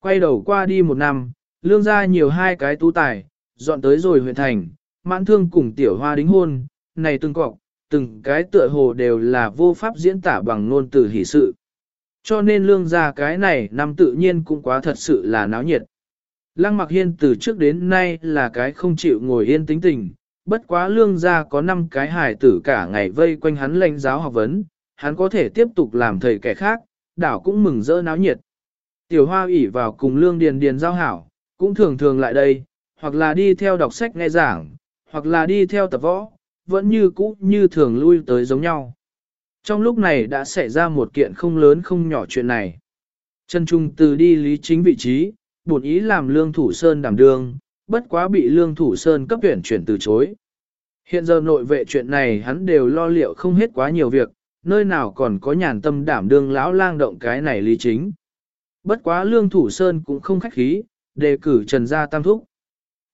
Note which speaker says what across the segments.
Speaker 1: Quay đầu qua đi một năm, lương ra nhiều hai cái tú tài, dọn tới rồi huyện thành, mãn thương cùng tiểu hoa đính hôn, này từng cọc, từng cái tựa hồ đều là vô pháp diễn tả bằng ngôn từ hỷ sự. Cho nên lương ra cái này năm tự nhiên cũng quá thật sự là náo nhiệt. Lăng mặc hiên từ trước đến nay là cái không chịu ngồi yên tính tình, bất quá lương ra có năm cái hài tử cả ngày vây quanh hắn lãnh giáo học vấn, hắn có thể tiếp tục làm thầy kẻ khác, đảo cũng mừng rỡ náo nhiệt. Tiểu hoa ủy vào cùng lương điền điền giao hảo, cũng thường thường lại đây, hoặc là đi theo đọc sách nghe giảng, hoặc là đi theo tập võ, vẫn như cũ như thường lui tới giống nhau. Trong lúc này đã xảy ra một kiện không lớn không nhỏ chuyện này. Trần Trung từ đi lý chính vị trí, buồn ý làm lương thủ sơn đảm đương, bất quá bị lương thủ sơn cấp tuyển chuyển từ chối. Hiện giờ nội vệ chuyện này hắn đều lo liệu không hết quá nhiều việc, nơi nào còn có nhàn tâm đảm đương lão lang động cái này lý chính. Bất quá lương thủ sơn cũng không khách khí, đề cử trần gia tam thúc.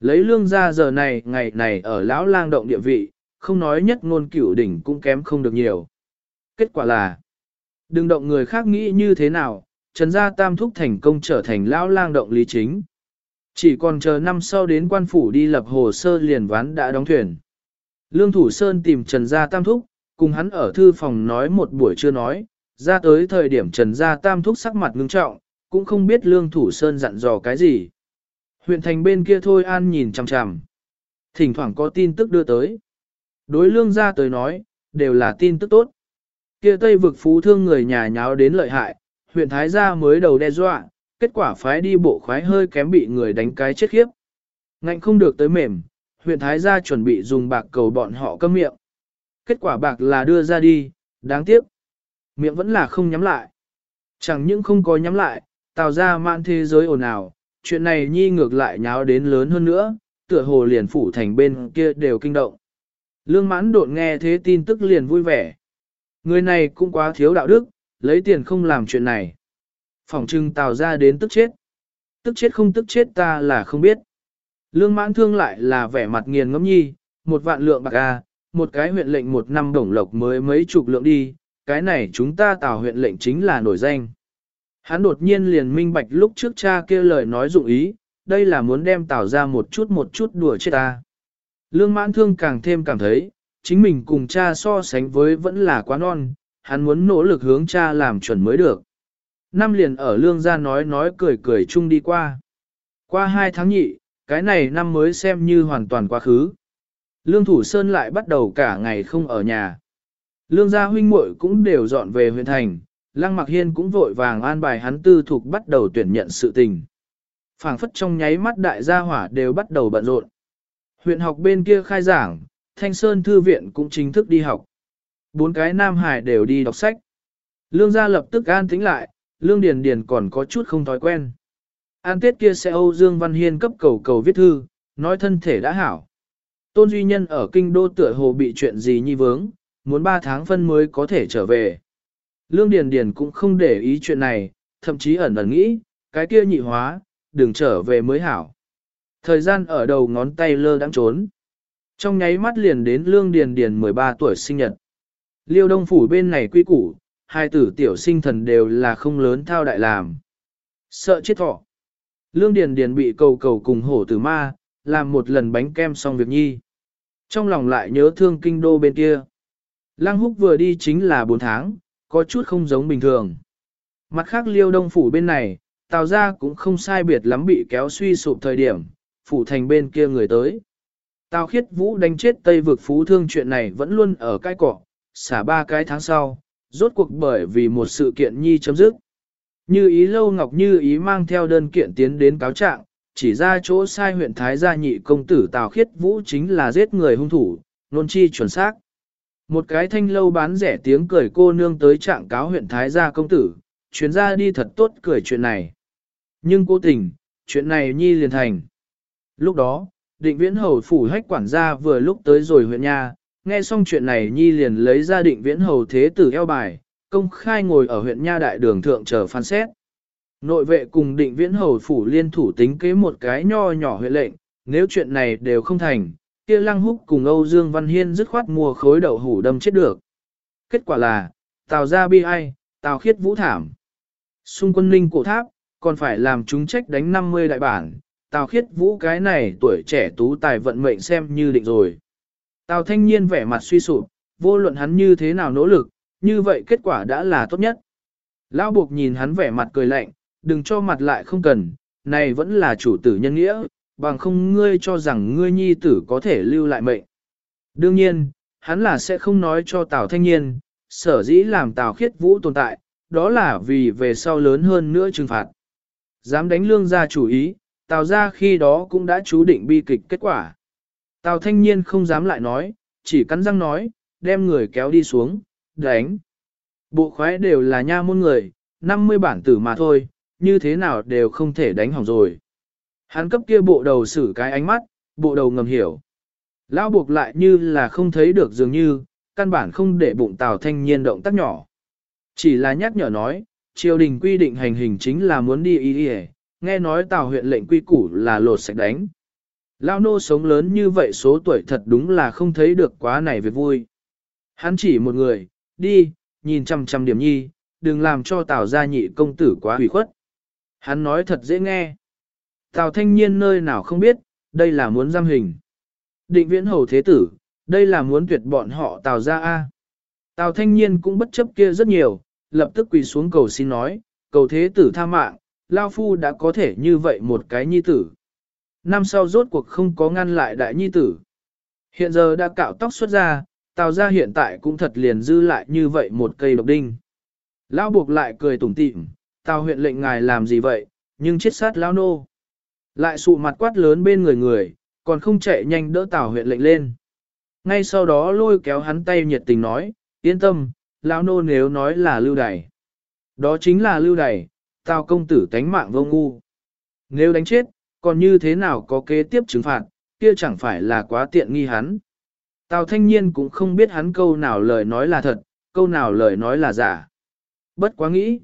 Speaker 1: Lấy lương gia giờ này ngày này ở lão lang động địa vị, không nói nhất ngôn cửu đỉnh cũng kém không được nhiều. Kết quả là, đừng động người khác nghĩ như thế nào, trần gia tam thúc thành công trở thành lão lang động lý chính. Chỉ còn chờ năm sau đến quan phủ đi lập hồ sơ liền ván đã đóng thuyền. Lương Thủ Sơn tìm Trần Gia Tam Thúc, cùng hắn ở thư phòng nói một buổi chưa nói, ra tới thời điểm Trần Gia Tam Thúc sắc mặt ngưng trọng, cũng không biết Lương Thủ Sơn dặn dò cái gì. Huyện thành bên kia thôi an nhìn chằm chằm. Thỉnh thoảng có tin tức đưa tới. Đối lương gia tới nói, đều là tin tức tốt. Kia Tây vực phú thương người nhà nháo đến lợi hại, huyện Thái gia mới đầu đe dọa, kết quả phái đi bộ khoái hơi kém bị người đánh cái chết khiếp. Ngạnh không được tới mềm, huyện Thái gia chuẩn bị dùng bạc cầu bọn họ câm miệng. Kết quả bạc là đưa ra đi, đáng tiếc. Miệng vẫn là không nhắm lại. Chẳng những không có nhắm lại, tạo ra mạn thế giới ồn ào, chuyện này nhi ngược lại nháo đến lớn hơn nữa, tựa hồ liền phủ thành bên kia đều kinh động. Lương mãn đột nghe thế tin tức liền vui vẻ. Người này cũng quá thiếu đạo đức, lấy tiền không làm chuyện này. Phỏng trưng tào ra đến tức chết. Tức chết không tức chết ta là không biết. Lương mãn thương lại là vẻ mặt nghiền ngẫm nhi, một vạn lượng bạc a, một cái huyện lệnh một năm đồng lộc mới mấy chục lượng đi, cái này chúng ta tào huyện lệnh chính là nổi danh. Hắn đột nhiên liền minh bạch lúc trước cha kia lời nói dụng ý, đây là muốn đem tạo ra một chút một chút đùa chết ta. Lương mãn thương càng thêm cảm thấy, chính mình cùng cha so sánh với vẫn là quá non, hắn muốn nỗ lực hướng cha làm chuẩn mới được. Năm liền ở lương gia nói nói cười cười chung đi qua. Qua hai tháng nhị, cái này năm mới xem như hoàn toàn quá khứ. Lương Thủ Sơn lại bắt đầu cả ngày không ở nhà. Lương gia huynh muội cũng đều dọn về huyện thành, Lăng Mặc Hiên cũng vội vàng an bài hắn tư thuộc bắt đầu tuyển nhận sự tình. phảng phất trong nháy mắt đại gia hỏa đều bắt đầu bận rộn. Huyện học bên kia khai giảng, Thanh Sơn Thư viện cũng chính thức đi học. Bốn cái Nam Hải đều đi đọc sách. Lương gia lập tức an tĩnh lại, Lương Điền Điền còn có chút không thói quen. An Tết kia sẽ Âu Dương Văn Hiên cấp cầu cầu viết thư, nói thân thể đã hảo. Tôn Duy Nhân ở kinh đô tựa hồ bị chuyện gì nhi vướng, muốn 3 tháng phân mới có thể trở về. Lương Điền Điền cũng không để ý chuyện này, thậm chí ẩn ẩn nghĩ, cái kia nhị hóa, đừng trở về mới hảo. Thời gian ở đầu ngón tay lơ đang trốn. Trong nháy mắt liền đến Lương Điền Điền 13 tuổi sinh nhật. Liêu Đông Phủ bên này quy củ, hai tử tiểu sinh thần đều là không lớn thao đại làm. Sợ chết thọ. Lương Điền Điền bị cầu cầu cùng hổ tử ma, làm một lần bánh kem xong việc nhi. Trong lòng lại nhớ thương kinh đô bên kia. Lăng húc vừa đi chính là 4 tháng, có chút không giống bình thường. Mặt khác liêu đông phủ bên này, tào ra cũng không sai biệt lắm bị kéo suy sụp thời điểm, phủ thành bên kia người tới. Tào khiết vũ đánh chết Tây vực phú thương chuyện này vẫn luôn ở cái cỏ, xả ba cái tháng sau, rốt cuộc bởi vì một sự kiện nhi chấm dứt. Như ý lâu ngọc như ý mang theo đơn kiện tiến đến cáo trạng, chỉ ra chỗ sai huyện Thái gia nhị công tử Tào khiết vũ chính là giết người hung thủ, nôn chi chuẩn xác. Một cái thanh lâu bán rẻ tiếng cười cô nương tới trạng cáo huyện Thái gia công tử, chuyến ra đi thật tốt cười chuyện này. Nhưng cố tình, chuyện này nhi liền thành. Lúc đó, định viễn hầu phủ hách quản gia vừa lúc tới rồi huyện nha, nghe xong chuyện này nhi liền lấy ra định viễn hầu thế tử eo bài, công khai ngồi ở huyện nha đại đường thượng chờ phán xét. Nội vệ cùng định viễn hầu phủ liên thủ tính kế một cái nho nhỏ huyện lệnh, nếu chuyện này đều không thành, kia lăng húc cùng Âu Dương Văn Hiên dứt khoát mua khối đậu hủ đâm chết được. Kết quả là, tào ra bi ai, tào khiết vũ thảm. Xung quân linh cổ tháp, còn phải làm chúng trách đánh 50 đại bản, Tào khiết vũ cái này tuổi trẻ tú tài vận mệnh xem như định rồi. Tào thanh niên vẻ mặt suy sụp, vô luận hắn như thế nào nỗ lực, như vậy kết quả đã là tốt nhất. Lão buộc nhìn hắn vẻ mặt cười lạnh, đừng cho mặt lại không cần, này vẫn là chủ tử nhân nghĩa, bằng không ngươi cho rằng ngươi nhi tử có thể lưu lại mệnh. Đương nhiên, hắn là sẽ không nói cho Tào Thanh Niên, sở dĩ làm Tào Khiết Vũ tồn tại, đó là vì về sau lớn hơn nữa trừng phạt. Dám đánh lương ra chủ ý, Tào ra khi đó cũng đã chú định bi kịch kết quả. Tào Thanh Niên không dám lại nói, chỉ cắn răng nói, đem người kéo đi xuống, đánh. Bộ khoái đều là nha môn người, 50 bản tử mà thôi, như thế nào đều không thể đánh hỏng rồi. Hắn cấp kia bộ đầu xử cái ánh mắt, bộ đầu ngầm hiểu. Lão buộc lại như là không thấy được dường như, căn bản không để bụng Tào Thanh Niên động tác nhỏ. Chỉ là nhắc nhở nói, triều đình quy định hành hình chính là muốn đi y y nghe nói Tào huyện lệnh quy củ là lột sạch đánh. Lão nô sống lớn như vậy số tuổi thật đúng là không thấy được quá này việc vui. Hắn chỉ một người, đi, nhìn chăm chăm điểm nhi, đừng làm cho Tào gia nhị công tử quá hủy khuất. Hắn nói thật dễ nghe. Tào thanh niên nơi nào không biết, đây là muốn giam hình. Định viễn hầu thế tử, đây là muốn tuyệt bọn họ Tào ra A. Tào thanh niên cũng bất chấp kia rất nhiều, lập tức quỳ xuống cầu xin nói, cầu thế tử tha mạng, Lao Phu đã có thể như vậy một cái nhi tử. Năm sau rốt cuộc không có ngăn lại đại nhi tử. Hiện giờ đã cạo tóc xuất ra, Tào ra hiện tại cũng thật liền dư lại như vậy một cây độc đinh. Lão buộc lại cười tủm tỉm, Tào huyện lệnh ngài làm gì vậy, nhưng chết sát lão nô. Lại sụ mặt quát lớn bên người người, còn không chạy nhanh đỡ Tào huyện lệnh lên. Ngay sau đó lôi kéo hắn tay nhiệt tình nói, yên tâm, lão nô nếu nói là lưu đày. Đó chính là lưu đày, Tào công tử tánh mạng vô ngu. Nếu đánh chết, còn như thế nào có kế tiếp trừng phạt, kia chẳng phải là quá tiện nghi hắn. Tào thanh niên cũng không biết hắn câu nào lời nói là thật, câu nào lời nói là giả. Bất quá nghĩ.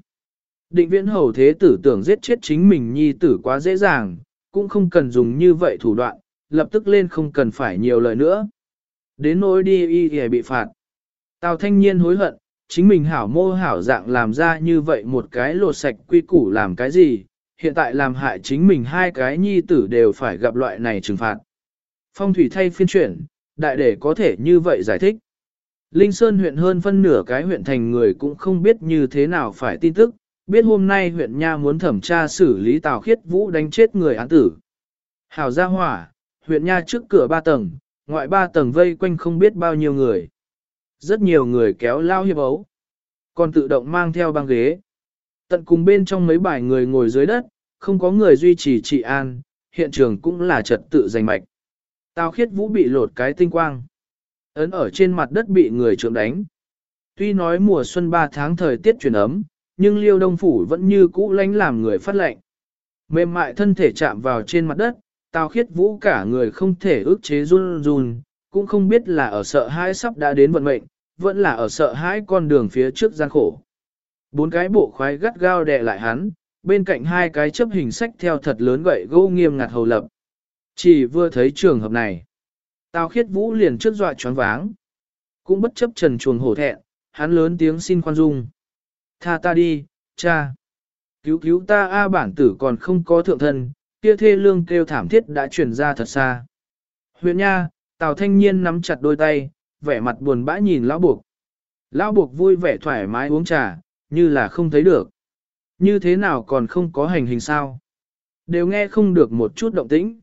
Speaker 1: Định viễn hầu thế tử tưởng giết chết chính mình nhi tử quá dễ dàng, cũng không cần dùng như vậy thủ đoạn, lập tức lên không cần phải nhiều lời nữa. Đến nỗi đi y y bị phạt. Tào thanh niên hối hận, chính mình hảo mô hảo dạng làm ra như vậy một cái lột sạch quy củ làm cái gì, hiện tại làm hại chính mình hai cái nhi tử đều phải gặp loại này trừng phạt. Phong thủy thay phiên chuyển, đại để có thể như vậy giải thích. Linh Sơn huyện hơn phân nửa cái huyện thành người cũng không biết như thế nào phải tin tức, biết hôm nay huyện Nha muốn thẩm tra xử lý Tào Khiết Vũ đánh chết người án tử. Hảo gia hỏa, huyện Nha trước cửa ba tầng, ngoại ba tầng vây quanh không biết bao nhiêu người. Rất nhiều người kéo lao hiệp ấu, còn tự động mang theo băng ghế. Tận cùng bên trong mấy bài người ngồi dưới đất, không có người duy trì trị an, hiện trường cũng là trật tự giành mạch. Tào khiết vũ bị lột cái tinh quang. Ấn ở trên mặt đất bị người trượng đánh. Tuy nói mùa xuân 3 tháng thời tiết chuyển ấm, nhưng liêu đông phủ vẫn như cũ lánh làm người phát lệnh. Mềm mại thân thể chạm vào trên mặt đất, tào khiết vũ cả người không thể ước chế run run, cũng không biết là ở sợ hãi sắp đã đến vận mệnh, vẫn là ở sợ hãi con đường phía trước gian khổ. Bốn cái bộ khoái gắt gao đè lại hắn, bên cạnh hai cái chấp hình sách theo thật lớn gậy gỗ nghiêm ngặt hầu lập. Chỉ vừa thấy trường hợp này, Tào khiết vũ liền trước dọa choáng váng. Cũng bất chấp trần chuồng hổ thẹn, hắn lớn tiếng xin khoan dung. Tha ta đi, cha. Cứu cứu ta A bản tử còn không có thượng thân, kia thê lương kêu thảm thiết đã truyền ra thật xa. Huyện nha, Tào thanh niên nắm chặt đôi tay, vẻ mặt buồn bã nhìn lão buộc. Lão buộc vui vẻ thoải mái uống trà, như là không thấy được. Như thế nào còn không có hành hình sao? Đều nghe không được một chút động tĩnh.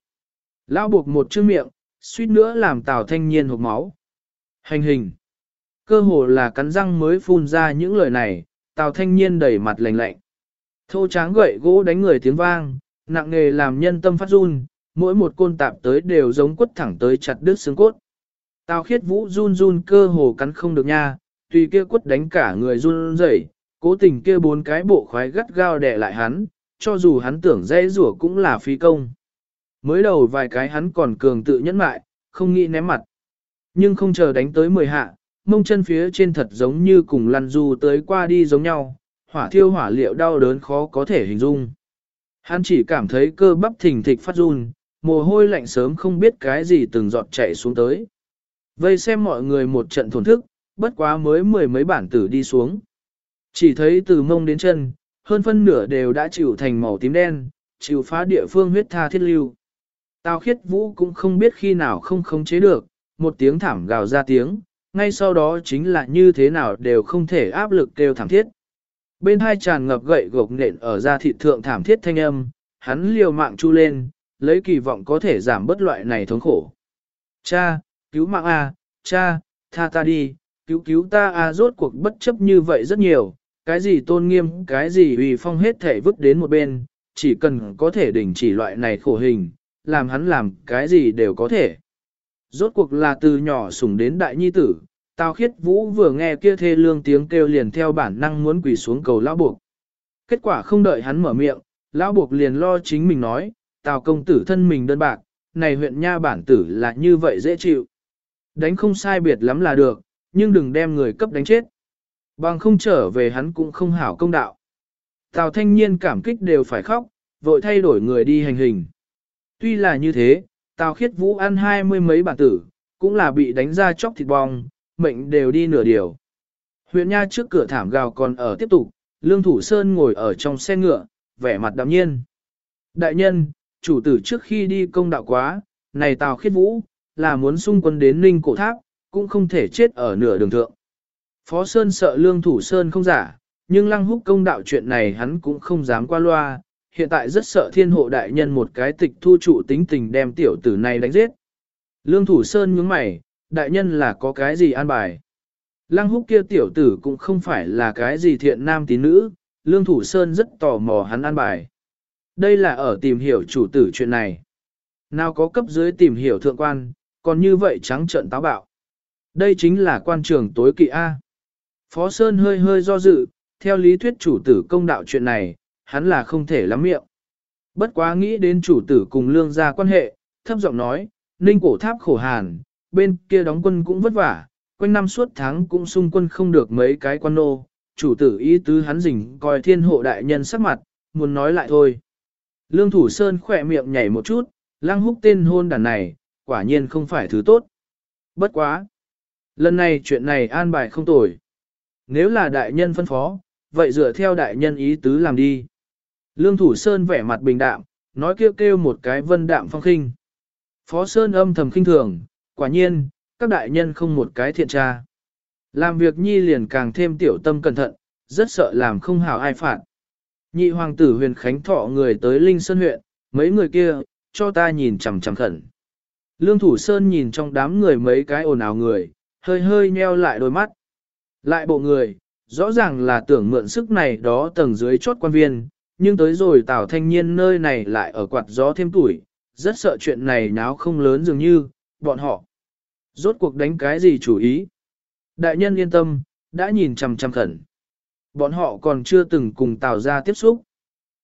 Speaker 1: Lão buộc một chữ miệng, suýt nữa làm Tào Thanh Niên hộp máu. Hành hình. Cơ hồ là cắn răng mới phun ra những lời này, Tào Thanh Niên đầy mặt lạnh lạnh. Thô tráng gậy gỗ đánh người tiếng vang, nặng nề làm nhân tâm phát run, mỗi một côn tạp tới đều giống quất thẳng tới chặt đứt xương cốt. Tào khiết vũ run run cơ hồ cắn không được nha, tùy kia quất đánh cả người run rẩy, cố tình kia bốn cái bộ khoái gắt gao đè lại hắn, cho dù hắn tưởng dễ rủa cũng là phí công. Mới đầu vài cái hắn còn cường tự nhẫn mại, không nghĩ ném mặt. Nhưng không chờ đánh tới mười hạ, mông chân phía trên thật giống như cùng lăn du tới qua đi giống nhau, hỏa thiêu hỏa liệu đau đớn khó có thể hình dung. Hắn chỉ cảm thấy cơ bắp thình thịch phát run, mồ hôi lạnh sớm không biết cái gì từng giọt chạy xuống tới. Vây xem mọi người một trận thổn thức, bất quá mới mười mấy bản tử đi xuống. Chỉ thấy từ mông đến chân, hơn phân nửa đều đã chịu thành màu tím đen, chịu phá địa phương huyết tha thiết lưu. Tào khiết vũ cũng không biết khi nào không khống chế được, một tiếng thảm gào ra tiếng, ngay sau đó chính là như thế nào đều không thể áp lực kêu thảm thiết. Bên hai tràn ngập gậy gộc nện ở da thịt thượng thảm thiết thanh âm, hắn liều mạng chu lên, lấy kỳ vọng có thể giảm bớt loại này thống khổ. Cha, cứu mạng a, cha, tha ta đi, cứu cứu ta a rốt cuộc bất chấp như vậy rất nhiều, cái gì tôn nghiêm, cái gì uy phong hết thể vứt đến một bên, chỉ cần có thể đình chỉ loại này khổ hình, làm hắn làm cái gì đều có thể. Rốt cuộc là từ nhỏ sủng đến đại nhi tử, Tào khiết vũ vừa nghe kia thê lương tiếng kêu liền theo bản năng muốn quỳ xuống cầu lão buộc. Kết quả không đợi hắn mở miệng, lão buộc liền lo chính mình nói, Tào công tử thân mình đơn bạc, này huyện nha bản tử là như vậy dễ chịu. Đánh không sai biệt lắm là được, nhưng đừng đem người cấp đánh chết. Bằng không trở về hắn cũng không hảo công đạo. Tào thanh niên cảm kích đều phải khóc, vội thay đổi người đi hành hình. Tuy là như thế, Tào khiết vũ ăn hai mươi mấy bản tử, cũng là bị đánh ra chóc thịt bong, mệnh đều đi nửa điều. Huyện Nha trước cửa thảm gào còn ở tiếp tục, Lương Thủ Sơn ngồi ở trong xe ngựa, vẻ mặt đạm nhiên. Đại nhân, chủ tử trước khi đi công đạo quá, này Tào khiết vũ, là muốn xung quân đến Ninh Cổ Tháp, cũng không thể chết ở nửa đường thượng. Phó Sơn sợ Lương Thủ Sơn không giả, nhưng Lăng Húc công đạo chuyện này hắn cũng không dám qua loa, hiện tại rất sợ thiên hộ đại nhân một cái tịch thu trụ tính tình đem tiểu tử này đánh giết. Lương Thủ Sơn nhướng mày, đại nhân là có cái gì an bài. Lăng húc kia tiểu tử cũng không phải là cái gì thiện nam tín nữ, Lương Thủ Sơn rất tò mò hắn an bài. Đây là ở tìm hiểu chủ tử chuyện này. Nào có cấp dưới tìm hiểu thượng quan, còn như vậy trắng trợn táo bạo. Đây chính là quan trường tối kỵ A. Phó Sơn hơi hơi do dự, theo lý thuyết chủ tử công đạo chuyện này, hắn là không thể lắm miệng. Bất quá nghĩ đến chủ tử cùng lương gia quan hệ, thấp giọng nói, ninh cổ tháp khổ hàn, bên kia đóng quân cũng vất vả, quanh năm suốt tháng cũng xung quân không được mấy cái quan nô, chủ tử ý tứ hắn rình coi thiên hộ đại nhân sắc mặt, muốn nói lại thôi. Lương Thủ Sơn khỏe miệng nhảy một chút, lang húc tên hôn đàn này, quả nhiên không phải thứ tốt. Bất quá. Lần này chuyện này an bài không tồi. Nếu là đại nhân phân phó, vậy dựa theo đại nhân ý tứ làm đi. Lương Thủ Sơn vẻ mặt bình đạm, nói kêu kêu một cái vân đạm phong khinh. Phó Sơn âm thầm khinh thường, quả nhiên, các đại nhân không một cái thiện tra. Làm việc nhi liền càng thêm tiểu tâm cẩn thận, rất sợ làm không hảo ai phạt. Nhị hoàng tử huyền khánh thọ người tới Linh Sơn huyện, mấy người kia, cho ta nhìn chằm chằm khẩn. Lương Thủ Sơn nhìn trong đám người mấy cái ồn ào người, hơi hơi nheo lại đôi mắt. Lại bộ người, rõ ràng là tưởng mượn sức này đó tầng dưới chốt quan viên, nhưng tới rồi Tào Thanh Niên nơi này lại ở quạt gió thêm tuổi, rất sợ chuyện này náo không lớn dường như, bọn họ. Rốt cuộc đánh cái gì chủ ý? Đại nhân yên tâm, đã nhìn chằm chằm khẩn. Bọn họ còn chưa từng cùng Tào ra tiếp xúc.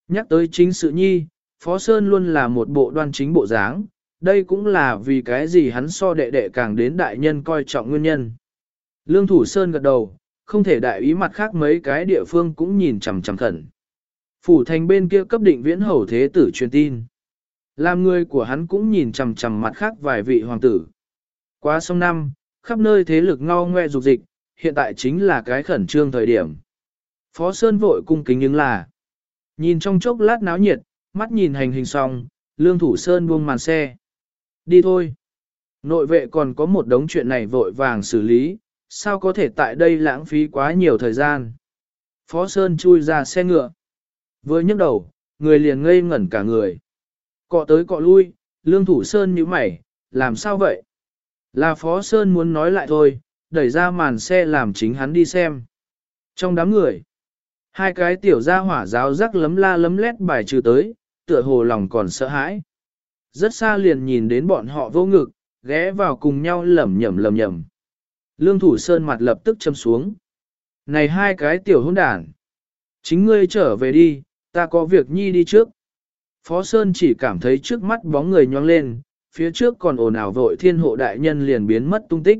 Speaker 1: Nhắc tới chính sự nhi, Phó Sơn luôn là một bộ đoan chính bộ dáng, đây cũng là vì cái gì hắn so đệ đệ càng đến đại nhân coi trọng nguyên nhân. Lương Thủ Sơn gật đầu, không thể đại ý mặt khác mấy cái địa phương cũng nhìn chằm chằm khẩn. Phủ thành bên kia cấp định viễn hầu thế tử truyền tin. Làm người của hắn cũng nhìn chằm chằm mặt khác vài vị hoàng tử. Qua sông năm, khắp nơi thế lực ngao ngoe dục dịch, hiện tại chính là cái khẩn trương thời điểm. Phó Sơn vội cung kính nhưng là, nhìn trong chốc lát náo nhiệt, mắt nhìn hành hình xong, lương thủ Sơn buông màn xe. Đi thôi. Nội vệ còn có một đống chuyện này vội vàng xử lý, sao có thể tại đây lãng phí quá nhiều thời gian. Phó Sơn chui ra xe ngựa. Vừa nhấc đầu, người liền ngây ngẩn cả người. Cọ tới cọ lui, lương thủ Sơn như mày, làm sao vậy? Là Phó Sơn muốn nói lại thôi, đẩy ra màn xe làm chính hắn đi xem. Trong đám người, hai cái tiểu gia hỏa giáo rắc lấm la lấm lét bài trừ tới, tựa hồ lòng còn sợ hãi. Rất xa liền nhìn đến bọn họ vô ngực, ghé vào cùng nhau lẩm nhẩm lẩm nhẩm. Lương Thủ Sơn mặt lập tức châm xuống. Này hai cái tiểu hôn đàn. Chính ngươi trở về đi, ta có việc nhi đi trước. Phó Sơn chỉ cảm thấy trước mắt bóng người nhoang lên, phía trước còn ồn ào vội thiên hộ đại nhân liền biến mất tung tích.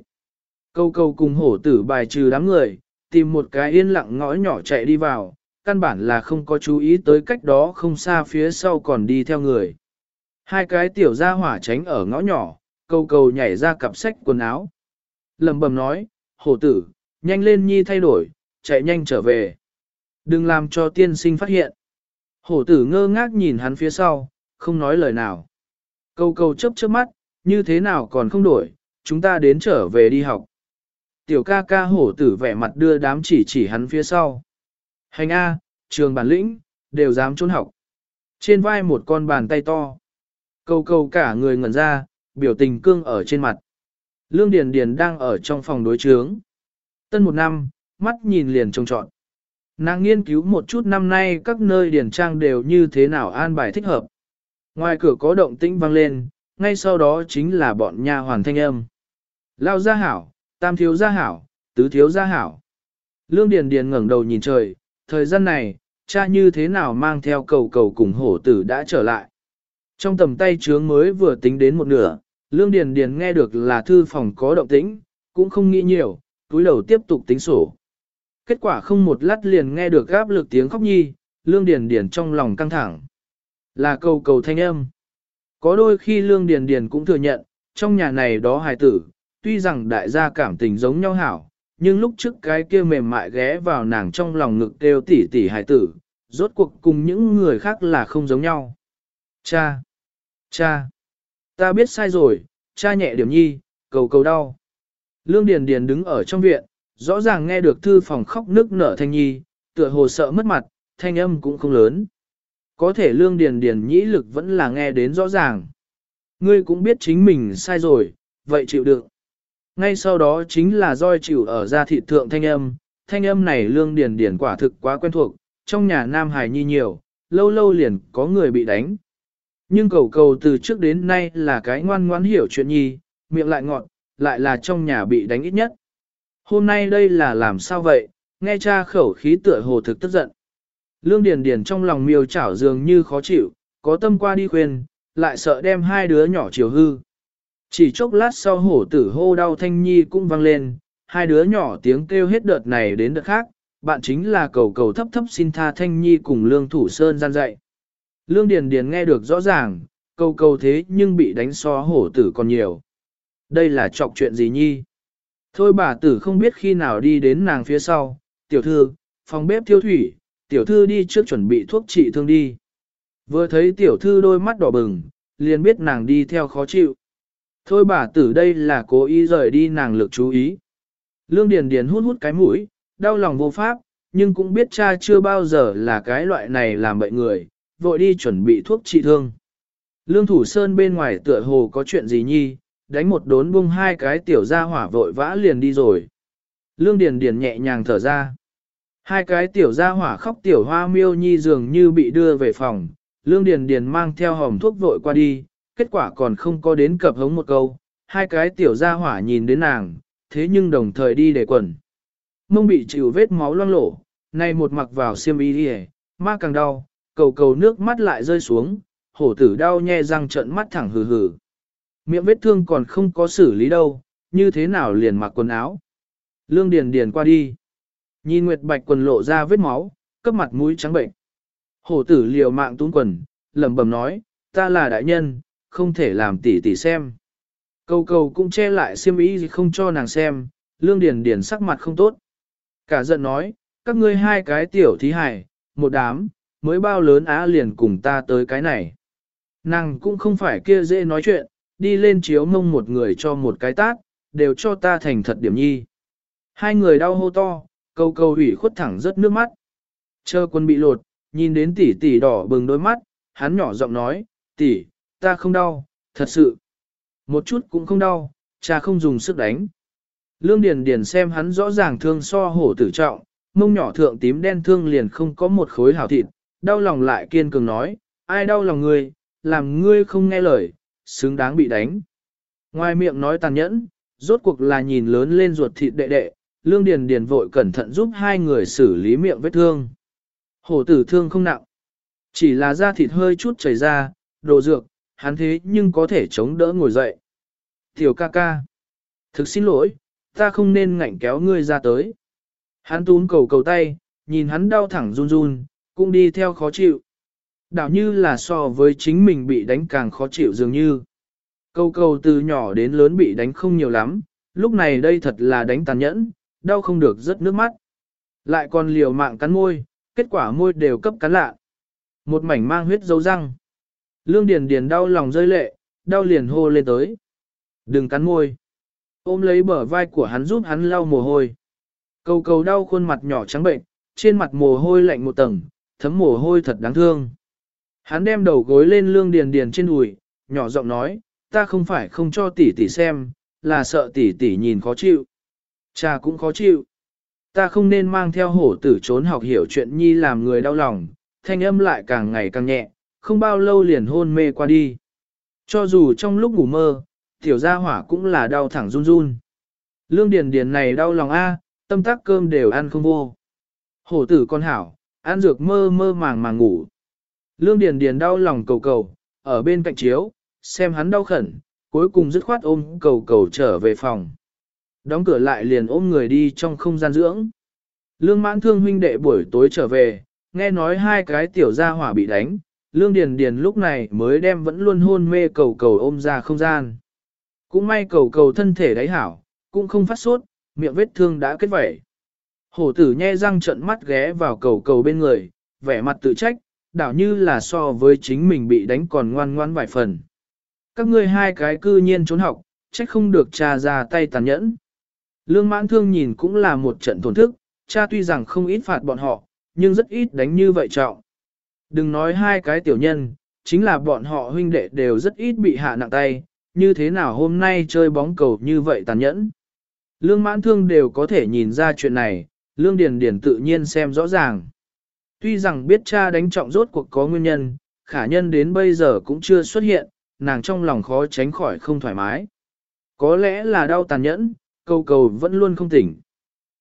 Speaker 1: Câu câu cùng hổ tử bài trừ đám người, tìm một cái yên lặng ngõ nhỏ chạy đi vào, căn bản là không có chú ý tới cách đó không xa phía sau còn đi theo người. Hai cái tiểu gia hỏa tránh ở ngõ nhỏ, câu câu nhảy ra cặp sách quần áo. lầm bầm nói, hổ tử, nhanh lên nhi thay đổi, chạy nhanh trở về. Đừng làm cho tiên sinh phát hiện. Hổ tử ngơ ngác nhìn hắn phía sau, không nói lời nào. Câu câu chớp chớp mắt, như thế nào còn không đổi, chúng ta đến trở về đi học. Tiểu ca ca hổ tử vẻ mặt đưa đám chỉ chỉ hắn phía sau. Hành A, trường bản lĩnh, đều dám trốn học. Trên vai một con bàn tay to. Câu câu cả người ngẩn ra, biểu tình cương ở trên mặt. Lương Điền Điền đang ở trong phòng đối chướng. Tân một năm, mắt nhìn liền trông trọn. Nàng nghiên cứu một chút năm nay các nơi điển trang đều như thế nào an bài thích hợp. Ngoài cửa có động tĩnh vang lên, ngay sau đó chính là bọn nha hoàn thanh âm. Lao gia hảo, tam thiếu gia hảo, tứ thiếu gia hảo. Lương Điền Điền ngẩng đầu nhìn trời, thời gian này, cha như thế nào mang theo cầu cầu cùng hổ tử đã trở lại. Trong tầm tay trướng mới vừa tính đến một nửa, Lương Điền Điền nghe được là thư phòng có động tĩnh, cũng không nghĩ nhiều, túi đầu tiếp tục tính sổ. Kết quả không một lát liền nghe được gáp lực tiếng khóc nhi, Lương Điền Điền trong lòng căng thẳng. Là cầu cầu thanh âm. Có đôi khi Lương Điền Điền cũng thừa nhận, trong nhà này đó hài tử, tuy rằng đại gia cảm tình giống nhau hảo, nhưng lúc trước cái kia mềm mại ghé vào nàng trong lòng ngực kêu tỉ tỉ hài tử, rốt cuộc cùng những người khác là không giống nhau. Cha! Cha! Ta biết sai rồi, cha nhẹ điểm nhi, cầu cầu đau. Lương Điền Điền đứng ở trong viện, rõ ràng nghe được thư phòng khóc nức nở thanh nhi, tựa hồ sợ mất mặt, thanh âm cũng không lớn. Có thể Lương Điền Điền nhĩ lực vẫn là nghe đến rõ ràng. Ngươi cũng biết chính mình sai rồi, vậy chịu đựng. Ngay sau đó chính là roi chịu ở ra thị thượng thanh âm, thanh âm này Lương Điền Điền quả thực quá quen thuộc, trong nhà Nam Hải Nhi nhiều, lâu lâu liền có người bị đánh. Nhưng cầu cầu từ trước đến nay là cái ngoan ngoãn hiểu chuyện nhi, miệng lại ngọn, lại là trong nhà bị đánh ít nhất. Hôm nay đây là làm sao vậy, nghe cha khẩu khí tựa hồ thực tức giận. Lương Điền Điền trong lòng miêu chảo dường như khó chịu, có tâm qua đi khuyên, lại sợ đem hai đứa nhỏ chiều hư. Chỉ chốc lát sau hổ tử hô đau thanh nhi cũng vang lên, hai đứa nhỏ tiếng kêu hết đợt này đến đợt khác, bạn chính là cầu cầu thấp thấp xin tha thanh nhi cùng lương thủ sơn gian dạy. Lương Điền Điền nghe được rõ ràng, cầu cầu thế nhưng bị đánh so hổ tử còn nhiều. Đây là trọc chuyện gì nhi? Thôi bà tử không biết khi nào đi đến nàng phía sau, tiểu thư, phòng bếp thiêu thủy, tiểu thư đi trước chuẩn bị thuốc trị thương đi. Vừa thấy tiểu thư đôi mắt đỏ bừng, liền biết nàng đi theo khó chịu. Thôi bà tử đây là cố ý rời đi nàng lực chú ý. Lương Điền Điền hút hút cái mũi, đau lòng vô pháp, nhưng cũng biết cha chưa bao giờ là cái loại này làm bệnh người, vội đi chuẩn bị thuốc trị thương. Lương Thủ Sơn bên ngoài tựa hồ có chuyện gì nhi, đánh một đốn bung hai cái tiểu gia hỏa vội vã liền đi rồi. Lương Điền Điền nhẹ nhàng thở ra. Hai cái tiểu gia hỏa khóc tiểu hoa miêu nhi dường như bị đưa về phòng, Lương Điền Điền mang theo hòm thuốc vội qua đi, kết quả còn không có đến cập hống một câu, hai cái tiểu gia hỏa nhìn đến nàng, thế nhưng đồng thời đi để quần. Mông bị chịu vết máu loang lổ, nay một mặc vào xiêm y đi ma càng đau, cầu cầu nước mắt lại rơi xuống, hổ tử đau nhe răng trợn mắt thẳng hừ hừ. Miệng vết thương còn không có xử lý đâu, như thế nào liền mặc quần áo. Lương Điền Điền qua đi. Nhìn Nguyệt Bạch quần lộ ra vết máu, cấp mặt mũi trắng bệnh. Hổ tử liều mạng tún quần, lẩm bẩm nói, ta là đại nhân, không thể làm tỷ tỷ xem. Cầu cầu cũng che lại xiêm ý không cho nàng xem, Lương Điền Điền sắc mặt không tốt. Cả giận nói, các ngươi hai cái tiểu thí hải, một đám, mới bao lớn á liền cùng ta tới cái này. Nàng cũng không phải kia dễ nói chuyện, đi lên chiếu mông một người cho một cái tát, đều cho ta thành thật điểm nhi. Hai người đau hô to, câu câu hủy khuất thẳng rớt nước mắt. Chờ quân bị lột, nhìn đến tỷ tỷ đỏ bừng đôi mắt, hắn nhỏ giọng nói, tỷ, ta không đau, thật sự. Một chút cũng không đau, cha không dùng sức đánh. Lương Điền Điền xem hắn rõ ràng thương so hổ tử trọng, mông nhỏ thượng tím đen thương liền không có một khối hảo thịt, đau lòng lại kiên cường nói, ai đau lòng ngươi, làm ngươi không nghe lời, xứng đáng bị đánh. Ngoài miệng nói tàn nhẫn, rốt cuộc là nhìn lớn lên ruột thịt đệ đệ, Lương Điền Điền vội cẩn thận giúp hai người xử lý miệng vết thương. Hổ tử thương không nặng, chỉ là da thịt hơi chút chảy ra, đồ dược, hắn thế nhưng có thể chống đỡ ngồi dậy. Tiểu ca ca, thực xin lỗi, ta không nên ngạnh kéo ngươi ra tới. Hắn tún cầu cầu tay, nhìn hắn đau thẳng run run, cũng đi theo khó chịu. Đảo như là so với chính mình bị đánh càng khó chịu dường như. Câu câu từ nhỏ đến lớn bị đánh không nhiều lắm, lúc này đây thật là đánh tàn nhẫn, đau không được rất nước mắt. Lại còn liều mạng cắn môi, kết quả môi đều cấp cắn lạ. Một mảnh mang huyết dấu răng. Lương Điền Điền đau lòng rơi lệ, đau liền hô lên tới. Đừng cắn môi. Ôm lấy bờ vai của hắn giúp hắn lau mồ hôi. Cầu cầu đau khuôn mặt nhỏ trắng bệnh, trên mặt mồ hôi lạnh một tầng, thấm mồ hôi thật đáng thương. Hắn đem đầu gối lên lương điền điền trên đùi, nhỏ giọng nói, ta không phải không cho tỷ tỷ xem, là sợ tỷ tỷ nhìn khó chịu. Cha cũng khó chịu. Ta không nên mang theo hổ tử trốn học hiểu chuyện nhi làm người đau lòng, thanh âm lại càng ngày càng nhẹ, không bao lâu liền hôn mê qua đi. Cho dù trong lúc ngủ mơ, tiểu gia hỏa cũng là đau thẳng run run. Lương điền điền này đau lòng A, tâm tác cơm đều ăn không vô. Hổ tử con hảo, ăn dược mơ mơ màng màng ngủ. Lương điền điền đau lòng cầu cầu, ở bên cạnh chiếu, xem hắn đau khẩn, cuối cùng dứt khoát ôm cầu cầu trở về phòng. Đóng cửa lại liền ôm người đi trong không gian dưỡng. Lương mãn thương huynh đệ buổi tối trở về, nghe nói hai cái tiểu gia hỏa bị đánh, Lương Điền Điền lúc này mới đem vẫn luôn hôn mê cầu cầu ôm ra không gian. Cũng may cầu cầu thân thể đáy hảo, cũng không phát sốt, miệng vết thương đã kết vẩy. Hổ tử nhe răng trợn mắt ghé vào cầu cầu bên người, vẻ mặt tự trách, đảo như là so với chính mình bị đánh còn ngoan ngoan vài phần. Các ngươi hai cái cư nhiên trốn học, trách không được cha ra tay tàn nhẫn. Lương mãn thương nhìn cũng là một trận tổn thức, cha tuy rằng không ít phạt bọn họ, nhưng rất ít đánh như vậy trọng. Đừng nói hai cái tiểu nhân, chính là bọn họ huynh đệ đều rất ít bị hạ nặng tay, như thế nào hôm nay chơi bóng cầu như vậy tàn nhẫn. Lương mãn thương đều có thể nhìn ra chuyện này, lương điền điền tự nhiên xem rõ ràng. Tuy rằng biết cha đánh trọng rốt cuộc có nguyên nhân, khả nhân đến bây giờ cũng chưa xuất hiện, nàng trong lòng khó tránh khỏi không thoải mái. Có lẽ là đau tàn nhẫn, cầu cầu vẫn luôn không tỉnh.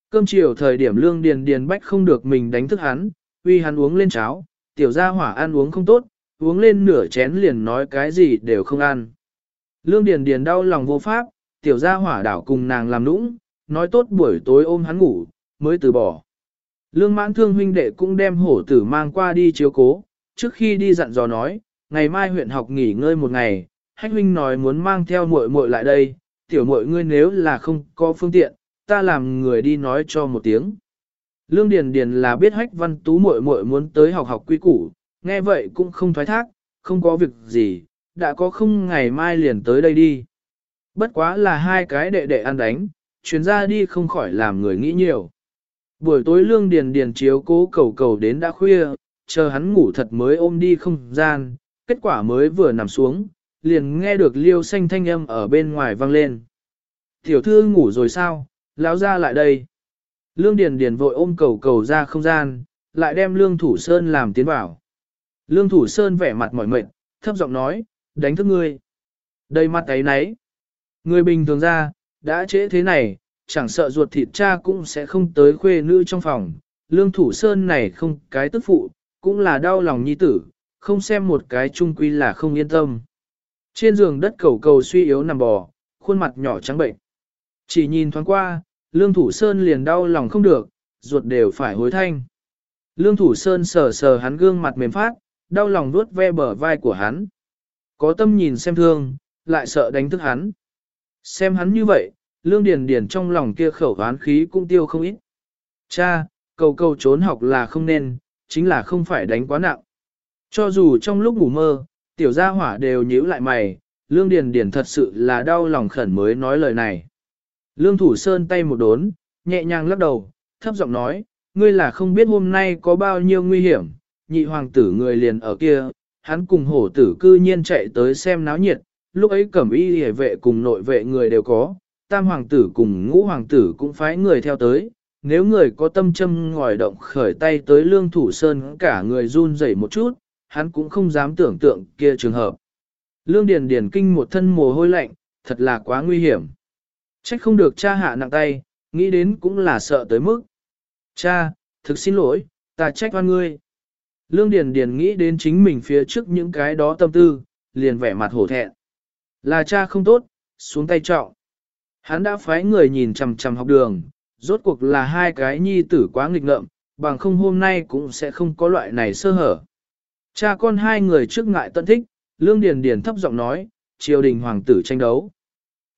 Speaker 1: Cơm chiều thời điểm lương điền điền bách không được mình đánh thức hắn, uy hắn uống lên cháo, tiểu gia hỏa ăn uống không tốt, uống lên nửa chén liền nói cái gì đều không ăn. Lương điền điền đau lòng vô pháp, tiểu gia hỏa đảo cùng nàng làm nũng, nói tốt buổi tối ôm hắn ngủ, mới từ bỏ. Lương mãn thương huynh đệ cũng đem hổ tử mang qua đi chiếu cố, trước khi đi dặn dò nói, ngày mai huyện học nghỉ ngơi một ngày, hách huynh nói muốn mang theo muội muội lại đây, tiểu muội ngươi nếu là không có phương tiện, ta làm người đi nói cho một tiếng. Lương Điền Điền là biết hách văn tú muội muội muốn tới học học quy củ, nghe vậy cũng không thoái thác, không có việc gì, đã có không ngày mai liền tới đây đi. Bất quá là hai cái đệ đệ ăn đánh, chuyến ra đi không khỏi làm người nghĩ nhiều. Buổi tối Lương Điền Điền chiếu cố cầu cầu đến đã khuya, chờ hắn ngủ thật mới ôm đi không gian, kết quả mới vừa nằm xuống, liền nghe được liêu xanh thanh âm ở bên ngoài vang lên. Tiểu thư ngủ rồi sao, lão ra lại đây. Lương Điền Điền vội ôm cầu cầu ra không gian, lại đem Lương Thủ Sơn làm tiến vào. Lương Thủ Sơn vẻ mặt mỏi mệt, thấp giọng nói, đánh thức ngươi. Đầy mặt ấy nấy. Người bình thường ra, đã trễ thế này, chẳng sợ ruột thịt cha cũng sẽ không tới khuê nữ trong phòng. Lương Thủ Sơn này không cái tức phụ, cũng là đau lòng nhi tử, không xem một cái trung quy là không yên tâm. Trên giường đất cầu cầu suy yếu nằm bò, khuôn mặt nhỏ trắng bệnh. Chỉ nhìn thoáng qua, Lương Thủ Sơn liền đau lòng không được, ruột đều phải hối thanh. Lương Thủ Sơn sờ sờ hắn gương mặt mềm phát, đau lòng nuốt ve bờ vai của hắn. Có tâm nhìn xem thương, lại sợ đánh thức hắn. Xem hắn như vậy, Lương Điền Điền trong lòng kia khẩu oán khí cũng tiêu không ít. Cha, cầu cầu trốn học là không nên, chính là không phải đánh quá nặng. Cho dù trong lúc ngủ mơ, tiểu gia hỏa đều nhíu lại mày, Lương Điền Điền thật sự là đau lòng khẩn mới nói lời này. Lương Thủ Sơn tay một đốn, nhẹ nhàng lắc đầu, thấp giọng nói, ngươi là không biết hôm nay có bao nhiêu nguy hiểm, nhị hoàng tử người liền ở kia, hắn cùng hổ tử cư nhiên chạy tới xem náo nhiệt, lúc ấy cẩm y hề vệ cùng nội vệ người đều có, tam hoàng tử cùng ngũ hoàng tử cũng phái người theo tới, nếu người có tâm châm ngòi động khởi tay tới lương thủ sơn cả người run rẩy một chút, hắn cũng không dám tưởng tượng kia trường hợp. Lương Điền Điền kinh một thân mồ hôi lạnh, thật là quá nguy hiểm. Trách không được cha hạ nặng tay, nghĩ đến cũng là sợ tới mức. Cha, thực xin lỗi, ta trách oan ngươi. Lương Điền Điền nghĩ đến chính mình phía trước những cái đó tâm tư, liền vẻ mặt hổ thẹn. Là cha không tốt, xuống tay trọng. Hắn đã phái người nhìn chằm chằm học đường, rốt cuộc là hai cái nhi tử quá nghịch ngợm, bằng không hôm nay cũng sẽ không có loại này sơ hở. Cha con hai người trước ngại tận thích, Lương Điền Điền thấp giọng nói, triều đình hoàng tử tranh đấu.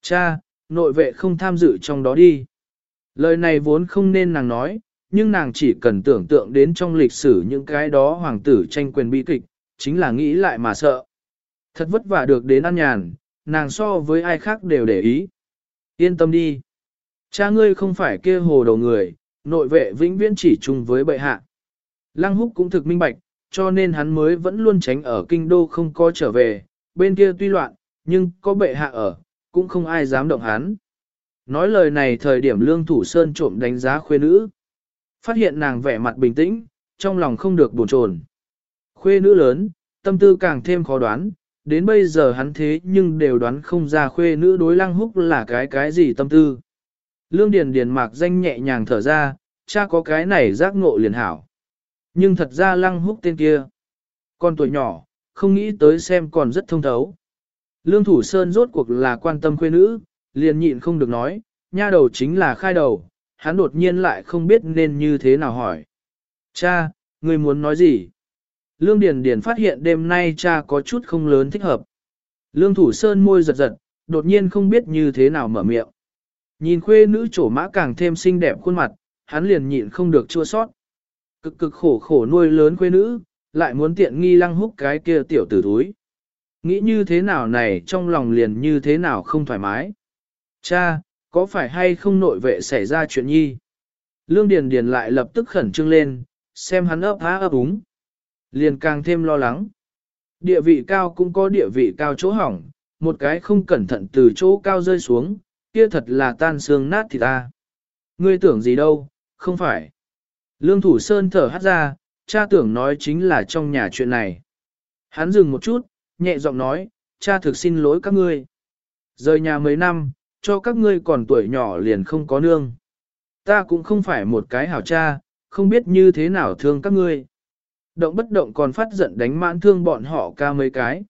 Speaker 1: Cha, nội vệ không tham dự trong đó đi. Lời này vốn không nên nàng nói, nhưng nàng chỉ cần tưởng tượng đến trong lịch sử những cái đó hoàng tử tranh quyền bi kịch, chính là nghĩ lại mà sợ. Thật vất vả được đến ăn nhàn, nàng so với ai khác đều để ý. Yên tâm đi. Cha ngươi không phải kia hồ đầu người, nội vệ vĩnh viễn chỉ chung với bệ hạ. Lăng húc cũng thực minh bạch, cho nên hắn mới vẫn luôn tránh ở kinh đô không có trở về, bên kia tuy loạn, nhưng có bệ hạ ở, cũng không ai dám động hắn. Nói lời này thời điểm lương thủ sơn trộm đánh giá khuê nữ. Phát hiện nàng vẻ mặt bình tĩnh, trong lòng không được buồn chồn. Khuê nữ lớn, tâm tư càng thêm khó đoán, đến bây giờ hắn thế nhưng đều đoán không ra khuê nữ đối lăng húc là cái cái gì tâm tư. Lương Điền Điền mạc danh nhẹ nhàng thở ra, cha có cái này giác ngộ liền hảo. Nhưng thật ra lăng húc tên kia. Con tuổi nhỏ, không nghĩ tới xem còn rất thông thấu. Lương Thủ Sơn rốt cuộc là quan tâm khuê nữ, liền nhịn không được nói, nha đầu chính là khai đầu, hắn đột nhiên lại không biết nên như thế nào hỏi. Cha, người muốn nói gì? Lương Điền Điền phát hiện đêm nay cha có chút không lớn thích hợp. Lương Thủ Sơn môi giật giật, đột nhiên không biết như thế nào mở miệng. Nhìn khuê nữ trổ mã càng thêm xinh đẹp khuôn mặt, hắn liền nhịn không được chua sót. Cực cực khổ khổ nuôi lớn khuê nữ, lại muốn tiện nghi lăng húc cái kia tiểu tử túi. Nghĩ như thế nào này trong lòng liền như thế nào không thoải mái. Cha, có phải hay không nội vệ xảy ra chuyện nhi? Lương Điền Điền lại lập tức khẩn trương lên, xem hắn ấp há ấp úng. Liền càng thêm lo lắng. Địa vị cao cũng có địa vị cao chỗ hỏng, một cái không cẩn thận từ chỗ cao rơi xuống, kia thật là tan xương nát thì ta. Ngươi tưởng gì đâu, không phải. Lương Thủ Sơn thở hắt ra, cha tưởng nói chính là trong nhà chuyện này. Hắn dừng một chút, nhẹ giọng nói, cha thực xin lỗi các ngươi. Rời nhà mấy năm, cho các ngươi còn tuổi nhỏ liền không có nương. Ta cũng không phải một cái hảo cha, không biết như thế nào thương các ngươi. Động bất động còn phát giận đánh mãn thương bọn họ ca mấy cái.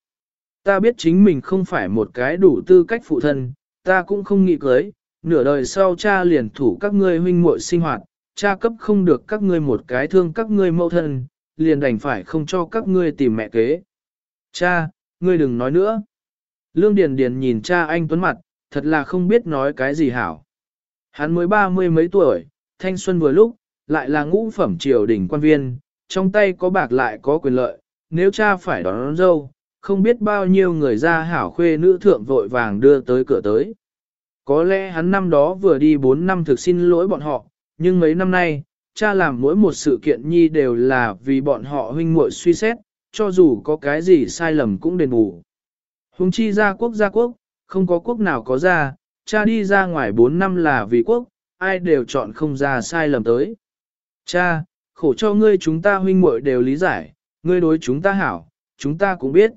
Speaker 1: Ta biết chính mình không phải một cái đủ tư cách phụ thân, ta cũng không nghĩ cưới, nửa đời sau cha liền thủ các ngươi huynh muội sinh hoạt, cha cấp không được các ngươi một cái thương các ngươi mẫu thân, liền đành phải không cho các ngươi tìm mẹ kế. Cha, ngươi đừng nói nữa. Lương Điền Điền nhìn cha anh tuấn mặt, thật là không biết nói cái gì hảo. Hắn mới ba mươi mấy tuổi, thanh xuân vừa lúc, lại là ngũ phẩm triều đình quan viên, trong tay có bạc lại có quyền lợi, nếu cha phải đón, đón dâu, không biết bao nhiêu người ra hảo khuê nữ thượng vội vàng đưa tới cửa tới. Có lẽ hắn năm đó vừa đi 4 năm thực xin lỗi bọn họ, nhưng mấy năm nay, cha làm mỗi một sự kiện nhi đều là vì bọn họ huynh muội suy xét, cho dù có cái gì sai lầm cũng đền bù. Hùng chi ra quốc gia quốc, không có quốc nào có ra, cha đi ra ngoài 4 năm là vì quốc, ai đều chọn không ra sai lầm tới. Cha, khổ cho ngươi chúng ta huynh muội đều lý giải, ngươi đối chúng ta hảo, chúng ta cũng biết.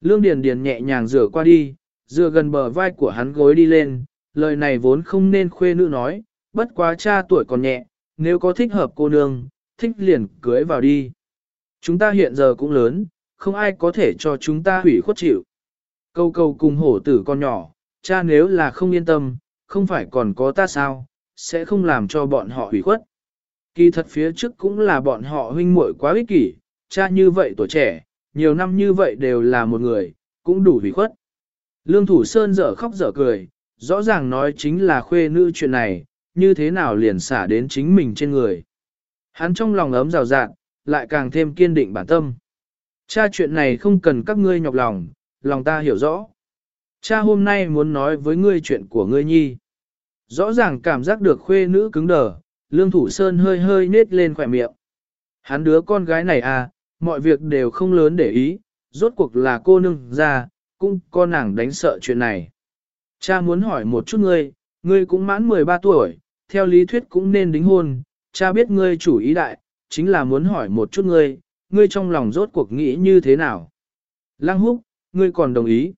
Speaker 1: Lương Điền Điền nhẹ nhàng rửa qua đi, dựa gần bờ vai của hắn gối đi lên, lời này vốn không nên khuê nữ nói, bất quá cha tuổi còn nhẹ, nếu có thích hợp cô nương, thích liền cưới vào đi. Chúng ta hiện giờ cũng lớn, không ai có thể cho chúng ta hủy khuất chịu. Câu câu cùng hổ tử con nhỏ, cha nếu là không yên tâm, không phải còn có ta sao, sẽ không làm cho bọn họ hủy khuất. Kỳ thật phía trước cũng là bọn họ huynh muội quá ích kỷ, cha như vậy tuổi trẻ, nhiều năm như vậy đều là một người, cũng đủ hủy khuất. Lương Thủ Sơn dở khóc dở cười, rõ ràng nói chính là khuê nữ chuyện này, như thế nào liền xả đến chính mình trên người. Hắn trong lòng ấm rào rạt, lại càng thêm kiên định bản tâm. Cha chuyện này không cần các ngươi nhọc lòng, lòng ta hiểu rõ. Cha hôm nay muốn nói với ngươi chuyện của ngươi nhi. Rõ ràng cảm giác được khuê nữ cứng đờ, lương thủ sơn hơi hơi nết lên khỏe miệng. Hắn đứa con gái này à, mọi việc đều không lớn để ý, rốt cuộc là cô nương ra, cũng con nàng đánh sợ chuyện này. Cha muốn hỏi một chút ngươi, ngươi cũng mãn 13 tuổi, theo lý thuyết cũng nên đính hôn, cha biết ngươi chủ ý đại, chính là muốn hỏi một chút ngươi, ngươi trong lòng rốt cuộc nghĩ như thế nào. Lăng húc, ngươi còn đồng ý.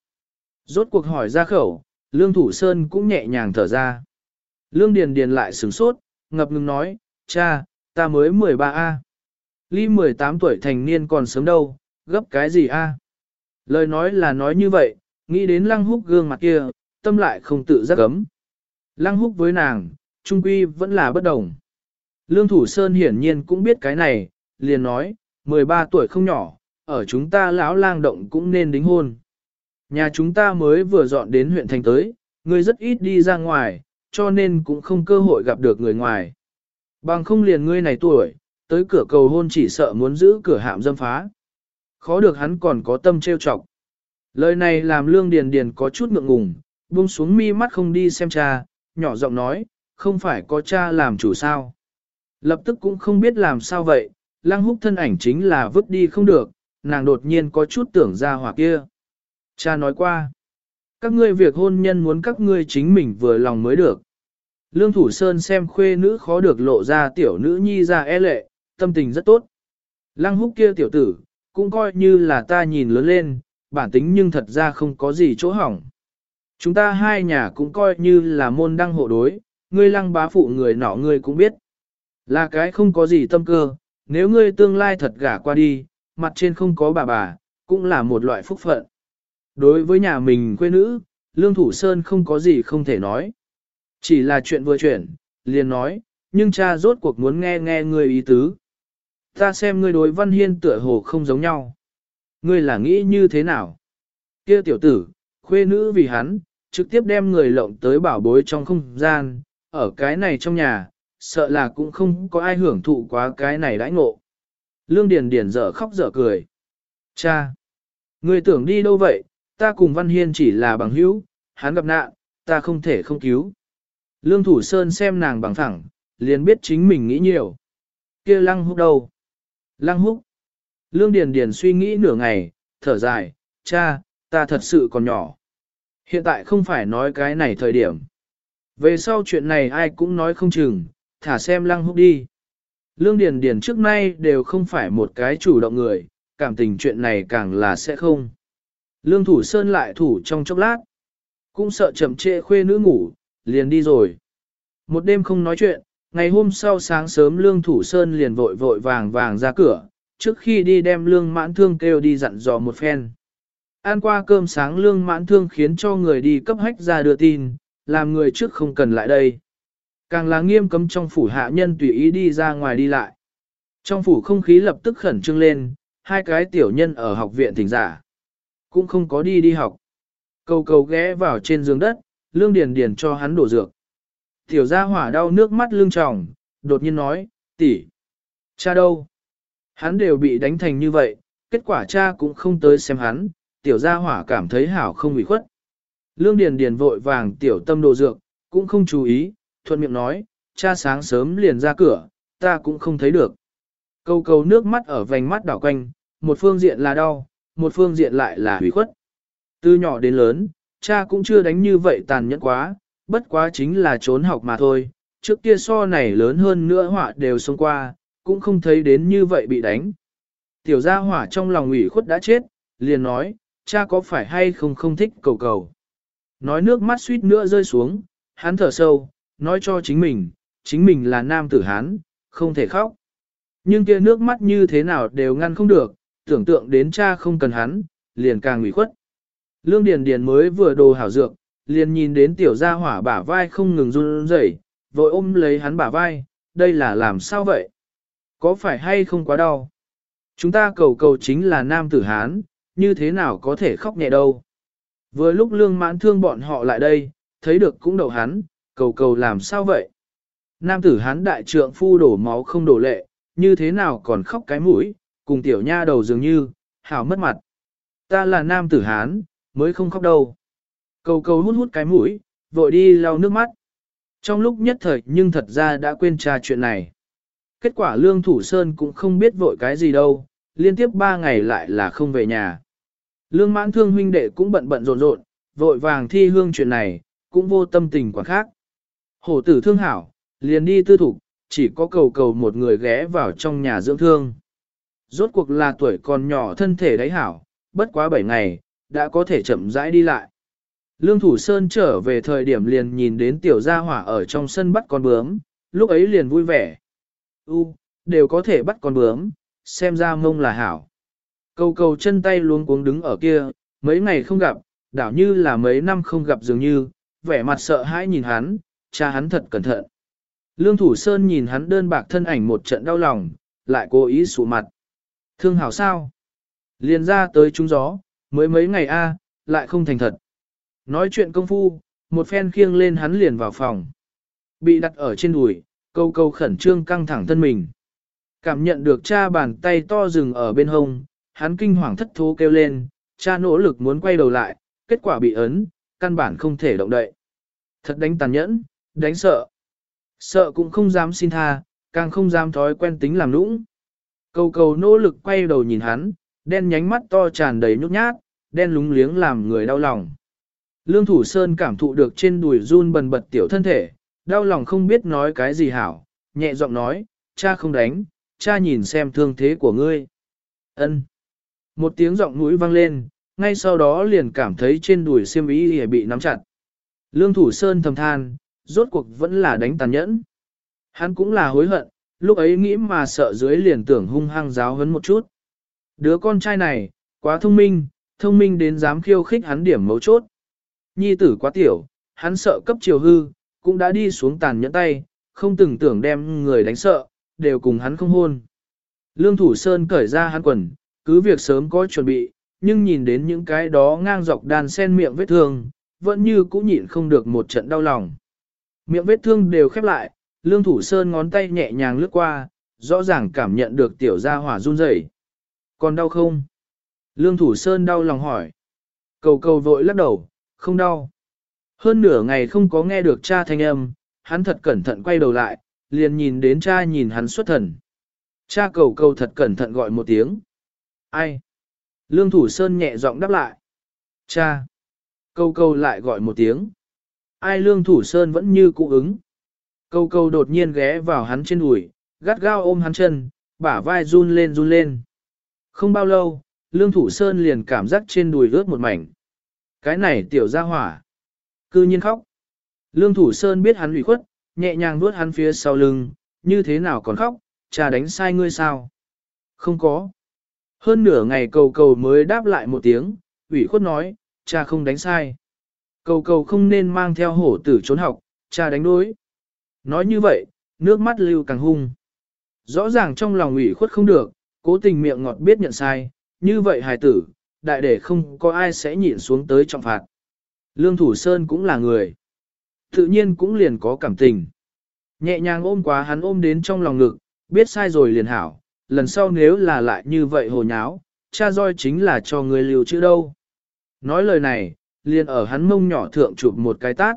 Speaker 1: Rốt cuộc hỏi ra khẩu, Lương Thủ Sơn cũng nhẹ nhàng thở ra. Lương Điền Điền lại sửng sốt, ngập ngừng nói, cha, ta mới 13A. Ly 18 tuổi thành niên còn sớm đâu, gấp cái gì A. Lời nói là nói như vậy, nghĩ đến lăng húc gương mặt kia, tâm lại không tự giác cấm. Lăng húc với nàng, trung quy vẫn là bất đồng. Lương Thủ Sơn hiển nhiên cũng biết cái này, liền nói, 13 tuổi không nhỏ, ở chúng ta lão lang động cũng nên đính hôn. Nhà chúng ta mới vừa dọn đến huyện thành tới, người rất ít đi ra ngoài, cho nên cũng không cơ hội gặp được người ngoài. Bằng không liền ngươi này tuổi, tới cửa cầu hôn chỉ sợ muốn giữ cửa hạm dâm phá. Khó được hắn còn có tâm trêu chọc. Lời này làm lương điền điền có chút ngượng ngùng, buông xuống mi mắt không đi xem cha, nhỏ giọng nói, không phải có cha làm chủ sao. Lập tức cũng không biết làm sao vậy, lăng húc thân ảnh chính là vứt đi không được, nàng đột nhiên có chút tưởng ra hỏa kia. Cha nói qua, các ngươi việc hôn nhân muốn các ngươi chính mình vừa lòng mới được. Lương Thủ Sơn xem khuê nữ khó được lộ ra tiểu nữ nhi ra e lệ, tâm tình rất tốt. Lăng húc kia tiểu tử, cũng coi như là ta nhìn lớn lên, bản tính nhưng thật ra không có gì chỗ hỏng. Chúng ta hai nhà cũng coi như là môn đăng hộ đối, ngươi lăng bá phụ người nọ ngươi cũng biết. Là cái không có gì tâm cơ, nếu ngươi tương lai thật gả qua đi, mặt trên không có bà bà, cũng là một loại phúc phận. Đối với nhà mình quê nữ, Lương Thủ Sơn không có gì không thể nói. Chỉ là chuyện vừa chuyển, liền nói, nhưng cha rốt cuộc muốn nghe nghe ngươi ý tứ. Ta xem ngươi đối văn hiên tựa hồ không giống nhau. Ngươi là nghĩ như thế nào? Kia tiểu tử, khuê nữ vì hắn, trực tiếp đem người lộng tới bảo bối trong không gian, ở cái này trong nhà, sợ là cũng không có ai hưởng thụ quá cái này đãi ngộ. Lương Điền Điền dở khóc dở cười. Cha! Ngươi tưởng đi đâu vậy, ta cùng Văn Hiên chỉ là bằng hữu, hắn gặp nạn, ta không thể không cứu. Lương Thủ Sơn xem nàng bằng thẳng, liền biết chính mình nghĩ nhiều. kia lăng húc đâu? Lăng húc! Lương Điền Điền suy nghĩ nửa ngày, thở dài, cha, ta thật sự còn nhỏ. Hiện tại không phải nói cái này thời điểm. Về sau chuyện này ai cũng nói không chừng, thả xem lăng húc đi. Lương Điền Điền trước nay đều không phải một cái chủ động người, cảm tình chuyện này càng là sẽ không. Lương Thủ Sơn lại thủ trong chốc lát, cũng sợ chậm trễ khuê nữ ngủ, liền đi rồi. Một đêm không nói chuyện, ngày hôm sau sáng sớm Lương Thủ Sơn liền vội vội vàng vàng ra cửa, trước khi đi đem Lương Mãn Thương kêu đi dặn dò một phen. Ăn qua cơm sáng Lương Mãn Thương khiến cho người đi cấp hách ra đưa tin, làm người trước không cần lại đây. Càng là nghiêm cấm trong phủ hạ nhân tùy ý đi ra ngoài đi lại. Trong phủ không khí lập tức khẩn trương lên, hai cái tiểu nhân ở học viện thỉnh giả. Cũng không có đi đi học. Cầu cầu ghé vào trên giường đất, lương điền điền cho hắn đổ dược. Tiểu gia hỏa đau nước mắt lưng tròng, đột nhiên nói, tỷ, cha đâu? Hắn đều bị đánh thành như vậy, kết quả cha cũng không tới xem hắn, tiểu gia hỏa cảm thấy hảo không bị khuất. Lương Điền Điền vội vàng tiểu tâm đồ dược, cũng không chú ý, thuận miệng nói, cha sáng sớm liền ra cửa, ta cũng không thấy được. Câu câu nước mắt ở vành mắt đảo quanh, một phương diện là đau, một phương diện lại là hủy khuất. Từ nhỏ đến lớn, cha cũng chưa đánh như vậy tàn nhẫn quá, bất quá chính là trốn học mà thôi, trước kia so này lớn hơn nữa họa đều xông qua, cũng không thấy đến như vậy bị đánh. Tiểu gia hỏa trong lòng ủy khuất đã chết, liền nói, cha có phải hay không không thích cầu cầu. Nói nước mắt suýt nữa rơi xuống, hắn thở sâu, nói cho chính mình, chính mình là nam tử hán, không thể khóc. Nhưng kia nước mắt như thế nào đều ngăn không được, tưởng tượng đến cha không cần hắn, liền càng ủy khuất. Lương Điền Điền mới vừa đồ hảo dược, liền nhìn đến tiểu gia hỏa bả vai không ngừng run rẩy, vội ôm lấy hắn bả vai, đây là làm sao vậy? Có phải hay không quá đau? Chúng ta cầu cầu chính là nam tử hán, như thế nào có thể khóc nhẹ đâu? Vừa lúc lương mãn thương bọn họ lại đây, thấy được cũng đầu hắn, cầu cầu làm sao vậy? Nam tử hán đại trượng phu đổ máu không đổ lệ, như thế nào còn khóc cái mũi, cùng tiểu nha đầu dường như, hảo mất mặt. Ta là nam tử hán, mới không khóc đâu. Cầu cầu hút hút cái mũi, vội đi lau nước mắt. Trong lúc nhất thời nhưng thật ra đã quên tra chuyện này. Kết quả Lương Thủ Sơn cũng không biết vội cái gì đâu, liên tiếp ba ngày lại là không về nhà. Lương mãn thương huynh đệ cũng bận bận rộn rộn, vội vàng thi hương chuyện này, cũng vô tâm tình quản khác. Hổ tử thương hảo, liền đi tư thục, chỉ có cầu cầu một người ghé vào trong nhà dưỡng thương. Rốt cuộc là tuổi còn nhỏ thân thể đáy hảo, bất quá 7 ngày, đã có thể chậm rãi đi lại. Lương Thủ Sơn trở về thời điểm liền nhìn đến tiểu gia hỏa ở trong sân bắt con bướm, lúc ấy liền vui vẻ. U, đều có thể bắt con bướm, xem ra mông là hảo. Cầu cầu chân tay luôn cuống đứng ở kia, mấy ngày không gặp, đảo như là mấy năm không gặp dường như, vẻ mặt sợ hãi nhìn hắn, cha hắn thật cẩn thận. Lương Thủ Sơn nhìn hắn đơn bạc thân ảnh một trận đau lòng, lại cố ý sụ mặt. Thương hảo sao? Liền ra tới trúng gió, mới mấy ngày a, lại không thành thật. Nói chuyện công phu, một phen khiêng lên hắn liền vào phòng. Bị đặt ở trên đùi, câu câu khẩn trương căng thẳng thân mình. Cảm nhận được cha bàn tay to rừng ở bên hông, hắn kinh hoàng thất thố kêu lên, cha nỗ lực muốn quay đầu lại, kết quả bị ấn, căn bản không thể động đậy. Thật đánh tàn nhẫn, đánh sợ. Sợ cũng không dám xin tha, càng không dám thói quen tính làm nũng. Cầu cầu nỗ lực quay đầu nhìn hắn, đen nhánh mắt to tràn đầy nhút nhát, đen lúng liếng làm người đau lòng. Lương Thủ Sơn cảm thụ được trên đùi run bần bật tiểu thân thể, đau lòng không biết nói cái gì hảo, nhẹ giọng nói, cha không đánh, cha nhìn xem thương thế của ngươi. Ân. Một tiếng giọng mũi vang lên, ngay sau đó liền cảm thấy trên đùi xiêm y bị nắm chặt. Lương Thủ Sơn thầm than, rốt cuộc vẫn là đánh tàn nhẫn. Hắn cũng là hối hận, lúc ấy nghĩ mà sợ dưới liền tưởng hung hăng giáo hấn một chút. Đứa con trai này, quá thông minh, thông minh đến dám khiêu khích hắn điểm mấu chốt. Nhi tử quá tiểu, hắn sợ cấp chiều hư, cũng đã đi xuống tàn nhẫn tay, không từng tưởng đem người đánh sợ, đều cùng hắn không hôn. Lương Thủ Sơn cởi ra hắn quần, cứ việc sớm có chuẩn bị, nhưng nhìn đến những cái đó ngang dọc đàn sen miệng vết thương, vẫn như cũng nhịn không được một trận đau lòng. Miệng vết thương đều khép lại, Lương Thủ Sơn ngón tay nhẹ nhàng lướt qua, rõ ràng cảm nhận được tiểu gia hỏa run rẩy. Còn đau không? Lương Thủ Sơn đau lòng hỏi. Cầu cầu vội lắc đầu, không đau. Hơn nửa ngày không có nghe được cha thanh âm, hắn thật cẩn thận quay đầu lại, liền nhìn đến cha nhìn hắn xuất thần. Cha cầu cầu thật cẩn thận gọi một tiếng. Ai? Lương Thủ Sơn nhẹ giọng đáp lại. Cha. Cầu cầu lại gọi một tiếng. Ai Lương Thủ Sơn vẫn như cụ ứng. Cầu cầu đột nhiên ghé vào hắn trên đùi, gắt gao ôm hắn chân, bả vai run lên run lên. Không bao lâu, Lương Thủ Sơn liền cảm giác trên đùi ướt một mảnh. Cái này tiểu ra hỏa. Cư nhiên khóc. Lương Thủ Sơn biết hắn ủy khuất, nhẹ nhàng vuốt hắn phía sau lưng, như thế nào còn khóc, cha đánh sai ngươi sao? Không có. Hơn nửa ngày cầu cầu mới đáp lại một tiếng, ủy khuất nói, cha không đánh sai. Cầu cầu không nên mang theo hổ tử trốn học, cha đánh đối. Nói như vậy, nước mắt lưu càng hung. Rõ ràng trong lòng ủy khuất không được, cố tình miệng ngọt biết nhận sai, như vậy hài tử, đại để không có ai sẽ nhịn xuống tới trọng phạt. Lương Thủ Sơn cũng là người. Tự nhiên cũng liền có cảm tình. Nhẹ nhàng ôm quá hắn ôm đến trong lòng ngực, biết sai rồi liền hảo, lần sau nếu là lại như vậy hồ nháo, cha roi chính là cho người liều chữ đâu. Nói lời này, liền ở hắn mông nhỏ thượng chụp một cái tát.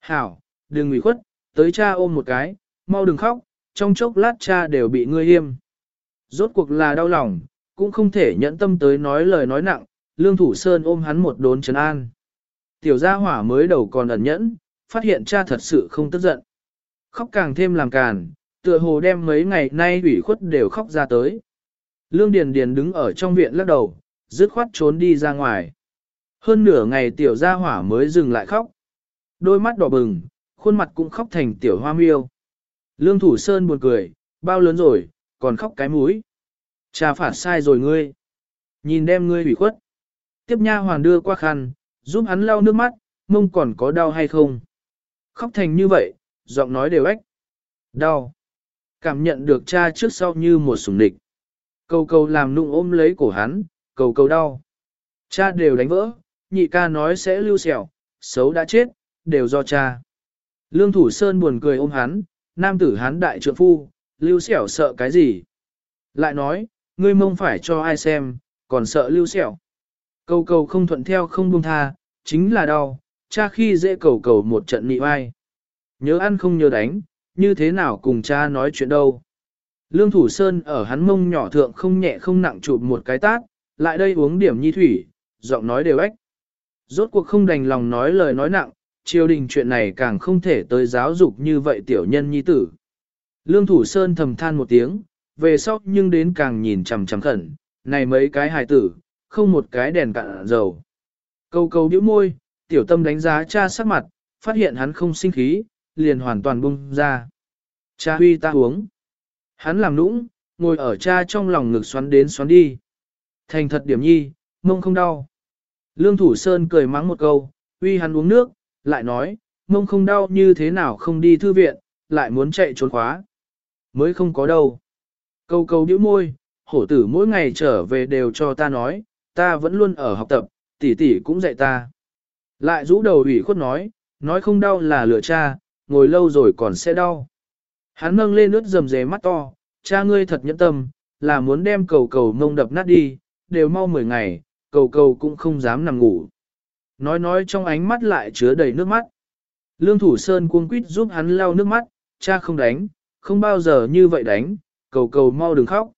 Speaker 1: Hảo, đừng ủy khuất, tới cha ôm một cái, mau đừng khóc, trong chốc lát cha đều bị ngươi hiêm. Rốt cuộc là đau lòng, cũng không thể nhẫn tâm tới nói lời nói nặng, lương thủ sơn ôm hắn một đốn trấn an. Tiểu gia hỏa mới đầu còn ẩn nhẫn, phát hiện cha thật sự không tức giận. Khóc càng thêm làm càn, tựa hồ đem mấy ngày nay ủy khuất đều khóc ra tới. Lương Điền Điền đứng ở trong viện lắc đầu, dứt khoát trốn đi ra ngoài. Hơn nửa ngày tiểu gia hỏa mới dừng lại khóc. Đôi mắt đỏ bừng, khuôn mặt cũng khóc thành tiểu hoa miêu. Lương Thủ Sơn buồn cười, bao lớn rồi, còn khóc cái mũi. Cha phạt sai rồi ngươi. Nhìn đem ngươi hủy khuất. Tiếp nha hoàn đưa qua khăn, giúp hắn lau nước mắt, mông còn có đau hay không. Khóc thành như vậy, giọng nói đều ếch. Đau. Cảm nhận được cha trước sau như một sủng địch. Cầu cầu làm nụng ôm lấy cổ hắn, cầu cầu đau. Cha đều đánh vỡ, nhị ca nói sẽ lưu sẹo, xấu đã chết, đều do cha. Lương Thủ Sơn buồn cười ôm hắn, nam tử hắn đại trượng phu, lưu xẻo sợ cái gì? Lại nói, ngươi mông phải cho ai xem, còn sợ lưu xẻo. Cầu cầu không thuận theo không buông tha, chính là đau, cha khi dễ cầu cầu một trận nị vai. Nhớ ăn không nhớ đánh, như thế nào cùng cha nói chuyện đâu. Lương Thủ Sơn ở hắn mông nhỏ thượng không nhẹ không nặng chụp một cái tát, lại đây uống điểm nhi thủy, giọng nói đều ếch. Rốt cuộc không đành lòng nói lời nói nặng, triều đình chuyện này càng không thể tới giáo dục như vậy tiểu nhân nhi tử. Lương Thủ Sơn thầm than một tiếng, về sau nhưng đến càng nhìn chằm chằm khẩn, này mấy cái hài tử, không một cái đèn cạn dầu. Câu câu điếu môi, tiểu tâm đánh giá cha sắc mặt, phát hiện hắn không sinh khí, liền hoàn toàn bung ra. Cha huy ta uống. Hắn làm nũng, ngồi ở cha trong lòng ngực xoắn đến xoắn đi. Thành thật điểm nhi, mông không đau. Lương Thủ Sơn cười mắng một câu, uy hắn uống nước, lại nói, mông không đau như thế nào không đi thư viện, lại muốn chạy trốn khóa. Mới không có đâu. Câu câu điểu môi, hổ tử mỗi ngày trở về đều cho ta nói, ta vẫn luôn ở học tập, tỷ tỷ cũng dạy ta. Lại rũ đầu ủy khuất nói, nói không đau là lửa cha, ngồi lâu rồi còn sẽ đau. Hắn nâng lên ướt dầm dề mắt to, cha ngươi thật nhẫn tâm, là muốn đem cầu cầu mông đập nát đi, đều mau 10 ngày, cầu cầu cũng không dám nằm ngủ. Nói nói trong ánh mắt lại chứa đầy nước mắt. Lương Thủ Sơn cuống quýt giúp hắn lau nước mắt, cha không đánh, không bao giờ như vậy đánh, cầu cầu mau đừng khóc.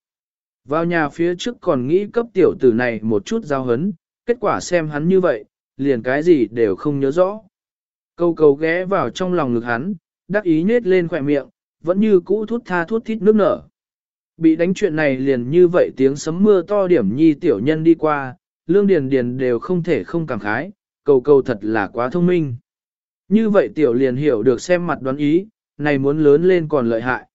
Speaker 1: Vào nhà phía trước còn nghĩ cấp tiểu tử này một chút giao hấn, kết quả xem hắn như vậy, liền cái gì đều không nhớ rõ. Cầu cầu ghé vào trong lòng ngực hắn, đắc ý nết lên khỏe miệng, vẫn như cũ thút tha thút thít nước nở. Bị đánh chuyện này liền như vậy tiếng sấm mưa to điểm nhi tiểu nhân đi qua, lương điền điền đều không thể không cảm khái, cầu cầu thật là quá thông minh. Như vậy tiểu liền hiểu được xem mặt đoán ý, này muốn lớn lên còn lợi hại.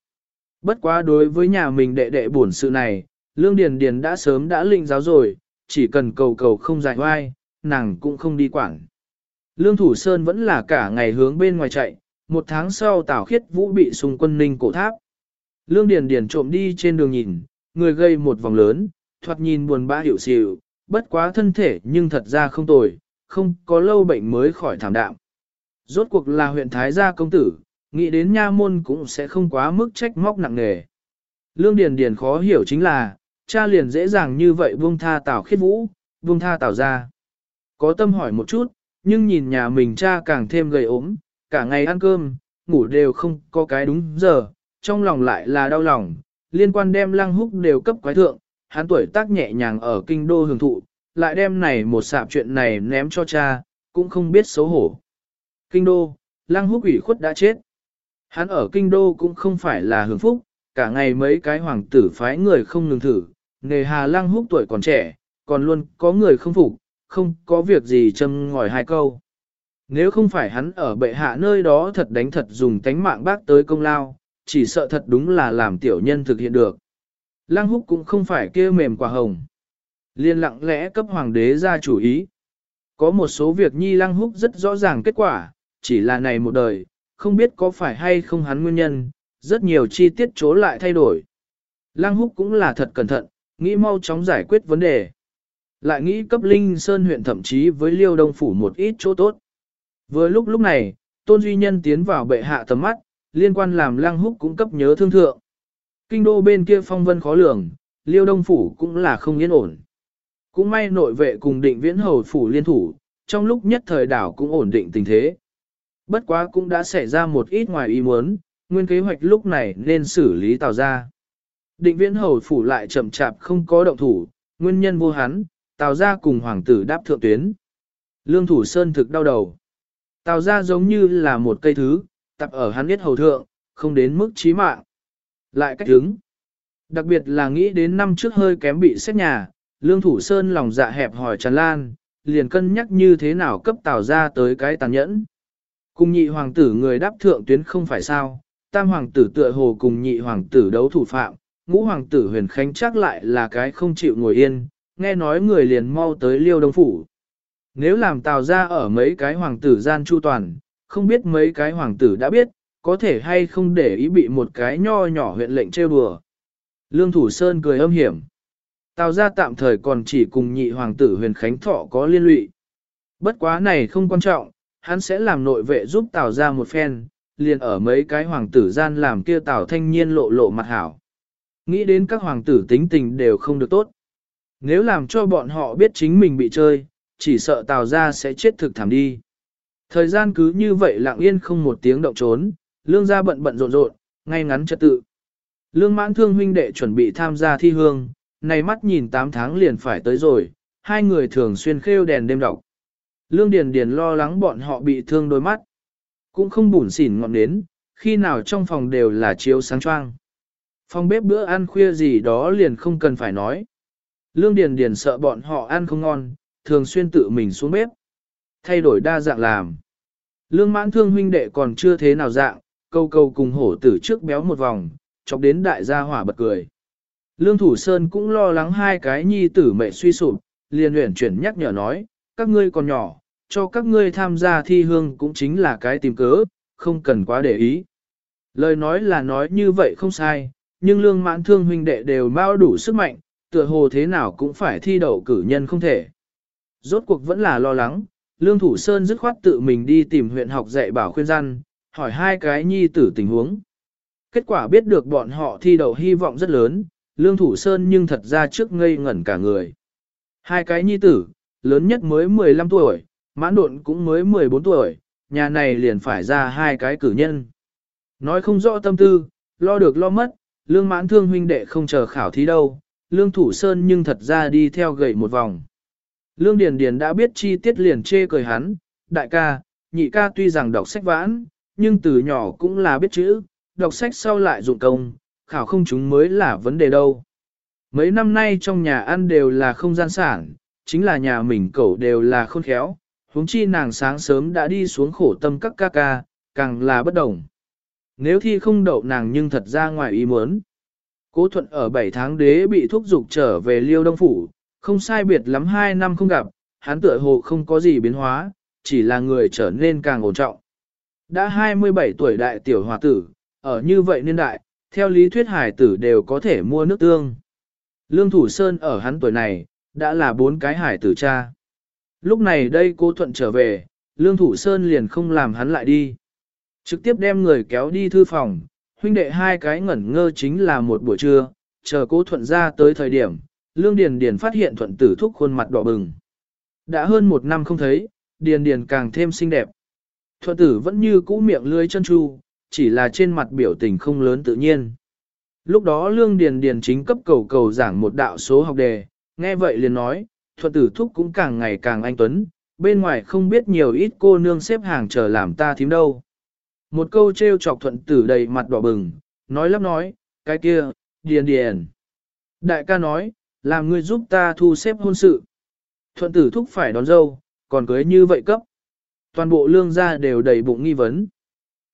Speaker 1: Bất quá đối với nhà mình đệ đệ bổn sự này, lương điền điền đã sớm đã linh giáo rồi, chỉ cần cầu cầu không dài hoai, nàng cũng không đi quảng Lương Thủ Sơn vẫn là cả ngày hướng bên ngoài chạy, một tháng sau tảo Khiết Vũ bị xung quân ninh cổ tháp. Lương Điền Điền trộm đi trên đường nhìn, người gây một vòng lớn, thoạt nhìn buồn bã hiểu xỉu, bất quá thân thể nhưng thật ra không tồi, không có lâu bệnh mới khỏi thảm đạm. Rốt cuộc là huyện Thái gia công tử, nghĩ đến nha môn cũng sẽ không quá mức trách móc nặng nề. Lương Điền Điền khó hiểu chính là, cha liền dễ dàng như vậy buông tha tảo Khiết Vũ, buông tha tảo gia. Có tâm hỏi một chút, nhưng nhìn nhà mình cha càng thêm gầy ốm, cả ngày ăn cơm, ngủ đều không có cái đúng giờ, trong lòng lại là đau lòng, liên quan đem lăng húc đều cấp quái thượng, hắn tuổi tác nhẹ nhàng ở kinh đô hưởng thụ, lại đem này một sạp chuyện này ném cho cha, cũng không biết xấu hổ. Kinh đô, lăng húc ủy khuất đã chết. Hắn ở kinh đô cũng không phải là hưởng phúc, cả ngày mấy cái hoàng tử phái người không ngừng thử, nghề hà lăng húc tuổi còn trẻ, còn luôn có người không phục, không có việc gì châm ngòi hai câu. Nếu không phải hắn ở bệ hạ nơi đó thật đánh thật dùng tánh mạng bác tới công lao, chỉ sợ thật đúng là làm tiểu nhân thực hiện được. Lăng húc cũng không phải kia mềm quả hồng. Liên lặng lẽ cấp hoàng đế ra chủ ý. Có một số việc nhi lăng húc rất rõ ràng kết quả, chỉ là này một đời, không biết có phải hay không hắn nguyên nhân, rất nhiều chi tiết chỗ lại thay đổi. Lăng húc cũng là thật cẩn thận, nghĩ mau chóng giải quyết vấn đề. Lại nghĩ cấp Linh Sơn huyện thậm chí với Liêu Đông Phủ một ít chỗ tốt. Vừa lúc lúc này, Tôn Duy Nhân tiến vào bệ hạ tầm mắt, liên quan làm lăng húc cũng cấp nhớ thương thượng. Kinh đô bên kia phong vân khó lường, Liêu Đông Phủ cũng là không yên ổn. Cũng may nội vệ cùng định viễn hầu phủ liên thủ, trong lúc nhất thời đảo cũng ổn định tình thế. Bất quá cũng đã xảy ra một ít ngoài ý muốn, nguyên kế hoạch lúc này nên xử lý tào ra. Định viễn hầu phủ lại chậm chạp không có động thủ, nguyên nhân vô hắn, tào ra cùng hoàng tử đáp thượng tuyến. Lương thủ sơn thực đau đầu. Tào ra giống như là một cây thứ, tập ở hắn biết hầu thượng, không đến mức chí mạng. Lại cách hứng. Đặc biệt là nghĩ đến năm trước hơi kém bị xét nhà, lương thủ sơn lòng dạ hẹp hỏi tràn lan, liền cân nhắc như thế nào cấp tào ra tới cái tàn nhẫn. Cùng nhị hoàng tử người đáp thượng tuyến không phải sao, tam hoàng tử tựa hồ cùng nhị hoàng tử đấu thủ phạm, ngũ hoàng tử huyền khánh chắc lại là cái không chịu ngồi yên, nghe nói người liền mau tới liêu đông phủ. Nếu làm tào ra ở mấy cái hoàng tử gian chu toàn, không biết mấy cái hoàng tử đã biết, có thể hay không để ý bị một cái nho nhỏ huyện lệnh trêu đùa. Lương Thủ Sơn cười âm hiểm. Tào gia tạm thời còn chỉ cùng nhị hoàng tử huyền khánh thọ có liên lụy. Bất quá này không quan trọng, hắn sẽ làm nội vệ giúp Tào gia một phen, liền ở mấy cái hoàng tử gian làm kia Tào thanh niên lộ lộ mặt hảo. Nghĩ đến các hoàng tử tính tình đều không được tốt. Nếu làm cho bọn họ biết chính mình bị chơi, chỉ sợ Tào gia sẽ chết thực thảm đi. Thời gian cứ như vậy lặng yên không một tiếng động trốn, lương gia bận bận rộn rộn, ngay ngắn trật tự. Lương mãn thương huynh đệ chuẩn bị tham gia thi hương, này mắt nhìn 8 tháng liền phải tới rồi, hai người thường xuyên khêu đèn đêm đọc. Lương Điền Điền lo lắng bọn họ bị thương đôi mắt. Cũng không bủn xỉn ngọn đến, khi nào trong phòng đều là chiếu sáng choang. Phòng bếp bữa ăn khuya gì đó liền không cần phải nói. Lương Điền Điền sợ bọn họ ăn không ngon, thường xuyên tự mình xuống bếp. Thay đổi đa dạng làm. Lương mãn thương huynh đệ còn chưa thế nào dạng, câu câu cùng hổ tử trước béo một vòng, chọc đến đại gia hỏa bật cười. Lương Thủ Sơn cũng lo lắng hai cái nhi tử mẹ suy sụp, liền luyện chuyển nhắc nhở nói, các ngươi còn nhỏ, cho các ngươi tham gia thi hương cũng chính là cái tìm cớ, không cần quá để ý. Lời nói là nói như vậy không sai, nhưng lương mãn thương huynh đệ đều bao đủ sức mạnh, tựa hồ thế nào cũng phải thi đậu cử nhân không thể. Rốt cuộc vẫn là lo lắng, lương thủ sơn dứt khoát tự mình đi tìm huyện học dạy bảo khuyên gian, hỏi hai cái nhi tử tình huống. Kết quả biết được bọn họ thi đậu hy vọng rất lớn, Lương Thủ Sơn nhưng thật ra trước ngây ngẩn cả người. Hai cái nhi tử, lớn nhất mới 15 tuổi, mãn độn cũng mới 14 tuổi, nhà này liền phải ra hai cái cử nhân. Nói không rõ tâm tư, lo được lo mất, lương mãn thương huynh đệ không chờ khảo thí đâu, lương thủ sơn nhưng thật ra đi theo gậy một vòng. Lương Điền Điền đã biết chi tiết liền chê cười hắn, đại ca, nhị ca tuy rằng đọc sách vãn, nhưng từ nhỏ cũng là biết chữ, đọc sách sau lại dụng công, khảo không chúng mới là vấn đề đâu. Mấy năm nay trong nhà ăn đều là không gian sản, chính là nhà mình cậu đều là khôn khéo, huống chi nàng sáng sớm đã đi xuống khổ tâm các ca ca, càng là bất đồng. Nếu thi không đậu nàng nhưng thật ra ngoài ý muốn. Cố thuận ở 7 tháng đế bị thúc dục trở về liêu đông phủ, không sai biệt lắm 2 năm không gặp, hắn tựa hồ không có gì biến hóa, chỉ là người trở nên càng ổn trọng. Đã 27 tuổi đại tiểu hòa tử, ở như vậy niên đại, theo lý thuyết hải tử đều có thể mua nước tương. Lương Thủ Sơn ở hắn tuổi này, đã là bốn cái hải tử cha. Lúc này đây cô thuận trở về, Lương Thủ Sơn liền không làm hắn lại đi. Trực tiếp đem người kéo đi thư phòng, huynh đệ hai cái ngẩn ngơ chính là một buổi trưa, chờ cô thuận ra tới thời điểm, Lương Điền Điền phát hiện thuận tử thúc khuôn mặt đỏ bừng. Đã hơn một năm không thấy, Điền Điền càng thêm xinh đẹp. Thuận tử vẫn như cũ miệng lưới chân chu, chỉ là trên mặt biểu tình không lớn tự nhiên. Lúc đó Lương Điền Điền chính cấp cầu cầu giảng một đạo số học đề, nghe vậy liền nói, thuận tử thúc cũng càng ngày càng anh tuấn, bên ngoài không biết nhiều ít cô nương xếp hàng chờ làm ta thím đâu. Một câu treo chọc thuận tử đầy mặt đỏ bừng, nói lắp nói, cái kia, điền điền. Đại ca nói, làm ngươi giúp ta thu xếp hôn sự. Thuận tử thúc phải đón dâu, còn cưới như vậy cấp. Toàn bộ lương gia đều đầy bụng nghi vấn.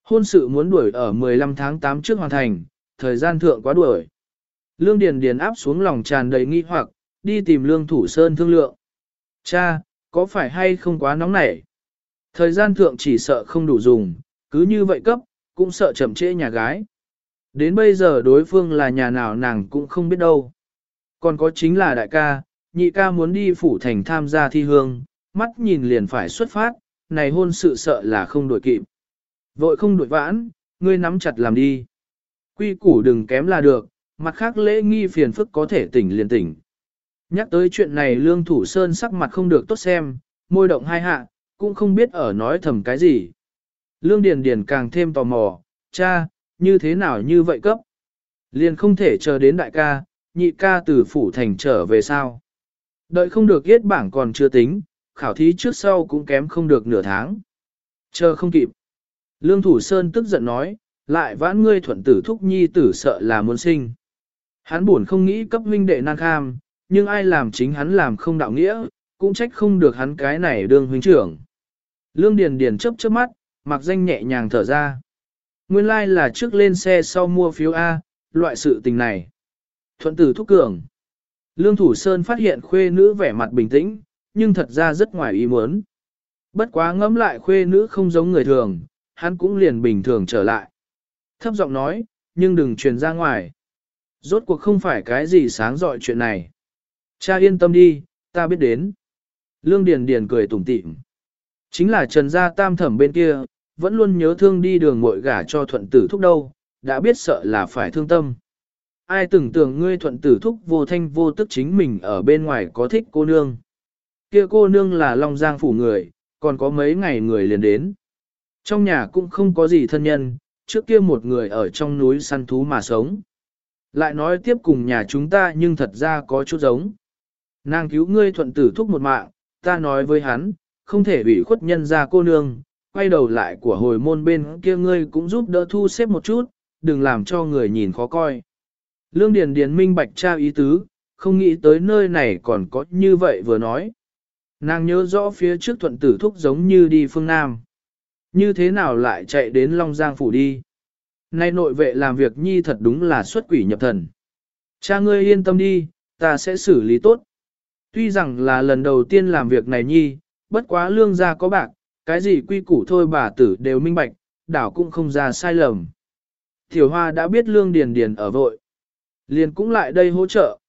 Speaker 1: Hôn sự muốn đuổi ở 15 tháng 8 trước hoàn thành, thời gian thượng quá đuổi. Lương Điền Điền áp xuống lòng tràn đầy nghi hoặc, đi tìm Lương Thủ Sơn thương lượng. Cha, có phải hay không quá nóng nảy? Thời gian thượng chỉ sợ không đủ dùng, cứ như vậy cấp, cũng sợ chậm trễ nhà gái. Đến bây giờ đối phương là nhà nào nàng cũng không biết đâu. Còn có chính là đại ca, nhị ca muốn đi phủ thành tham gia thi hương, mắt nhìn liền phải xuất phát, này hôn sự sợ là không đổi kịp. Vội không đổi vãn, ngươi nắm chặt làm đi. Quy củ đừng kém là được, mặt khác lễ nghi phiền phức có thể tỉnh liền tỉnh. Nhắc tới chuyện này lương thủ sơn sắc mặt không được tốt xem, môi động hai hạ, cũng không biết ở nói thầm cái gì. Lương Điền Điền càng thêm tò mò, cha, như thế nào như vậy cấp? Liền không thể chờ đến đại ca, nhị ca từ phủ thành trở về sao? Đợi không được yết bảng còn chưa tính, khảo thí trước sau cũng kém không được nửa tháng. Chờ không kịp. Lương Thủ Sơn tức giận nói, lại vãn ngươi thuận tử thúc nhi tử sợ là muốn sinh. Hắn buồn không nghĩ cấp huynh đệ nan kham, nhưng ai làm chính hắn làm không đạo nghĩa, cũng trách không được hắn cái này đương huynh trưởng. Lương Điền Điền chớp chớp mắt, mặc danh nhẹ nhàng thở ra. Nguyên lai like là trước lên xe sau mua phiếu A, loại sự tình này. Thuận tử thúc cường. Lương Thủ Sơn phát hiện khuê nữ vẻ mặt bình tĩnh, nhưng thật ra rất ngoài ý muốn. Bất quá ngẫm lại khuê nữ không giống người thường, hắn cũng liền bình thường trở lại. Thấp giọng nói, nhưng đừng truyền ra ngoài. Rốt cuộc không phải cái gì sáng dọi chuyện này. Cha yên tâm đi, ta biết đến. Lương Điền Điền cười tủm tỉm. Chính là Trần Gia Tam Thẩm bên kia, vẫn luôn nhớ thương đi đường mội gả cho thuận tử thúc đâu, đã biết sợ là phải thương tâm. Ai tưởng tưởng ngươi thuận tử thúc vô thanh vô tức chính mình ở bên ngoài có thích cô nương. Kia cô nương là Long Giang phủ người, còn có mấy ngày người liền đến. Trong nhà cũng không có gì thân nhân, trước kia một người ở trong núi săn thú mà sống. Lại nói tiếp cùng nhà chúng ta nhưng thật ra có chút giống. Nàng cứu ngươi thuận tử thúc một mạng, ta nói với hắn, không thể bị khuất nhân ra cô nương, quay đầu lại của hồi môn bên kia ngươi cũng giúp đỡ thu xếp một chút, đừng làm cho người nhìn khó coi. Lương Điền Điền minh bạch tra ý tứ, không nghĩ tới nơi này còn có như vậy vừa nói. Nàng nhớ rõ phía trước thuận tử thúc giống như đi phương Nam. Như thế nào lại chạy đến Long Giang phủ đi? Nay nội vệ làm việc nhi thật đúng là xuất quỷ nhập thần. Cha ngươi yên tâm đi, ta sẽ xử lý tốt. Tuy rằng là lần đầu tiên làm việc này nhi, bất quá lương gia có bạc, cái gì quy củ thôi bà tử đều minh bạch, đảo cũng không ra sai lầm. Tiểu hoa đã biết lương điền điền ở vội. Liền cũng lại đây hỗ trợ.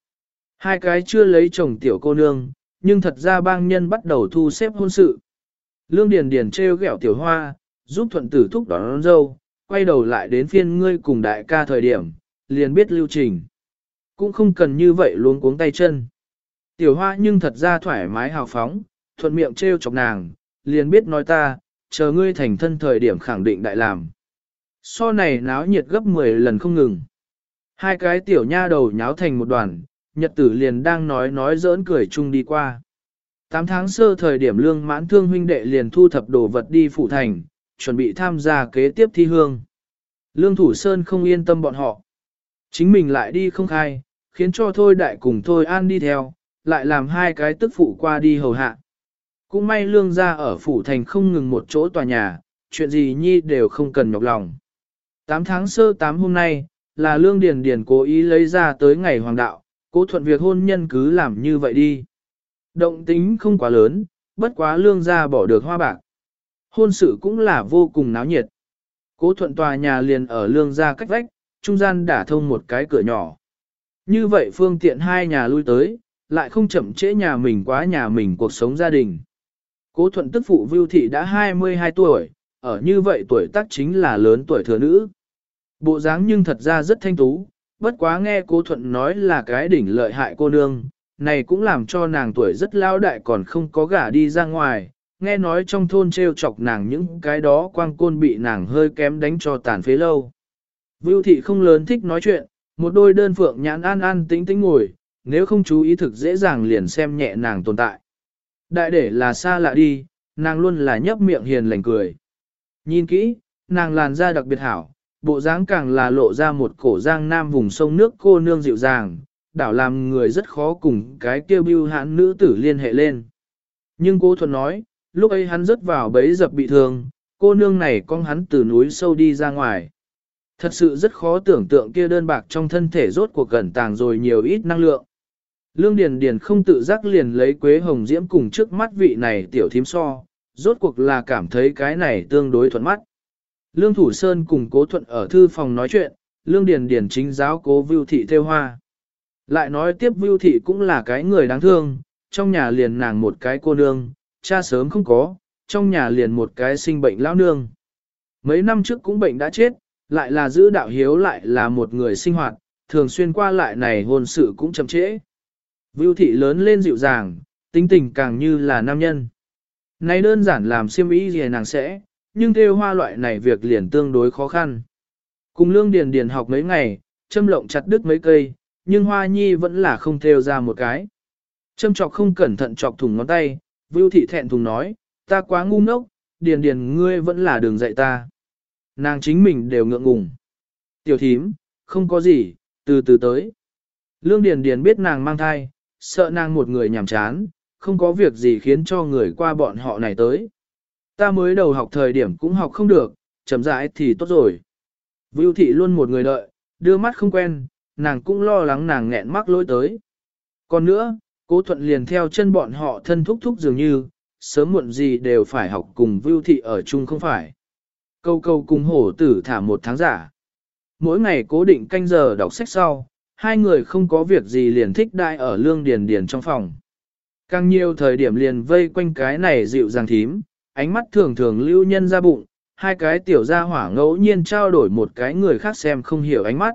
Speaker 1: Hai cái chưa lấy chồng tiểu cô nương, nhưng thật ra bang nhân bắt đầu thu xếp hôn sự. Lương Điền Điền treo gẹo tiểu hoa, giúp thuận tử thúc đón, đón dâu, quay đầu lại đến phiên ngươi cùng đại ca thời điểm, liền biết lưu trình. Cũng không cần như vậy luôn cuống tay chân. Tiểu hoa nhưng thật ra thoải mái hào phóng, thuận miệng treo chọc nàng, liền biết nói ta, chờ ngươi thành thân thời điểm khẳng định đại làm. So này náo nhiệt gấp 10 lần không ngừng. Hai cái tiểu nha đầu nháo thành một đoàn, nhật tử liền đang nói nói giỡn cười chung đi qua. Tám tháng sơ thời điểm lương mãn thương huynh đệ liền thu thập đồ vật đi phủ thành, chuẩn bị tham gia kế tiếp thi hương. Lương Thủ Sơn không yên tâm bọn họ. Chính mình lại đi không khai, khiến cho Thôi Đại cùng Thôi An đi theo, lại làm hai cái tức phụ qua đi hầu hạ. Cũng may lương ra ở phủ thành không ngừng một chỗ tòa nhà, chuyện gì nhi đều không cần nhọc lòng. Tám tháng sơ tám hôm nay, là lương điền điền cố ý lấy ra tới ngày hoàng đạo, cố thuận việc hôn nhân cứ làm như vậy đi. Động tính không quá lớn, bất quá lương ra bỏ được hoa bạc. Hôn sự cũng là vô cùng náo nhiệt. Cố thuận tòa nhà liền ở lương ra cách vách, trung gian đả thông một cái cửa nhỏ. Như vậy phương tiện hai nhà lui tới, lại không chậm trễ nhà mình quá nhà mình cuộc sống gia đình. Cố thuận tức phụ Vưu Thị đã 22 tuổi, ở như vậy tuổi tác chính là lớn tuổi thừa nữ. Bộ dáng nhưng thật ra rất thanh tú, bất quá nghe cố thuận nói là cái đỉnh lợi hại cô nương, này cũng làm cho nàng tuổi rất lao đại còn không có gả đi ra ngoài, nghe nói trong thôn treo chọc nàng những cái đó quang côn bị nàng hơi kém đánh cho tàn phế lâu. Vưu thị không lớn thích nói chuyện, một đôi đơn phượng nhãn an an tĩnh tĩnh ngồi, nếu không chú ý thực dễ dàng liền xem nhẹ nàng tồn tại. Đại để là xa lạ đi, nàng luôn là nhấp miệng hiền lành cười. Nhìn kỹ, nàng làn da đặc biệt hảo, bộ dáng càng là lộ ra một cổ giang nam vùng sông nước cô nương dịu dàng, đảo làm người rất khó cùng cái kêu bưu hãn nữ tử liên hệ lên. Nhưng cô thuần nói, lúc ấy hắn rớt vào bấy dập bị thương, cô nương này con hắn từ núi sâu đi ra ngoài. Thật sự rất khó tưởng tượng kia đơn bạc trong thân thể rốt cuộc gần tàng rồi nhiều ít năng lượng. Lương Điền Điền không tự giác liền lấy Quế Hồng Diễm cùng trước mắt vị này tiểu thím so, rốt cuộc là cảm thấy cái này tương đối thuận mắt. Lương Thủ Sơn cùng Cố Thuận ở thư phòng nói chuyện, Lương Điền Điền chính giáo cố Vưu Thị theo hoa. Lại nói tiếp Vưu Thị cũng là cái người đáng thương, trong nhà liền nàng một cái cô nương, cha sớm không có, trong nhà liền một cái sinh bệnh lão nương. Mấy năm trước cũng bệnh đã chết, lại là giữ đạo hiếu lại là một người sinh hoạt, thường xuyên qua lại này hôn sự cũng chậm trễ. Vưu thị lớn lên dịu dàng, tính tình càng như là nam nhân. Này đơn giản làm siêm ý gì nàng sẽ, nhưng theo hoa loại này việc liền tương đối khó khăn. Cùng lương điền điền học mấy ngày, châm lộng chặt đứt mấy cây, nhưng hoa nhi vẫn là không theo ra một cái. Châm chọc không cẩn thận chọc thùng ngón tay, Vưu thị thẹn thùng nói, ta quá ngu ngốc, điền điền ngươi vẫn là đường dạy ta. Nàng chính mình đều ngượng ngùng. Tiểu thím, không có gì, từ từ tới. Lương điền điền biết nàng mang thai, sợ nàng một người nhảm chán, không có việc gì khiến cho người qua bọn họ này tới. Ta mới đầu học thời điểm cũng học không được, chậm rãi thì tốt rồi. Vưu thị luôn một người đợi, đưa mắt không quen, nàng cũng lo lắng nàng nghẹn mắc lỗi tới. Còn nữa, cố thuận liền theo chân bọn họ thân thúc thúc dường như, sớm muộn gì đều phải học cùng Vưu thị ở chung không phải. Câu câu cùng hổ tử thả một tháng giả. Mỗi ngày cố định canh giờ đọc sách sau, hai người không có việc gì liền thích đại ở lương điền điền trong phòng. Càng nhiều thời điểm liền vây quanh cái này dịu dàng thím, ánh mắt thường thường lưu nhân ra bụng, hai cái tiểu gia hỏa ngẫu nhiên trao đổi một cái người khác xem không hiểu ánh mắt.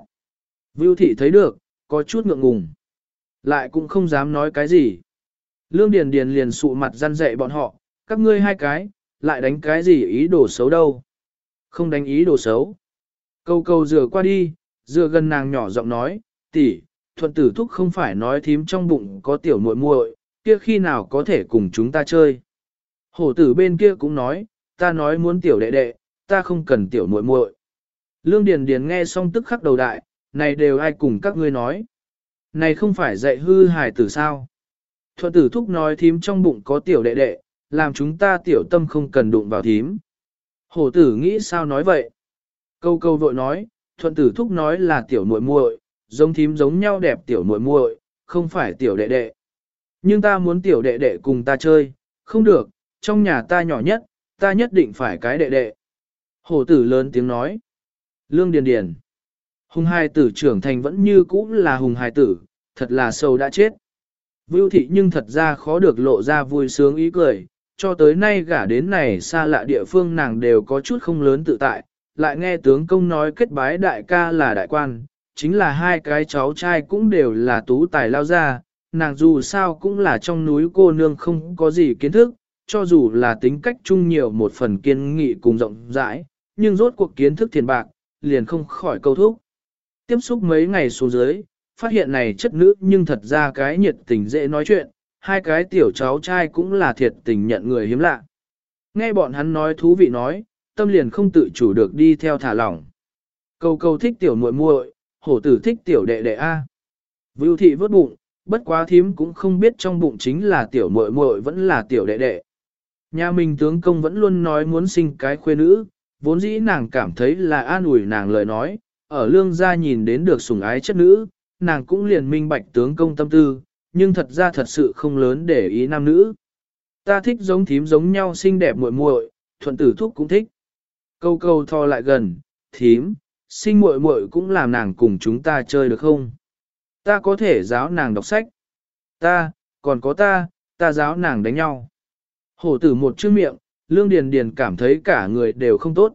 Speaker 1: Vưu thị thấy được, có chút ngượng ngùng. Lại cũng không dám nói cái gì. Lương Điền Điền liền sụ mặt răn dạy bọn họ, các ngươi hai cái, lại đánh cái gì ý đồ xấu đâu. Không đánh ý đồ xấu. Câu câu rửa qua đi, rửa gần nàng nhỏ giọng nói, tỷ, thuận tử thúc không phải nói thím trong bụng có tiểu muội muội, kia khi nào có thể cùng chúng ta chơi. Hổ tử bên kia cũng nói, ta nói muốn tiểu đệ đệ, ta không cần tiểu muội muội. Lương Điền Điền nghe xong tức khắc đầu đại, này đều ai cùng các ngươi nói. Này không phải dạy hư hài tử sao. Thuận tử thúc nói thím trong bụng có tiểu đệ đệ, làm chúng ta tiểu tâm không cần đụng vào thím. Hổ tử nghĩ sao nói vậy? Câu câu vội nói, thuận tử thúc nói là tiểu muội muội, giống thím giống nhau đẹp tiểu muội muội, không phải tiểu đệ đệ. Nhưng ta muốn tiểu đệ đệ cùng ta chơi, không được, trong nhà ta nhỏ nhất, ta nhất định phải cái đệ đệ. Hổ tử lớn tiếng nói. Lương Điền Điền. Hùng hai tử trưởng thành vẫn như cũ là hùng hài tử, thật là sâu đã chết. Vưu thị nhưng thật ra khó được lộ ra vui sướng ý cười, cho tới nay gả đến này xa lạ địa phương nàng đều có chút không lớn tự tại, lại nghe tướng công nói kết bái đại ca là đại quan, chính là hai cái cháu trai cũng đều là tú tài lao ra, nàng dù sao cũng là trong núi cô nương không có gì kiến thức, cho dù là tính cách chung nhiều một phần kiên nghị cùng rộng rãi, nhưng rốt cuộc kiến thức thiền bạc, liền không khỏi câu thúc. Tiếp xúc mấy ngày xuống dưới, phát hiện này chất nữ nhưng thật ra cái nhiệt tình dễ nói chuyện, hai cái tiểu cháu trai cũng là thiệt tình nhận người hiếm lạ. Nghe bọn hắn nói thú vị nói, tâm liền không tự chủ được đi theo thả lỏng. Cầu cầu thích tiểu muội muội, hổ tử thích tiểu đệ đệ A. Vưu thị vớt bụng, bất quá thím cũng không biết trong bụng chính là tiểu muội muội vẫn là tiểu đệ đệ. Nhà mình tướng công vẫn luôn nói muốn sinh cái khuê nữ, vốn dĩ nàng cảm thấy là an ủi nàng lời nói, ở lương gia nhìn đến được sủng ái chất nữ, nàng cũng liền minh bạch tướng công tâm tư, nhưng thật ra thật sự không lớn để ý nam nữ. Ta thích giống thím giống nhau xinh đẹp muội muội, thuận tử thúc cũng thích. Câu câu thò lại gần, thím, sinh muội muội cũng làm nàng cùng chúng ta chơi được không? Ta có thể giáo nàng đọc sách. Ta, còn có ta, ta giáo nàng đánh nhau. Hổ tử một chữ miệng, lương điền điền cảm thấy cả người đều không tốt.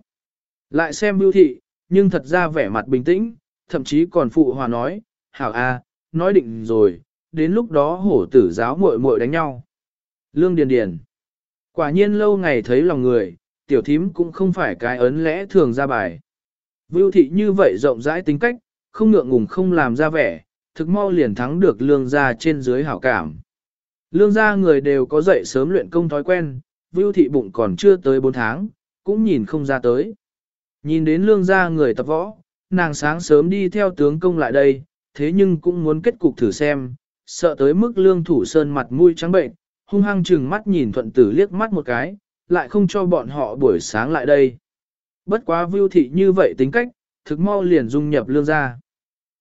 Speaker 1: Lại xem bưu thị, nhưng thật ra vẻ mặt bình tĩnh, thậm chí còn phụ hòa nói, hảo a, nói định rồi, đến lúc đó hổ tử giáo muội muội đánh nhau. Lương Điền Điền. Quả nhiên lâu ngày thấy lòng người, tiểu thím cũng không phải cái ấn lẽ thường ra bài. Vưu thị như vậy rộng rãi tính cách, không ngượng ngùng không làm ra vẻ, thực mau liền thắng được lương gia trên dưới hảo cảm. Lương gia người đều có dậy sớm luyện công thói quen, vưu thị bụng còn chưa tới 4 tháng, cũng nhìn không ra tới. Nhìn đến lương gia người tập võ, nàng sáng sớm đi theo tướng công lại đây, thế nhưng cũng muốn kết cục thử xem, sợ tới mức lương thủ sơn mặt mũi trắng bệnh, hung hăng chừng mắt nhìn thuận tử liếc mắt một cái, lại không cho bọn họ buổi sáng lại đây. Bất quá vưu thị như vậy tính cách, thực mau liền dung nhập lương gia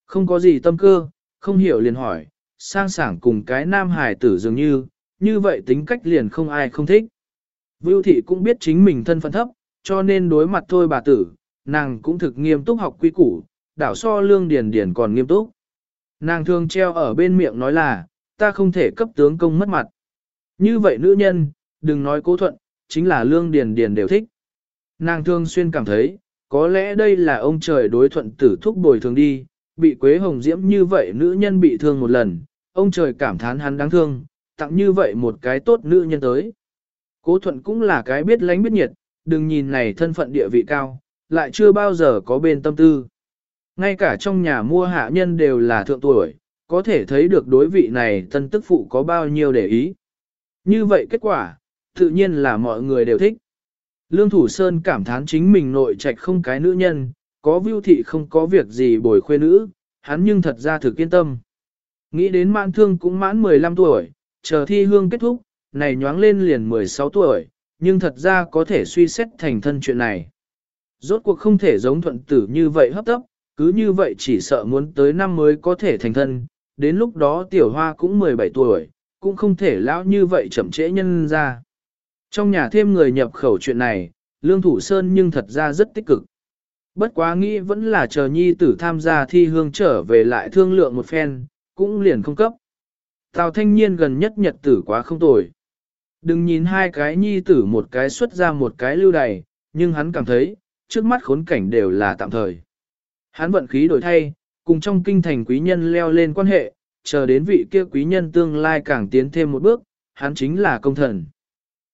Speaker 1: Không có gì tâm cơ, không hiểu liền hỏi, sang sảng cùng cái nam hài tử dường như, như vậy tính cách liền không ai không thích. Vưu thị cũng biết chính mình thân phận thấp, cho nên đối mặt thôi bà tử, nàng cũng thực nghiêm túc học quy củ, đảo so lương điền điền còn nghiêm túc. Nàng thường treo ở bên miệng nói là, ta không thể cấp tướng công mất mặt. Như vậy nữ nhân, đừng nói cố thuận, chính là lương điền điền đều thích. Nàng thường xuyên cảm thấy, có lẽ đây là ông trời đối thuận tử thúc bồi thường đi, bị Quế Hồng Diễm như vậy nữ nhân bị thương một lần, ông trời cảm thán hắn đáng thương, tặng như vậy một cái tốt nữ nhân tới. Cố thuận cũng là cái biết lánh biết nhiệt, đừng nhìn này thân phận địa vị cao, lại chưa bao giờ có bên tâm tư. Ngay cả trong nhà mua hạ nhân đều là thượng tuổi, có thể thấy được đối vị này tân tức phụ có bao nhiêu để ý. Như vậy kết quả, tự nhiên là mọi người đều thích. Lương Thủ Sơn cảm thán chính mình nội trạch không cái nữ nhân, có vưu thị không có việc gì bồi khuê nữ, hắn nhưng thật ra thực yên tâm. Nghĩ đến mãn thương cũng mãn 15 tuổi, chờ thi hương kết thúc, này nhoáng lên liền 16 tuổi, nhưng thật ra có thể suy xét thành thân chuyện này. Rốt cuộc không thể giống thuận tử như vậy hấp tấp, cứ như vậy chỉ sợ muốn tới năm mới có thể thành thân, đến lúc đó tiểu hoa cũng 17 tuổi, cũng không thể lão như vậy chậm trễ nhân ra. Trong nhà thêm người nhập khẩu chuyện này, Lương Thủ Sơn nhưng thật ra rất tích cực. Bất quá nghĩ vẫn là chờ nhi tử tham gia thi hương trở về lại thương lượng một phen, cũng liền không cấp. Tào thanh niên gần nhất nhật tử quá không tồi. Đừng nhìn hai cái nhi tử một cái xuất ra một cái lưu đầy, nhưng hắn cảm thấy, trước mắt khốn cảnh đều là tạm thời. Hắn vận khí đổi thay, cùng trong kinh thành quý nhân leo lên quan hệ, chờ đến vị kia quý nhân tương lai càng tiến thêm một bước, hắn chính là công thần.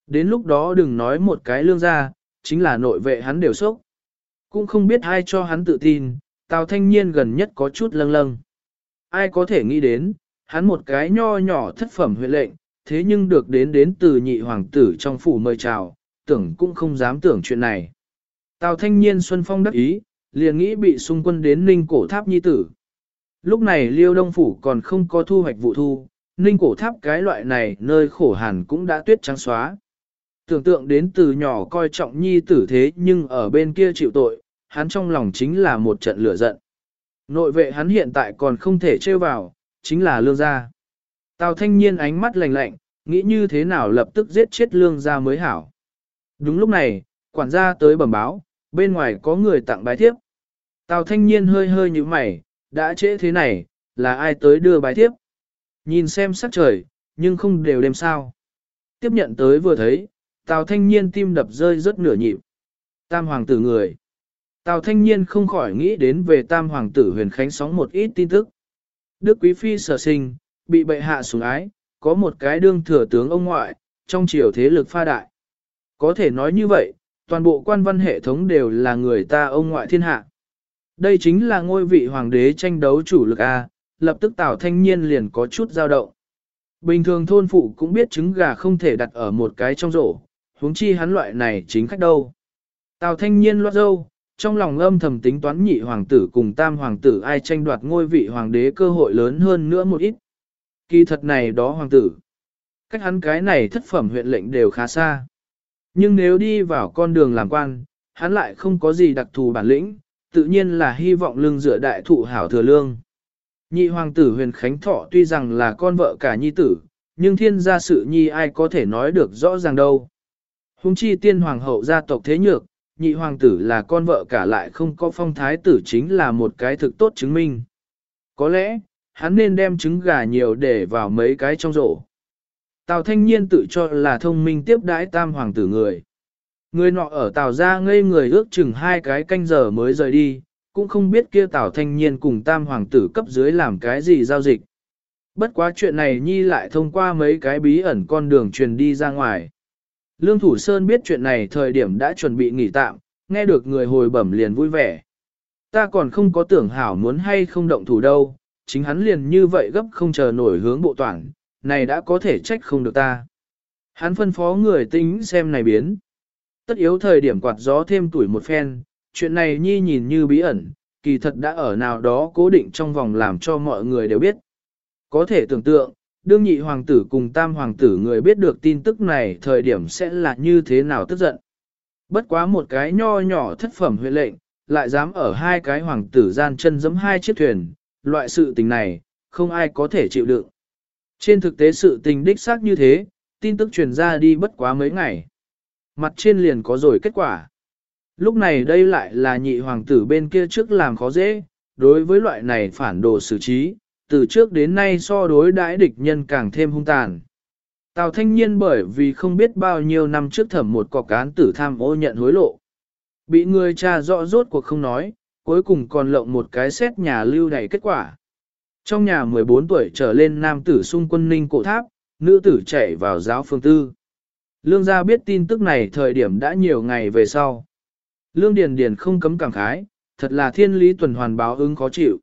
Speaker 1: Đến lúc đó đừng nói một cái lương ra, chính là nội vệ hắn đều sốc. Cũng không biết ai cho hắn tự tin, Tào Thanh Niên gần nhất có chút lâng lâng. Ai có thể nghĩ đến, hắn một cái nho nhỏ thất phẩm huyện lệnh, thế nhưng được đến đến từ nhị hoàng tử trong phủ mời chào, tưởng cũng không dám tưởng chuyện này. Tào Thanh Niên Xuân Phong đắc ý, liền nghĩ bị xung quân đến ninh cổ tháp nhi tử. Lúc này liêu đông phủ còn không có thu hoạch vụ thu, ninh cổ tháp cái loại này nơi khổ hàn cũng đã tuyết trắng xóa. Tưởng tượng đến từ nhỏ coi trọng nhi tử thế nhưng ở bên kia chịu tội, hắn trong lòng chính là một trận lửa giận. Nội vệ hắn hiện tại còn không thể trêu vào, chính là lương gia. Tào thanh niên ánh mắt lạnh lạnh, nghĩ như thế nào lập tức giết chết lương gia mới hảo. Đúng lúc này, quản gia tới bẩm báo, bên ngoài có người tặng bái thiếp. Tào thanh niên hơi hơi như mày, đã trễ thế này, là ai tới đưa bái thiếp? Nhìn xem sắc trời, nhưng không đều đêm sao. Tiếp nhận tới vừa thấy, Tào thanh niên tim đập rơi rất nửa nhịp. Tam hoàng tử người. Tào thanh niên không khỏi nghĩ đến về tam hoàng tử huyền khánh sóng một ít tin tức. Đức Quý Phi sở sinh, bị bệ hạ sủng ái, có một cái đương thừa tướng ông ngoại, trong triều thế lực pha đại. Có thể nói như vậy, toàn bộ quan văn hệ thống đều là người ta ông ngoại thiên hạ. Đây chính là ngôi vị hoàng đế tranh đấu chủ lực A, lập tức Tào Thanh Niên liền có chút dao động. Bình thường thôn phụ cũng biết trứng gà không thể đặt ở một cái trong rổ, huống chi hắn loại này chính khách đâu. Tào Thanh Niên loát dâu, trong lòng âm thầm tính toán nhị hoàng tử cùng tam hoàng tử ai tranh đoạt ngôi vị hoàng đế cơ hội lớn hơn nữa một ít. Kỳ thật này đó hoàng tử. Cách hắn cái này thất phẩm huyện lệnh đều khá xa. Nhưng nếu đi vào con đường làm quan, hắn lại không có gì đặc thù bản lĩnh, tự nhiên là hy vọng lưng dựa đại thụ hảo thừa lương. Nhị hoàng tử huyền khánh thọ tuy rằng là con vợ cả nhi tử, nhưng thiên gia sự nhi ai có thể nói được rõ ràng đâu. Hùng chi tiên hoàng hậu gia tộc thế nhược, nhị hoàng tử là con vợ cả lại không có phong thái tử chính là một cái thực tốt chứng minh. Có lẽ, hắn nên đem trứng gà nhiều để vào mấy cái trong rổ. Tào thanh niên tự cho là thông minh tiếp đãi tam hoàng tử người. Người nọ ở Tào ra ngây người ước chừng hai cái canh giờ mới rời đi, cũng không biết kia Tào thanh niên cùng tam hoàng tử cấp dưới làm cái gì giao dịch. Bất quá chuyện này Nhi lại thông qua mấy cái bí ẩn con đường truyền đi ra ngoài. Lương Thủ Sơn biết chuyện này thời điểm đã chuẩn bị nghỉ tạm, nghe được người hồi bẩm liền vui vẻ. Ta còn không có tưởng hảo muốn hay không động thủ đâu, chính hắn liền như vậy gấp không chờ nổi hướng bộ toàn, này đã có thể trách không được ta. Hắn phân phó người tính xem này biến. Tất yếu thời điểm quạt gió thêm tuổi một phen, chuyện này nhi nhìn như bí ẩn, kỳ thật đã ở nào đó cố định trong vòng làm cho mọi người đều biết. Có thể tưởng tượng, đương nhị hoàng tử cùng tam hoàng tử người biết được tin tức này thời điểm sẽ là như thế nào tức giận. Bất quá một cái nho nhỏ thất phẩm huyện lệnh, lại dám ở hai cái hoàng tử gian chân giẫm hai chiếc thuyền, loại sự tình này, không ai có thể chịu đựng. Trên thực tế sự tình đích xác như thế, tin tức truyền ra đi bất quá mấy ngày. Mặt trên liền có rồi kết quả. Lúc này đây lại là nhị hoàng tử bên kia trước làm khó dễ, đối với loại này phản đồ xử trí, từ trước đến nay so đối đãi địch nhân càng thêm hung tàn. Tào thanh niên bởi vì không biết bao nhiêu năm trước thẩm một cọc cán tử tham ô nhận hối lộ. Bị người cha rõ rốt cuộc không nói, cuối cùng còn lộng một cái xét nhà lưu đầy kết quả. Trong nhà 14 tuổi trở lên nam tử xung quân ninh cổ tháp, nữ tử chạy vào giáo phương tư. Lương gia biết tin tức này thời điểm đã nhiều ngày về sau. Lương Điền Điền không cấm cảm khái, thật là thiên lý tuần hoàn báo ứng khó chịu.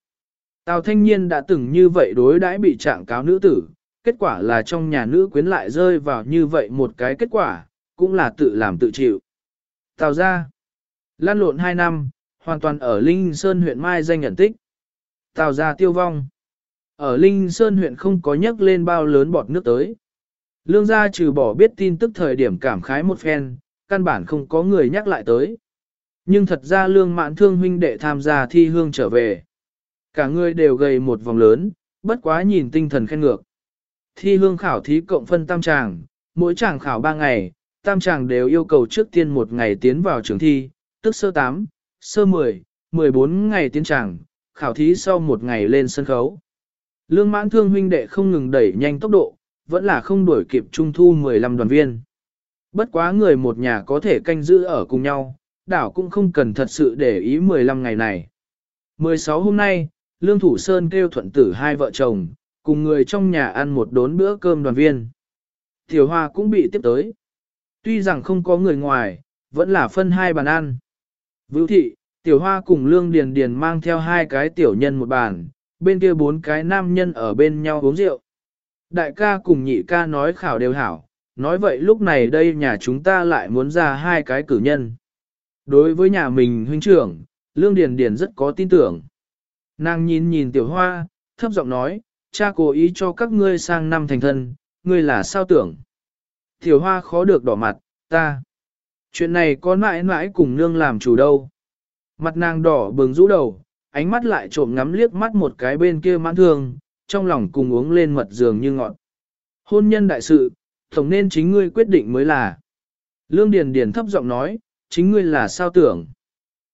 Speaker 1: Tào thanh niên đã từng như vậy đối đãi bị trạng cáo nữ tử, kết quả là trong nhà nữ quyến lại rơi vào như vậy một cái kết quả, cũng là tự làm tự chịu. Tào gia lan lộn 2 năm, hoàn toàn ở Linh Sơn huyện Mai danh nhận tích. Tào ra tiêu vong. Ở Linh Sơn huyện không có nhắc lên bao lớn bọt nước tới. Lương gia trừ bỏ biết tin tức thời điểm cảm khái một phen, căn bản không có người nhắc lại tới. Nhưng thật ra lương mạn thương huynh đệ tham gia thi hương trở về. Cả người đều gầy một vòng lớn, bất quá nhìn tinh thần khen ngược. Thi hương khảo thí cộng phân tam tràng, mỗi tràng khảo ba ngày, tam tràng đều yêu cầu trước tiên một ngày tiến vào trường thi, tức sơ tám sơ 10, 14 ngày tiến tràng, khảo thí sau một ngày lên sân khấu. Lương mãn thương huynh đệ không ngừng đẩy nhanh tốc độ, vẫn là không đuổi kịp trung thu 15 đoàn viên. Bất quá người một nhà có thể canh giữ ở cùng nhau, đảo cũng không cần thật sự để ý 15 ngày này. 16 hôm nay, Lương Thủ Sơn kêu thuận tử hai vợ chồng, cùng người trong nhà ăn một đốn bữa cơm đoàn viên. Tiểu Hoa cũng bị tiếp tới. Tuy rằng không có người ngoài, vẫn là phân hai bàn ăn. Vưu thị, Tiểu Hoa cùng Lương Điền Điền mang theo hai cái tiểu nhân một bàn, bên kia bốn cái nam nhân ở bên nhau uống rượu. Đại ca cùng nhị ca nói khảo đều hảo, nói vậy lúc này đây nhà chúng ta lại muốn ra hai cái cử nhân. Đối với nhà mình huynh trưởng, Lương Điền Điền rất có tin tưởng. Nàng nhìn nhìn tiểu hoa, thấp giọng nói, cha cố ý cho các ngươi sang năm thành thân, ngươi là sao tưởng. Tiểu hoa khó được đỏ mặt, ta. Chuyện này có mãi mãi cùng nương làm chủ đâu. Mặt nàng đỏ bừng rũ đầu, ánh mắt lại trộm ngắm liếc mắt một cái bên kia mãn thương, trong lòng cùng uống lên mật giường như ngọn. Hôn nhân đại sự, tổng nên chính ngươi quyết định mới là. Lương Điền Điền thấp giọng nói, chính ngươi là sao tưởng.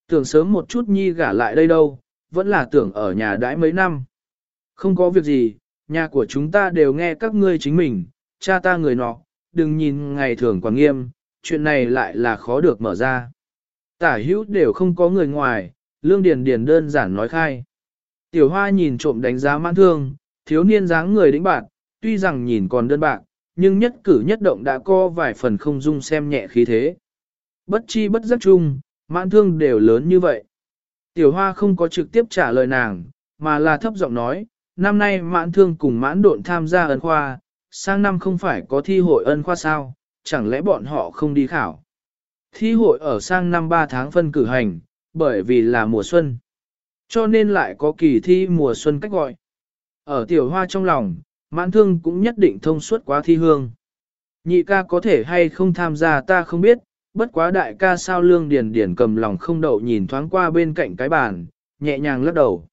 Speaker 1: Tưởng sớm một chút nhi gả lại đây đâu, vẫn là tưởng ở nhà đãi mấy năm. Không có việc gì, nhà của chúng ta đều nghe các ngươi chính mình, cha ta người nọ, đừng nhìn ngày thường quá nghiêm, chuyện này lại là khó được mở ra. Tả hữu đều không có người ngoài, lương điền điền đơn giản nói khai. Tiểu hoa nhìn trộm đánh giá mãn thương, thiếu niên dáng người đĩnh bạn, tuy rằng nhìn còn đơn bạc, nhưng nhất cử nhất động đã có vài phần không dung xem nhẹ khí thế. Bất chi bất giác chung, mãn thương đều lớn như vậy. Tiểu hoa không có trực tiếp trả lời nàng, mà là thấp giọng nói, năm nay mãn thương cùng mãn độn tham gia ân khoa, sang năm không phải có thi hội ân khoa sao, chẳng lẽ bọn họ không đi khảo. Thi hội ở sang năm 3 tháng phân cử hành, bởi vì là mùa xuân. Cho nên lại có kỳ thi mùa xuân cách gọi. Ở tiểu hoa trong lòng, mãn thương cũng nhất định thông suốt quá thi hương. Nhị ca có thể hay không tham gia ta không biết, bất quá đại ca sao lương điền điền cầm lòng không đậu nhìn thoáng qua bên cạnh cái bàn, nhẹ nhàng lắc đầu.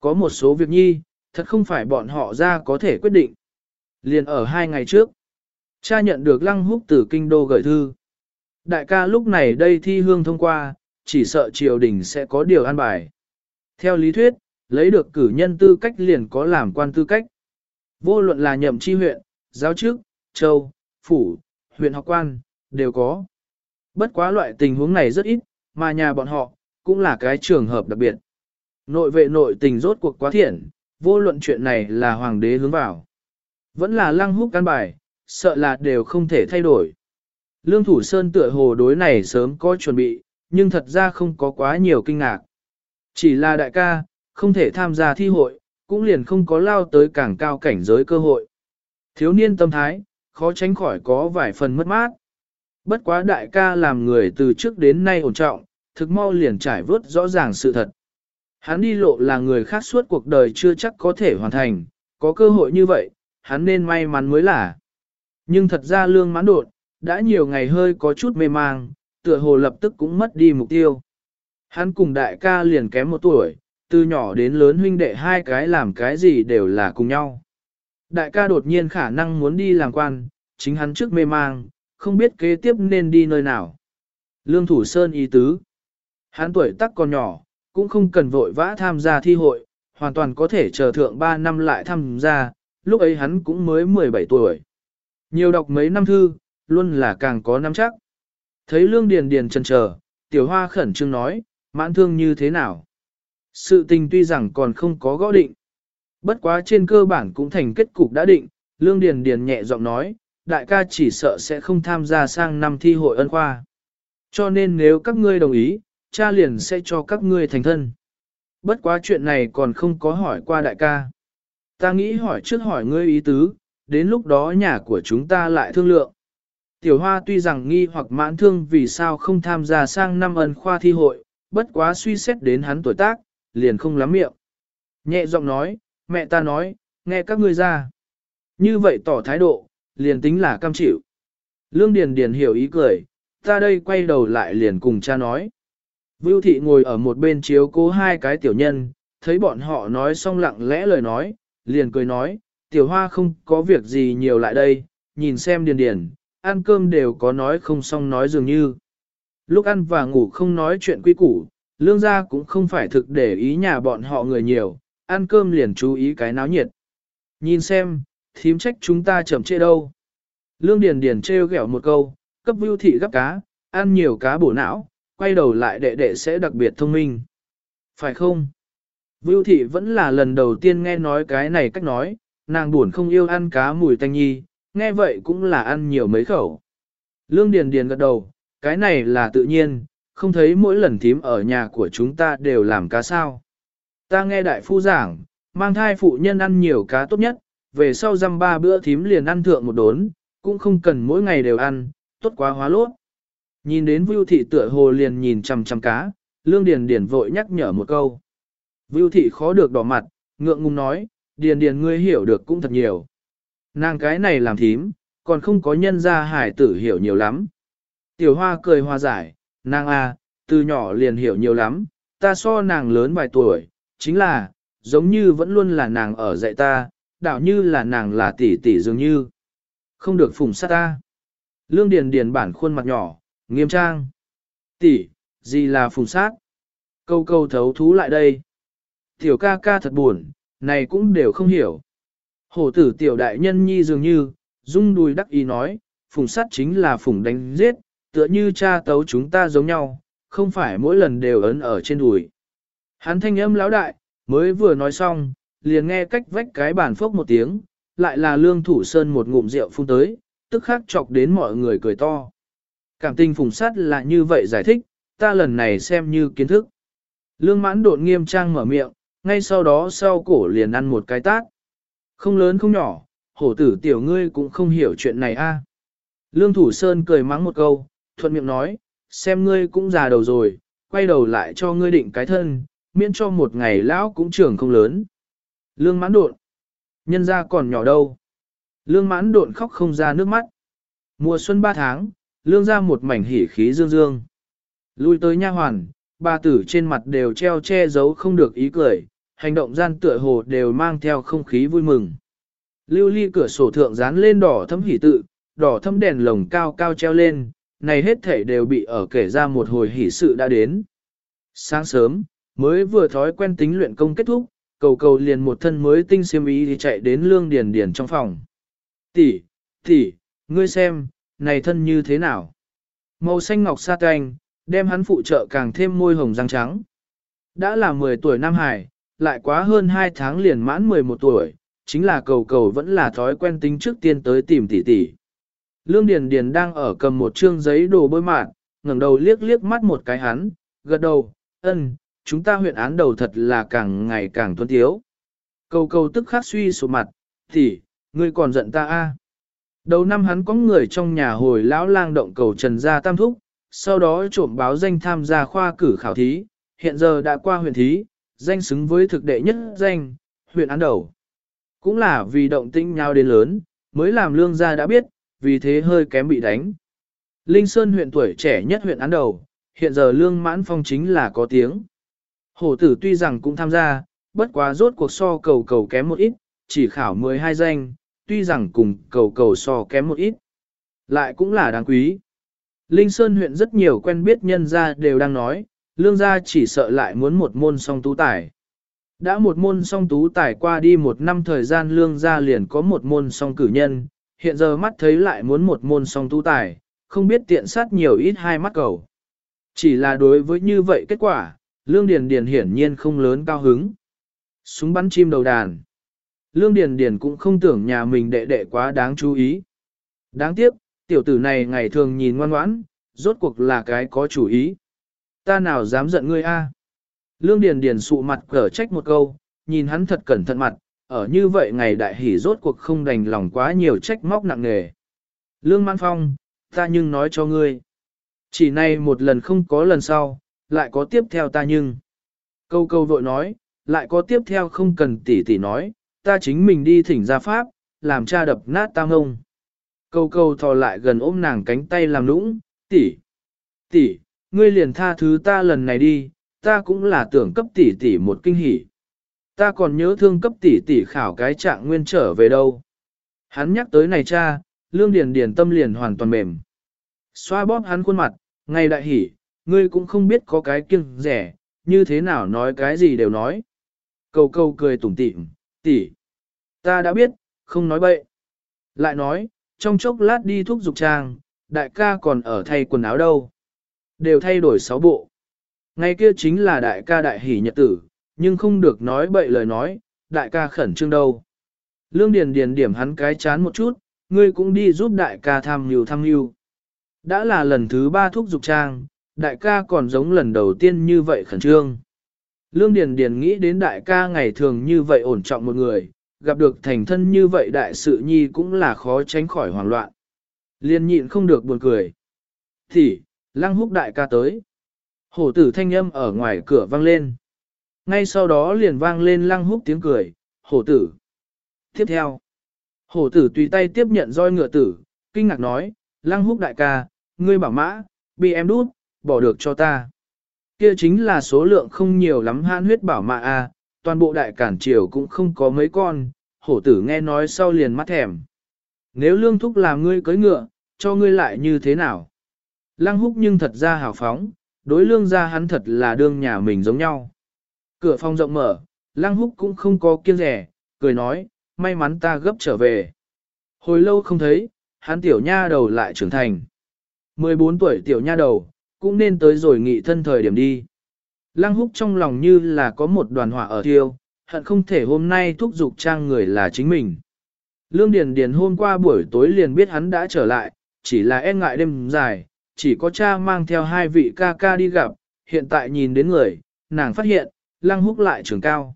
Speaker 1: Có một số việc nhi, thật không phải bọn họ ra có thể quyết định. Liền ở hai ngày trước, cha nhận được lăng húc từ kinh đô gửi thư. Đại ca lúc này đây thi hương thông qua, chỉ sợ triều đình sẽ có điều an bài. Theo lý thuyết, lấy được cử nhân tư cách liền có làm quan tư cách. Vô luận là nhậm chi huyện, giáo chức, châu, phủ, huyện học quan, đều có. Bất quá loại tình huống này rất ít, mà nhà bọn họ, cũng là cái trường hợp đặc biệt. Nội vệ nội tình rốt cuộc quá thiện, vô luận chuyện này là hoàng đế hướng vào. Vẫn là lăng húc căn bài, sợ là đều không thể thay đổi. Lương Thủ Sơn tựa hồ đối này sớm có chuẩn bị, nhưng thật ra không có quá nhiều kinh ngạc. Chỉ là đại ca, không thể tham gia thi hội, cũng liền không có lao tới càng cao cảnh giới cơ hội. Thiếu niên tâm thái, khó tránh khỏi có vài phần mất mát. Bất quá đại ca làm người từ trước đến nay ổn trọng, thực mau liền trải vớt rõ ràng sự thật. Hắn đi lộ là người khác suốt cuộc đời chưa chắc có thể hoàn thành, có cơ hội như vậy, hắn nên may mắn mới là. Nhưng thật ra lương mãn đột, đã nhiều ngày hơi có chút mê mang, tựa hồ lập tức cũng mất đi mục tiêu. Hắn cùng đại ca liền kém một tuổi, từ nhỏ đến lớn huynh đệ hai cái làm cái gì đều là cùng nhau. Đại ca đột nhiên khả năng muốn đi làm quan, chính hắn trước mê mang, không biết kế tiếp nên đi nơi nào. Lương Thủ Sơn ý tứ. Hắn tuổi tác còn nhỏ, cũng không cần vội vã tham gia thi hội, hoàn toàn có thể chờ thượng 3 năm lại tham gia, lúc ấy hắn cũng mới 17 tuổi. Nhiều đọc mấy năm thư, luôn là càng có năm chắc. Thấy Lương Điền Điền chần chờ, Tiểu Hoa khẩn trương nói, mãn thương như thế nào? Sự tình tuy rằng còn không có gõ định. Bất quá trên cơ bản cũng thành kết cục đã định, Lương Điền Điền nhẹ giọng nói, đại ca chỉ sợ sẽ không tham gia sang năm thi hội ân khoa. Cho nên nếu các ngươi đồng ý, cha liền sẽ cho các ngươi thành thân. Bất quá chuyện này còn không có hỏi qua đại ca. Ta nghĩ hỏi trước hỏi ngươi ý tứ, đến lúc đó nhà của chúng ta lại thương lượng. Tiểu Hoa tuy rằng nghi hoặc mãn thương vì sao không tham gia sang năm ân khoa thi hội, bất quá suy xét đến hắn tuổi tác, liền không lắm miệng. Nhẹ giọng nói, mẹ ta nói, nghe các ngươi ra. Như vậy tỏ thái độ, liền tính là cam chịu. Lương Điền Điền hiểu ý cười, ta đây quay đầu lại liền cùng cha nói. Vưu thị ngồi ở một bên chiếu cố hai cái tiểu nhân, thấy bọn họ nói xong lặng lẽ lời nói, liền cười nói, tiểu hoa không có việc gì nhiều lại đây, nhìn xem Điền Điền, ăn cơm đều có nói không xong nói dường như. Lúc ăn và ngủ không nói chuyện quy củ, lương gia cũng không phải thực để ý nhà bọn họ người nhiều, ăn cơm liền chú ý cái náo nhiệt. Nhìn xem, thím trách chúng ta chậm trễ đâu. Lương Điền Điền treo gẹo một câu, cấp vưu thị gấp cá, ăn nhiều cá bổ não, quay đầu lại đệ đệ sẽ đặc biệt thông minh. Phải không? Vưu thị vẫn là lần đầu tiên nghe nói cái này cách nói, nàng buồn không yêu ăn cá mùi tanh nhi, nghe vậy cũng là ăn nhiều mấy khẩu. Lương Điền Điền gật đầu, cái này là tự nhiên, không thấy mỗi lần thím ở nhà của chúng ta đều làm cá sao. Ta nghe đại phu giảng, mang thai phụ nhân ăn nhiều cá tốt nhất, về sau dăm ba bữa thím liền ăn thượng một đốn, cũng không cần mỗi ngày đều ăn, tốt quá hóa lốt. Nhìn đến Vưu Thị tựa hồ liền nhìn chằm chằm cá, Lương Điền Điền vội nhắc nhở một câu. Vưu Thị khó được đỏ mặt, ngượng ngùng nói, Điền Điền ngươi hiểu được cũng thật nhiều. Nàng cái này làm thím, còn không có nhân gia hải tử hiểu nhiều lắm. Tiểu Hoa cười hòa giải, nàng a, à, từ nhỏ liền hiểu nhiều lắm, ta so nàng lớn vài tuổi, chính là, giống như vẫn luôn là nàng ở dạy ta, đạo như là nàng là tỷ tỷ dường như. Không được phùng sát ta. Lương Điền Điền bản khuôn mặt nhỏ, nghiêm trang. Tỷ, gì là phùng sát? Câu câu thấu thú lại đây. Tiểu ca ca thật buồn, này cũng đều không hiểu. Hổ tử tiểu đại nhân nhi dường như, rung đùi đắc ý nói, phùng sát chính là phùng đánh giết, tựa như cha tấu chúng ta giống nhau, không phải mỗi lần đều ấn ở trên đùi. Hắn thanh âm lão đại, mới vừa nói xong, liền nghe cách vách cái bàn phốc một tiếng, lại là lương thủ sơn một ngụm rượu phun tới, tức khắc chọc đến mọi người cười to. Cảm tình phùng sát là như vậy giải thích, ta lần này xem như kiến thức. Lương mãn đột nghiêm trang mở miệng, ngay sau đó sau cổ liền ăn một cái tát. Không lớn không nhỏ, hổ tử tiểu ngươi cũng không hiểu chuyện này a. Lương Thủ Sơn cười mắng một câu, thuận miệng nói, xem ngươi cũng già đầu rồi, quay đầu lại cho ngươi định cái thân, miễn cho một ngày lão cũng trưởng không lớn. Lương mãn đột, nhân ra còn nhỏ đâu. Lương mãn đột khóc không ra nước mắt. Mùa xuân ba tháng, lương ra một mảnh hỉ khí dương dương. Lui tới nha hoàn, ba tử trên mặt đều treo che giấu không được ý cười, hành động gian tựa hồ đều mang theo không khí vui mừng. Lưu ly cửa sổ thượng dán lên đỏ thấm hỉ tự, đỏ thấm đèn lồng cao cao treo lên, này hết thể đều bị ở kể ra một hồi hỉ sự đã đến. Sáng sớm, mới vừa thói quen tính luyện công kết thúc, cầu cầu liền một thân mới tinh xiêm ý thì chạy đến lương điền điền trong phòng. Tỷ, tỷ, ngươi xem, này thân như thế nào? Màu xanh ngọc sa canh, đem hắn phụ trợ càng thêm môi hồng răng trắng. Đã là 10 tuổi Nam Hải, lại quá hơn 2 tháng liền mãn 11 tuổi, chính là cầu cầu vẫn là thói quen tính trước tiên tới tìm tỷ tỷ. Lương Điền Điền đang ở cầm một trương giấy đồ bôi mạn, ngẩng đầu liếc liếc mắt một cái hắn, gật đầu, ân, chúng ta huyện án đầu thật là càng ngày càng tuân tiếu. Cầu cầu tức khắc suy sụp mặt, tỷ, ngươi còn giận ta a? À? Đầu năm hắn có người trong nhà hồi lão lang động cầu trần gia tam thúc, sau đó trộm báo danh tham gia khoa cử khảo thí, hiện giờ đã qua huyện thí, danh xứng với thực đệ nhất danh, huyện án đầu. Cũng là vì động tĩnh nhau đến lớn, mới làm lương gia đã biết, vì thế hơi kém bị đánh. Linh Sơn huyện tuổi trẻ nhất huyện án đầu, hiện giờ lương mãn phong chính là có tiếng. Hổ tử tuy rằng cũng tham gia, bất quá rốt cuộc so cầu cầu kém một ít, chỉ khảo 12 danh, tuy rằng cùng cầu cầu so kém một ít. Lại cũng là đáng quý. Linh Sơn huyện rất nhiều quen biết nhân gia đều đang nói, lương gia chỉ sợ lại muốn một môn song tú tài. Đã một môn song tú tài qua đi một năm thời gian lương gia liền có một môn song cử nhân, hiện giờ mắt thấy lại muốn một môn song tú tài, không biết tiện sát nhiều ít hai mắt cầu. Chỉ là đối với như vậy kết quả, lương điền điền hiển nhiên không lớn cao hứng. Súng bắn chim đầu đàn. Lương điền điền cũng không tưởng nhà mình đệ đệ quá đáng chú ý. Đáng tiếc, tiểu tử này ngày thường nhìn ngoan ngoãn, rốt cuộc là cái có chủ ý. Ta nào dám giận ngươi a? Lương Điền Điền sụ mặt cở trách một câu, nhìn hắn thật cẩn thận mặt, ở như vậy ngày đại hỉ rốt cuộc không đành lòng quá nhiều trách móc nặng nề. Lương Man Phong, ta nhưng nói cho ngươi. Chỉ này một lần không có lần sau, lại có tiếp theo ta nhưng. Câu câu vội nói, lại có tiếp theo không cần tỉ tỉ nói, ta chính mình đi thỉnh ra pháp, làm cha đập nát ta ngông. Câu câu thò lại gần ôm nàng cánh tay làm nũng, tỷ, tỷ, ngươi liền tha thứ ta lần này đi, ta cũng là tưởng cấp tỷ tỷ một kinh hỉ. Ta còn nhớ thương cấp tỷ tỷ khảo cái trạng nguyên trở về đâu. Hắn nhắc tới này cha, lương điền điền tâm liền hoàn toàn mềm. Xoa bóp hắn khuôn mặt, ngay đại hỉ, ngươi cũng không biết có cái kiêng rẻ, như thế nào nói cái gì đều nói. Cầu cầu cười tủm tỉm, tỷ, ta đã biết, không nói bậy. Lại nói, trong chốc lát đi thuốc dục trang, đại ca còn ở thay quần áo đâu. Đều thay đổi sáu bộ. Ngày kia chính là đại ca đại hỷ nhật tử, nhưng không được nói bậy lời nói, đại ca khẩn trương đâu. Lương Điền Điền điểm hắn cái chán một chút, ngươi cũng đi giúp đại ca tham nhiều tham nhiều. Đã là lần thứ ba thuốc dục trang, đại ca còn giống lần đầu tiên như vậy khẩn trương. Lương Điền Điền nghĩ đến đại ca ngày thường như vậy ổn trọng một người, gặp được thành thân như vậy đại sự nhi cũng là khó tránh khỏi hoảng loạn. Liên nhịn không được buồn cười. Thì, lăng húc đại ca tới. Hổ tử thanh âm ở ngoài cửa vang lên. Ngay sau đó liền vang lên lăng húc tiếng cười, hổ tử. Tiếp theo, hổ tử tùy tay tiếp nhận roi ngựa tử, kinh ngạc nói, lăng húc đại ca, ngươi bảo mã, bị em đút, bỏ được cho ta. Kia chính là số lượng không nhiều lắm han huyết bảo mã a, à, toàn bộ đại cản triều cũng không có mấy con, hổ tử nghe nói sau liền mắt thèm. Nếu lương thúc làm ngươi cưới ngựa, cho ngươi lại như thế nào? Lăng húc nhưng thật ra hào phóng, đối lương gia hắn thật là đương nhà mình giống nhau. Cửa phòng rộng mở, lăng húc cũng không có kiêng rẻ, cười nói, may mắn ta gấp trở về. Hồi lâu không thấy, hắn tiểu nha đầu lại trưởng thành. 14 tuổi tiểu nha đầu, cũng nên tới rồi nghị thân thời điểm đi. Lăng húc trong lòng như là có một đoàn hỏa ở thiêu, hận không thể hôm nay thúc giục trang người là chính mình. Lương Điền Điền hôm qua buổi tối liền biết hắn đã trở lại, chỉ là e ngại đêm dài, chỉ có cha mang theo hai vị ca ca đi gặp, hiện tại nhìn đến người, nàng phát hiện, Lăng Húc lại trưởng cao.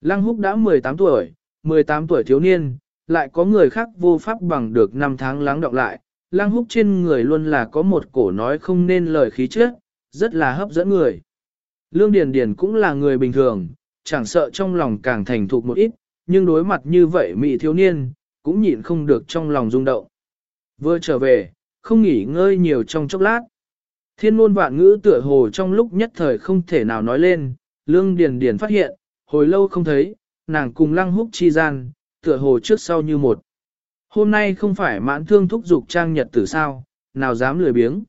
Speaker 1: Lăng Húc đã 18 tuổi, 18 tuổi thiếu niên, lại có người khác vô pháp bằng được năm tháng lắng đọng lại. Lăng Húc trên người luôn là có một cổ nói không nên lời khí chất, rất là hấp dẫn người. Lương Điền Điền cũng là người bình thường, chẳng sợ trong lòng càng thành thục một ít, nhưng đối mặt như vậy mị thiếu niên, cũng nhịn không được trong lòng rung động. Vừa trở về, không nghỉ ngơi nhiều trong chốc lát. Thiên ngôn vạn ngữ tựa hồ trong lúc nhất thời không thể nào nói lên, Lương Điền Điền phát hiện, hồi lâu không thấy, nàng cùng lăng húc chi gian, tựa hồ trước sau như một. Hôm nay không phải mãn thương thúc dục trang nhật tử sao, nào dám lười biếng.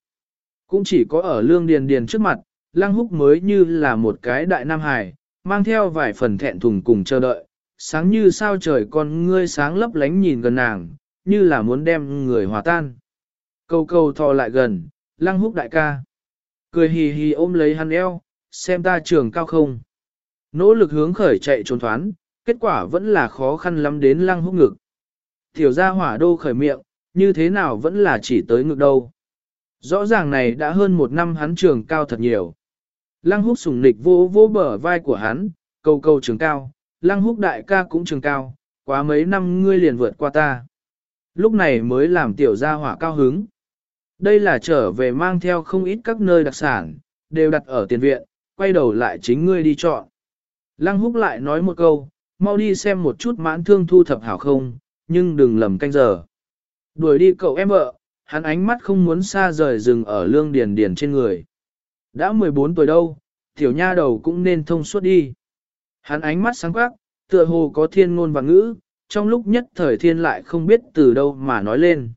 Speaker 1: Cũng chỉ có ở Lương Điền Điền trước mặt, lăng húc mới như là một cái đại nam hài, mang theo vài phần thẹn thùng cùng chờ đợi, sáng như sao trời con ngươi sáng lấp lánh nhìn gần nàng, như là muốn đem người hòa tan. Câu câu thò lại gần, lăng húc đại ca. Cười hì hì ôm lấy hắn eo, xem ta trường cao không. Nỗ lực hướng khởi chạy trốn thoán, kết quả vẫn là khó khăn lắm đến lăng húc ngực. Tiểu gia hỏa đô khởi miệng, như thế nào vẫn là chỉ tới ngực đâu. Rõ ràng này đã hơn một năm hắn trường cao thật nhiều. Lăng húc sùng nịch vô vô bờ vai của hắn, câu câu trường cao, lăng húc đại ca cũng trường cao, quá mấy năm ngươi liền vượt qua ta. Lúc này mới làm tiểu gia hỏa cao hứng. Đây là trở về mang theo không ít các nơi đặc sản, đều đặt ở tiền viện, quay đầu lại chính ngươi đi chọn. Lăng húc lại nói một câu, mau đi xem một chút mãn thương thu thập hảo không, nhưng đừng lầm canh giờ. Đuổi đi cậu em vợ, hắn ánh mắt không muốn xa rời dừng ở lương điền điền trên người. Đã 14 tuổi đâu, tiểu nha đầu cũng nên thông suốt đi. Hắn ánh mắt sáng quắc, tựa hồ có thiên ngôn và ngữ, trong lúc nhất thời thiên lại không biết từ đâu mà nói lên.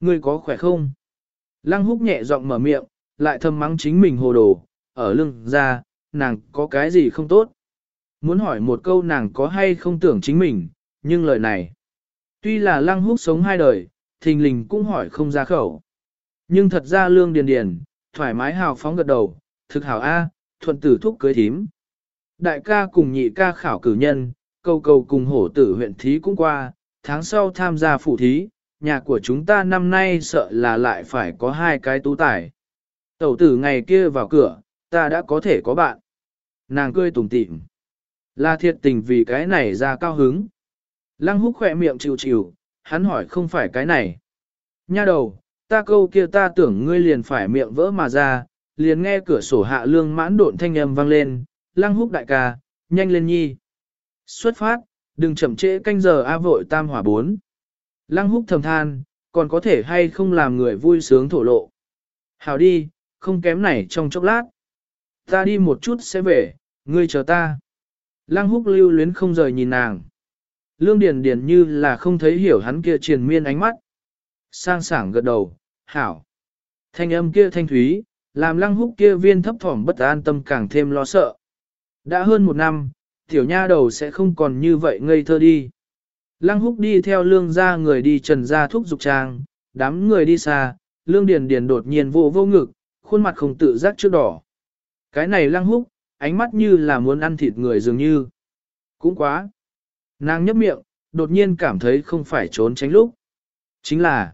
Speaker 1: Ngươi có khỏe không? Lăng húc nhẹ giọng mở miệng, lại thầm mắng chính mình hồ đồ, ở lưng ra, nàng có cái gì không tốt. Muốn hỏi một câu nàng có hay không tưởng chính mình, nhưng lời này. Tuy là lăng húc sống hai đời, thình lình cũng hỏi không ra khẩu. Nhưng thật ra lương điền điền, thoải mái hào phóng gật đầu, thực hảo A, thuận tử thúc cưới thím. Đại ca cùng nhị ca khảo cử nhân, cầu cầu cùng hổ tử huyện thí cũng qua, tháng sau tham gia phụ thí, nhà của chúng ta năm nay sợ là lại phải có hai cái tú tài. Tẩu tử ngày kia vào cửa, ta đã có thể có bạn. Nàng cười tủm tỉm. Là thiệt tình vì cái này ra cao hứng. Lăng húc khỏe miệng chịu chịu, hắn hỏi không phải cái này. Nha đầu, ta câu kia ta tưởng ngươi liền phải miệng vỡ mà ra, liền nghe cửa sổ hạ lương mãn độn thanh âm vang lên, lăng húc đại ca, nhanh lên nhi. Xuất phát, đừng chậm trễ canh giờ A vội tam hỏa bốn. Lăng húc thầm than, còn có thể hay không làm người vui sướng thổ lộ. Hào đi, không kém này trong chốc lát. Ta đi một chút sẽ về, ngươi chờ ta. Lăng húc lưu luyến không rời nhìn nàng. Lương Điền Điền như là không thấy hiểu hắn kia triền miên ánh mắt. Sang sảng gật đầu, hảo. Thanh âm kia thanh thúy, làm lăng húc kia viên thấp thỏm bất an tâm càng thêm lo sợ. Đã hơn một năm, tiểu nha đầu sẽ không còn như vậy ngây thơ đi. Lăng húc đi theo lương gia người đi trần gia thuốc dục trang, đám người đi xa, lương điền điền đột nhiên vô vô ngực, khuôn mặt không tự giác trước đỏ. Cái này lăng húc, ánh mắt như là muốn ăn thịt người dường như. Cũng quá. Nàng nhấp miệng, đột nhiên cảm thấy không phải trốn tránh lúc. Chính là,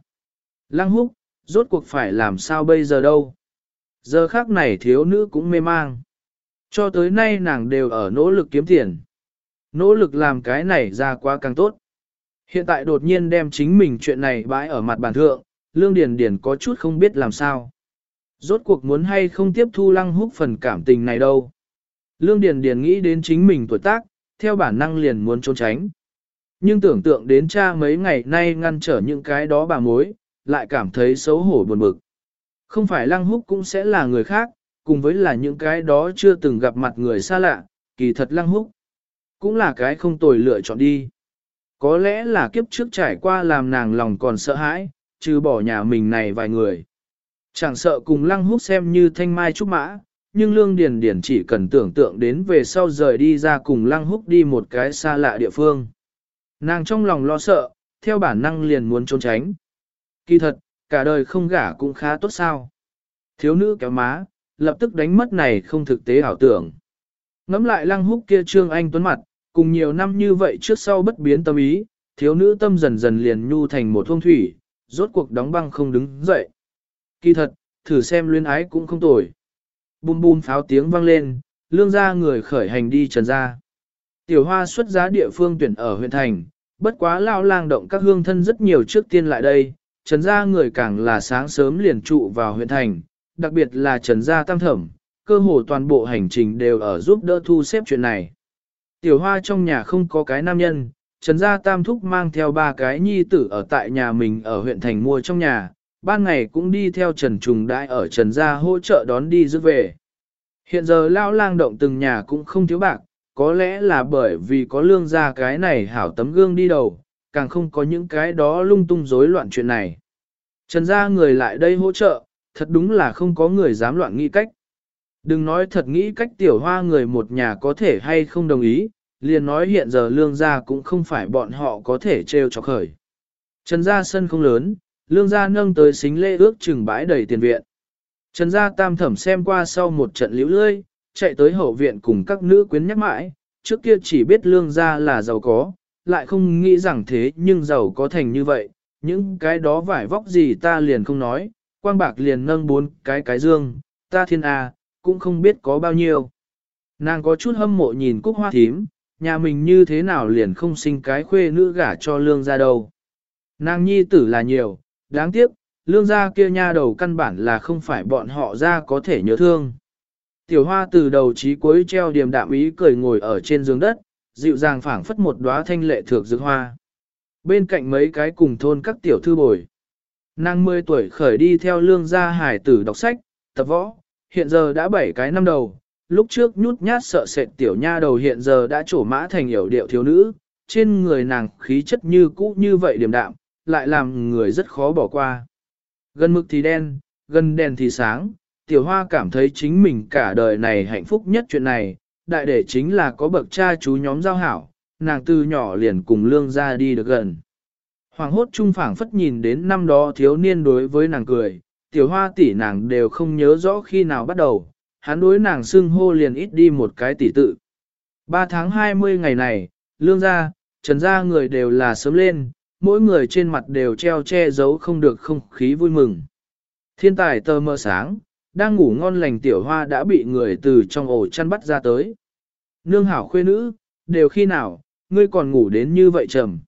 Speaker 1: lăng húc, rốt cuộc phải làm sao bây giờ đâu. Giờ khác này thiếu nữ cũng mê mang. Cho tới nay nàng đều ở nỗ lực kiếm tiền. Nỗ lực làm cái này ra quá càng tốt. Hiện tại đột nhiên đem chính mình chuyện này bãi ở mặt bàn thượng, Lương Điền Điền có chút không biết làm sao. Rốt cuộc muốn hay không tiếp thu lăng húc phần cảm tình này đâu. Lương Điền Điền nghĩ đến chính mình tuổi tác, theo bản năng liền muốn trốn tránh. Nhưng tưởng tượng đến cha mấy ngày nay ngăn trở những cái đó bà mối, lại cảm thấy xấu hổ buồn bực. Không phải lăng húc cũng sẽ là người khác, cùng với là những cái đó chưa từng gặp mặt người xa lạ, kỳ thật lăng húc. Cũng là cái không tồi lựa chọn đi. Có lẽ là kiếp trước trải qua làm nàng lòng còn sợ hãi, trừ bỏ nhà mình này vài người. Chẳng sợ cùng lăng húc xem như thanh mai trúc mã, nhưng Lương Điền Điền chỉ cần tưởng tượng đến về sau rời đi ra cùng Lăng Húc đi một cái xa lạ địa phương. Nàng trong lòng lo sợ, theo bản năng liền muốn trốn tránh. Kỳ thật, cả đời không gả cũng khá tốt sao. thiếu nữ kéo má, lập tức đánh mất này không thực tế ảo tưởng. Ngắm lại lăng húc kia trương anh tuấn mặt, cùng nhiều năm như vậy trước sau bất biến tâm ý, thiếu nữ tâm dần dần liền nhu thành một thông thủy, rốt cuộc đóng băng không đứng dậy. Kỳ thật, thử xem luyến ái cũng không tồi. Bùm bùm pháo tiếng vang lên, lương gia người khởi hành đi trần ra. Tiểu hoa xuất giá địa phương tuyển ở huyện thành, bất quá lao lang động các hương thân rất nhiều trước tiên lại đây, trần gia người càng là sáng sớm liền trụ vào huyện thành, đặc biệt là trần gia tam thẩm, cơ hồ toàn bộ hành trình đều ở giúp đỡ thu xếp chuyện này. Tiểu hoa trong nhà không có cái nam nhân, trần gia tam thúc mang theo ba cái nhi tử ở tại nhà mình ở huyện thành mua trong nhà, ban ngày cũng đi theo trần trùng đại ở trần gia hỗ trợ đón đi giữ về. Hiện giờ lão lang động từng nhà cũng không thiếu bạc, có lẽ là bởi vì có lương gia cái này hảo tấm gương đi đầu, càng không có những cái đó lung tung rối loạn chuyện này. Trần gia người lại đây hỗ trợ, thật đúng là không có người dám loạn nghĩ cách. Đừng nói thật nghĩ cách tiểu hoa người một nhà có thể hay không đồng ý, liền nói hiện giờ lương gia cũng không phải bọn họ có thể trêu chọc khởi. Trần gia sân không lớn, lương gia nâng tới xính lễ ước chừng bãi đầy tiền viện. Trần gia tam thẩm xem qua sau một trận liễu lươi, chạy tới hậu viện cùng các nữ quyến nhắc mãi, trước kia chỉ biết lương gia là giàu có, lại không nghĩ rằng thế nhưng giàu có thành như vậy, những cái đó vải vóc gì ta liền không nói, quang bạc liền nâng bốn cái cái dương, ta thiên a, cũng không biết có bao nhiêu. Nàng có chút hâm mộ nhìn cúc hoa thím, nhà mình như thế nào liền không sinh cái khuê nữ gả cho lương gia đâu. Nàng nhi tử là nhiều, đáng tiếc, lương gia kia nha đầu căn bản là không phải bọn họ ra có thể nhớ thương. Tiểu hoa từ đầu chí cuối treo điềm đạm ý cười ngồi ở trên giường đất, dịu dàng phảng phất một đóa thanh lệ thược dược hoa. Bên cạnh mấy cái cùng thôn các tiểu thư bồi. Nàng 10 tuổi khởi đi theo lương gia hải tử đọc sách, tập võ, hiện giờ đã 7 cái năm đầu, lúc trước nhút nhát sợ sệt tiểu nha đầu hiện giờ đã trổ mã thành hiểu điệu thiếu nữ, trên người nàng khí chất như cũ như vậy điềm đạm, lại làm người rất khó bỏ qua. Gần mực thì đen, gần đèn thì sáng, tiểu hoa cảm thấy chính mình cả đời này hạnh phúc nhất chuyện này, đại để chính là có bậc cha chú nhóm giao hảo, nàng từ nhỏ liền cùng lương ra đi được gần. Hoàng hốt trung phảng phất nhìn đến năm đó thiếu niên đối với nàng cười, tiểu hoa tỷ nàng đều không nhớ rõ khi nào bắt đầu, hắn đối nàng xưng hô liền ít đi một cái tỷ tự. Ba tháng 20 ngày này, lương ra, trần ra người đều là sớm lên, mỗi người trên mặt đều treo che giấu không được không khí vui mừng. Thiên tài tơ mơ sáng, đang ngủ ngon lành tiểu hoa đã bị người từ trong ổ chăn bắt ra tới. Nương hảo khuê nữ, đều khi nào, ngươi còn ngủ đến như vậy trầm.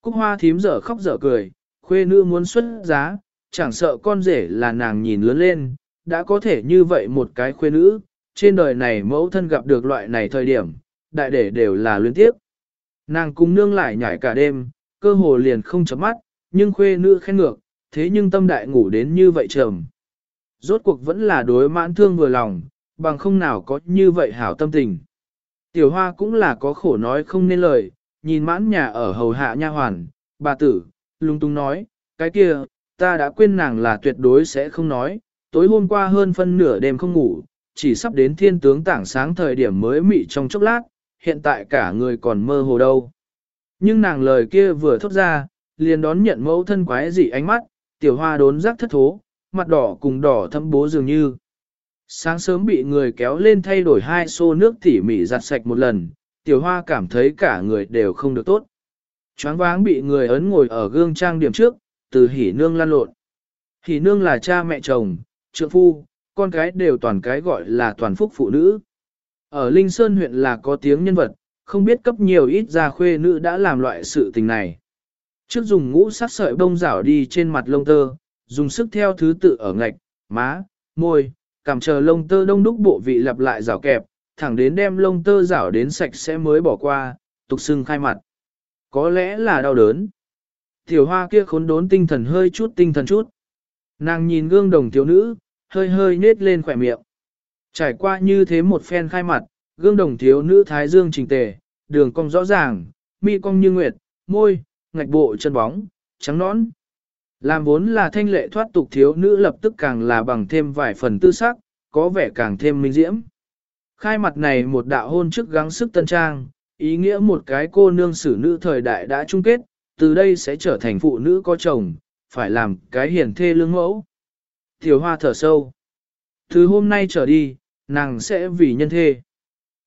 Speaker 1: Cúc hoa thím dở khóc dở cười, khuê nữ muốn xuất giá, chẳng sợ con rể là nàng nhìn lớn lên, đã có thể như vậy một cái khuê nữ, trên đời này mẫu thân gặp được loại này thời điểm, đại để đều là luyến tiếp. Nàng cùng nương lại nhảy cả đêm, cơ hồ liền không chấm mắt, nhưng khuê nữ khen ngược, thế nhưng tâm đại ngủ đến như vậy trầm. Rốt cuộc vẫn là đối mãn thương vừa lòng, bằng không nào có như vậy hảo tâm tình. Tiểu hoa cũng là có khổ nói không nên lời, nhìn mãn nhà ở hầu hạ nha hoàn, bà tử, lung tung nói, cái kia, ta đã quên nàng là tuyệt đối sẽ không nói, tối hôm qua hơn phân nửa đêm không ngủ, chỉ sắp đến thiên tướng tảng sáng thời điểm mới mị trong chốc lát, hiện tại cả người còn mơ hồ đâu. Nhưng nàng lời kia vừa thốt ra, liền đón nhận mẫu thân quái dị ánh mắt, tiểu hoa đốn giác thất thố, mặt đỏ cùng đỏ thâm bố dường như. Sáng sớm bị người kéo lên thay đổi hai xô nước tỉ mỉ giặt sạch một lần, tiểu hoa cảm thấy cả người đều không được tốt. Choáng váng bị người ấn ngồi ở gương trang điểm trước, từ hỉ nương lan lộn. Hỉ nương là cha mẹ chồng, trượng phu, con cái đều toàn cái gọi là toàn phúc phụ nữ. Ở Linh Sơn huyện là có tiếng nhân vật, không biết cấp nhiều ít gia khuê nữ đã làm loại sự tình này. Trước dùng ngũ sát sợi bông rảo đi trên mặt lông tơ, dùng sức theo thứ tự ở ngạch, má, môi, cảm chờ lông tơ đông đúc bộ vị lặp lại rào kẹp, thẳng đến đem lông tơ rảo đến sạch sẽ mới bỏ qua, tục xưng khai mặt. Có lẽ là đau đớn. Tiểu hoa kia khốn đốn tinh thần hơi chút tinh thần chút. Nàng nhìn gương đồng thiếu nữ, hơi hơi nết lên khỏe miệng. Trải qua như thế một phen khai mặt, gương đồng thiếu nữ thái dương trình tề, đường cong rõ ràng, mi cong như nguyệt, môi, ngạch bộ chân bóng, trắng nõn. Làm vốn là thanh lệ thoát tục thiếu nữ lập tức càng là bằng thêm vài phần tư sắc, có vẻ càng thêm minh diễm. Khai mặt này một đạo hôn trước gắng sức tân trang, ý nghĩa một cái cô nương xử nữ thời đại đã chung kết, từ đây sẽ trở thành phụ nữ có chồng, phải làm cái hiền thê lương mẫu. Tiểu hoa thở sâu. Từ hôm nay trở đi, nàng sẽ vì nhân thê.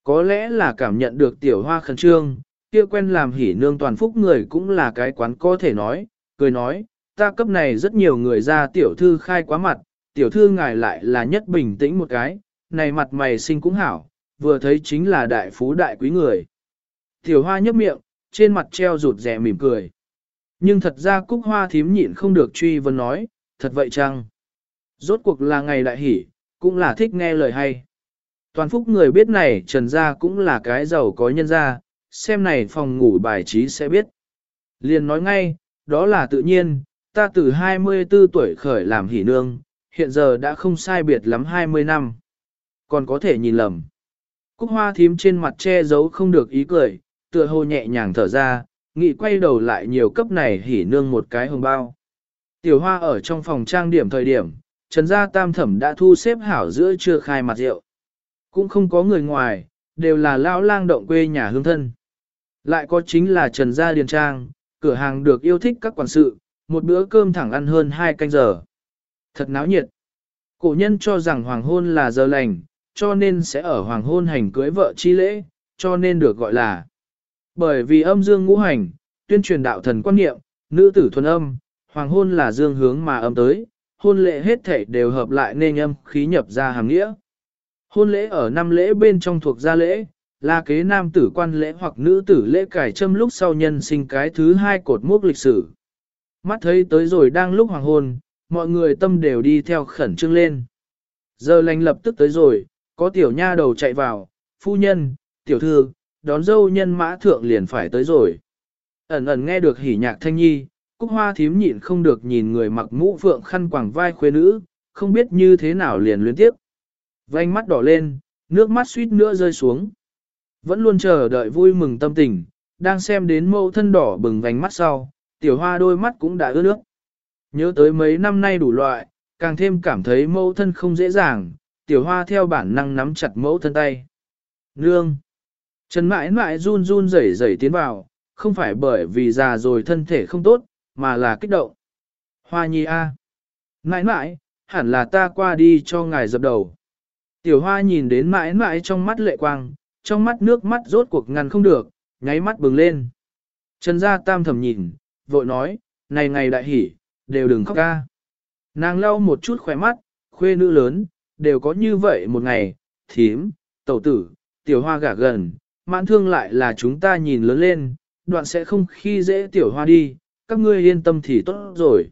Speaker 1: Có lẽ là cảm nhận được tiểu hoa khẩn trương, kia quen làm hỉ nương toàn phúc người cũng là cái quán có thể nói, cười nói, ta cấp này rất nhiều người ra tiểu thư khai quá mặt, tiểu thư ngài lại là nhất bình tĩnh một cái, này mặt mày xinh cũng hảo, vừa thấy chính là đại phú đại quý người. Tiểu hoa nhấp miệng, trên mặt treo rụt rẻ mỉm cười. Nhưng thật ra cúc hoa thím nhịn không được truy vấn nói, thật vậy chăng? Rốt cuộc là ngày đại hỉ, cũng là thích nghe lời hay. Toàn phúc người biết này trần gia cũng là cái giàu có nhân gia, xem này phòng ngủ bài trí sẽ biết. Liền nói ngay, đó là tự nhiên, ta từ 24 tuổi khởi làm hỉ nương, hiện giờ đã không sai biệt lắm 20 năm. Còn có thể nhìn lầm. Cúc hoa thím trên mặt che giấu không được ý cười, tựa hồ nhẹ nhàng thở ra, nghị quay đầu lại nhiều cấp này hỉ nương một cái hồng bao. Tiểu hoa ở trong phòng trang điểm thời điểm, Trần Gia Tam Thẩm đã thu xếp hảo giữa trưa khai mặt rượu. Cũng không có người ngoài, đều là lão lang động quê nhà hương thân. Lại có chính là Trần Gia Điền Trang, cửa hàng được yêu thích các quản sự, một bữa cơm thẳng ăn hơn hai canh giờ. Thật náo nhiệt. Cổ nhân cho rằng hoàng hôn là giờ lành, cho nên sẽ ở hoàng hôn hành cưới vợ chi lễ, cho nên được gọi là. Bởi vì âm dương ngũ hành, tuyên truyền đạo thần quan niệm, nữ tử thuần âm, hoàng hôn là dương hướng mà âm tới, hôn lễ hết thể đều hợp lại nên âm khí nhập ra hàng nghĩa. Hôn lễ ở năm lễ bên trong thuộc gia lễ, là kế nam tử quan lễ hoặc nữ tử lễ cải châm lúc sau nhân sinh cái thứ hai cột mốc lịch sử. Mắt thấy tới rồi đang lúc hoàng hôn, mọi người tâm đều đi theo khẩn trương lên. Giờ lành lập tức tới rồi, có tiểu nha đầu chạy vào, phu nhân, tiểu thư, đón dâu nhân mã thượng liền phải tới rồi. Ẩn ẩn nghe được hỉ nhạc thanh nhi, cúc hoa thím nhịn không được nhìn người mặc mũ phượng khăn quàng vai khuê nữ, không biết như thế nào liền luyến tiếp. Vành mắt đỏ lên, nước mắt suýt nữa rơi xuống. Vẫn luôn chờ đợi vui mừng tâm tình, đang xem đến mâu thân đỏ bừng vành mắt sau, tiểu hoa đôi mắt cũng đã ướt nước. Nhớ tới mấy năm nay đủ loại, càng thêm cảm thấy mẫu thân không dễ dàng, tiểu hoa theo bản năng nắm chặt mẫu thân tay. Nương! Trần mãi mãi run run rẩy rẩy tiến vào, không phải bởi vì già rồi thân thể không tốt, mà là kích động. Hoa nhi a, Mãi mãi, hẳn là ta qua đi cho ngài dập đầu. Tiểu hoa nhìn đến mãi mãi trong mắt lệ quang, trong mắt nước mắt rốt cuộc ngăn không được, nháy mắt bừng lên. Trần gia tam thầm nhìn, vội nói, này ngày đại hỉ, đều đừng khóc ca. Nàng lau một chút khỏe mắt, khuê nữ lớn, đều có như vậy một ngày, thím, tẩu tử, tiểu hoa gả gần, mãn thương lại là chúng ta nhìn lớn lên, đoạn sẽ không khi dễ tiểu hoa đi, các ngươi yên tâm thì tốt rồi.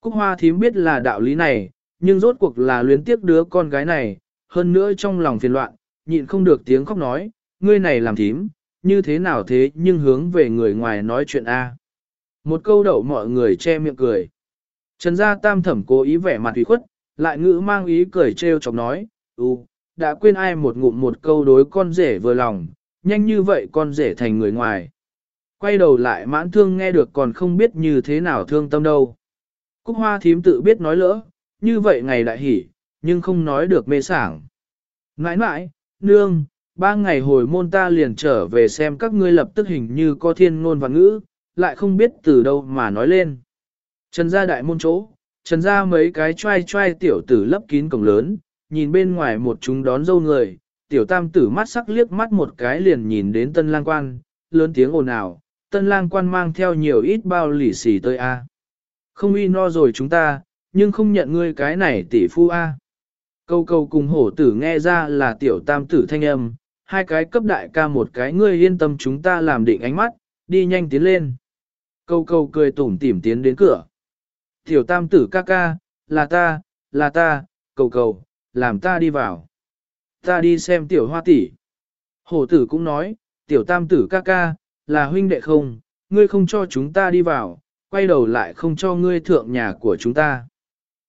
Speaker 1: Cúc hoa thím biết là đạo lý này, nhưng rốt cuộc là luyến tiếc đứa con gái này, hơn nữa trong lòng phiền loạn, nhịn không được tiếng khóc nói, ngươi này làm thím, như thế nào thế nhưng hướng về người ngoài nói chuyện A. Một câu đậu mọi người che miệng cười. Trần gia tam thẩm cố ý vẻ mặt thủy khuất, lại ngữ mang ý cười trêu chọc nói, ừ, đã quên ai một ngụm một câu đối con rể vừa lòng, nhanh như vậy con rể thành người ngoài. Quay đầu lại mãn thương nghe được còn không biết như thế nào thương tâm đâu. Cúc hoa thím tự biết nói lỡ, như vậy ngày đại hỉ, nhưng không nói được mê sảng. Nãi nãi, nương, ba ngày hồi môn ta liền trở về xem các ngươi lập tức hình như có thiên ngôn và ngữ, lại không biết từ đâu mà nói lên. Trần gia đại môn chỗ, trần gia mấy cái trai trai tiểu tử lấp kín cổng lớn, nhìn bên ngoài một chúng đón dâu người, tiểu tam tử mắt sắc liếc mắt một cái liền nhìn đến tân lang quan, lớn tiếng ồn ào, tân lang quan mang theo nhiều ít bao lì xì tới a. Không y no rồi chúng ta, nhưng không nhận ngươi cái này tỷ phu a. Câu câu cùng hổ tử nghe ra là tiểu tam tử thanh âm, hai cái cấp đại ca một cái ngươi yên tâm chúng ta làm định ánh mắt, đi nhanh tiến lên. Câu câu cười tủm tỉm tiến đến cửa. Tiểu tam tử ca ca, là ta, là ta, cầu cầu, làm ta đi vào. Ta đi xem tiểu hoa tỷ. Hổ tử cũng nói, tiểu tam tử ca ca, là huynh đệ không, ngươi không cho chúng ta đi vào, quay đầu lại không cho ngươi thượng nhà của chúng ta.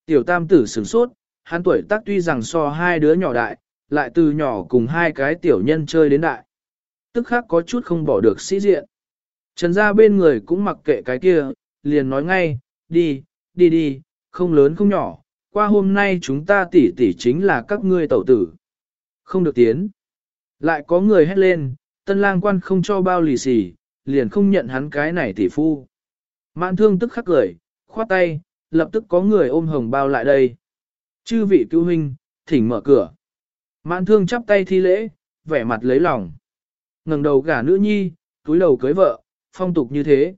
Speaker 1: Tiểu tam tử sửng sốt, hắn tuổi tác tuy rằng so hai đứa nhỏ đại, lại từ nhỏ cùng hai cái tiểu nhân chơi đến đại. Tức khác có chút không bỏ được sĩ diện. Trần ra bên người cũng mặc kệ cái kia, liền nói ngay, đi, đi đi, không lớn không nhỏ, qua hôm nay chúng ta tỉ tỉ chính là các ngươi tẩu tử. Không được tiến. Lại có người hét lên, tân lang quan không cho bao lì xì, liền không nhận hắn cái này tỷ phu. Mạn thương tức khắc cười, khoát tay, lập tức có người ôm hồng bao lại đây. Chư vị cứu huynh, thỉnh mở cửa. Mạn thương chắp tay thi lễ, vẻ mặt lấy lòng. ngẩng đầu gả nữ nhi, túi đầu cưới vợ, phong tục như thế.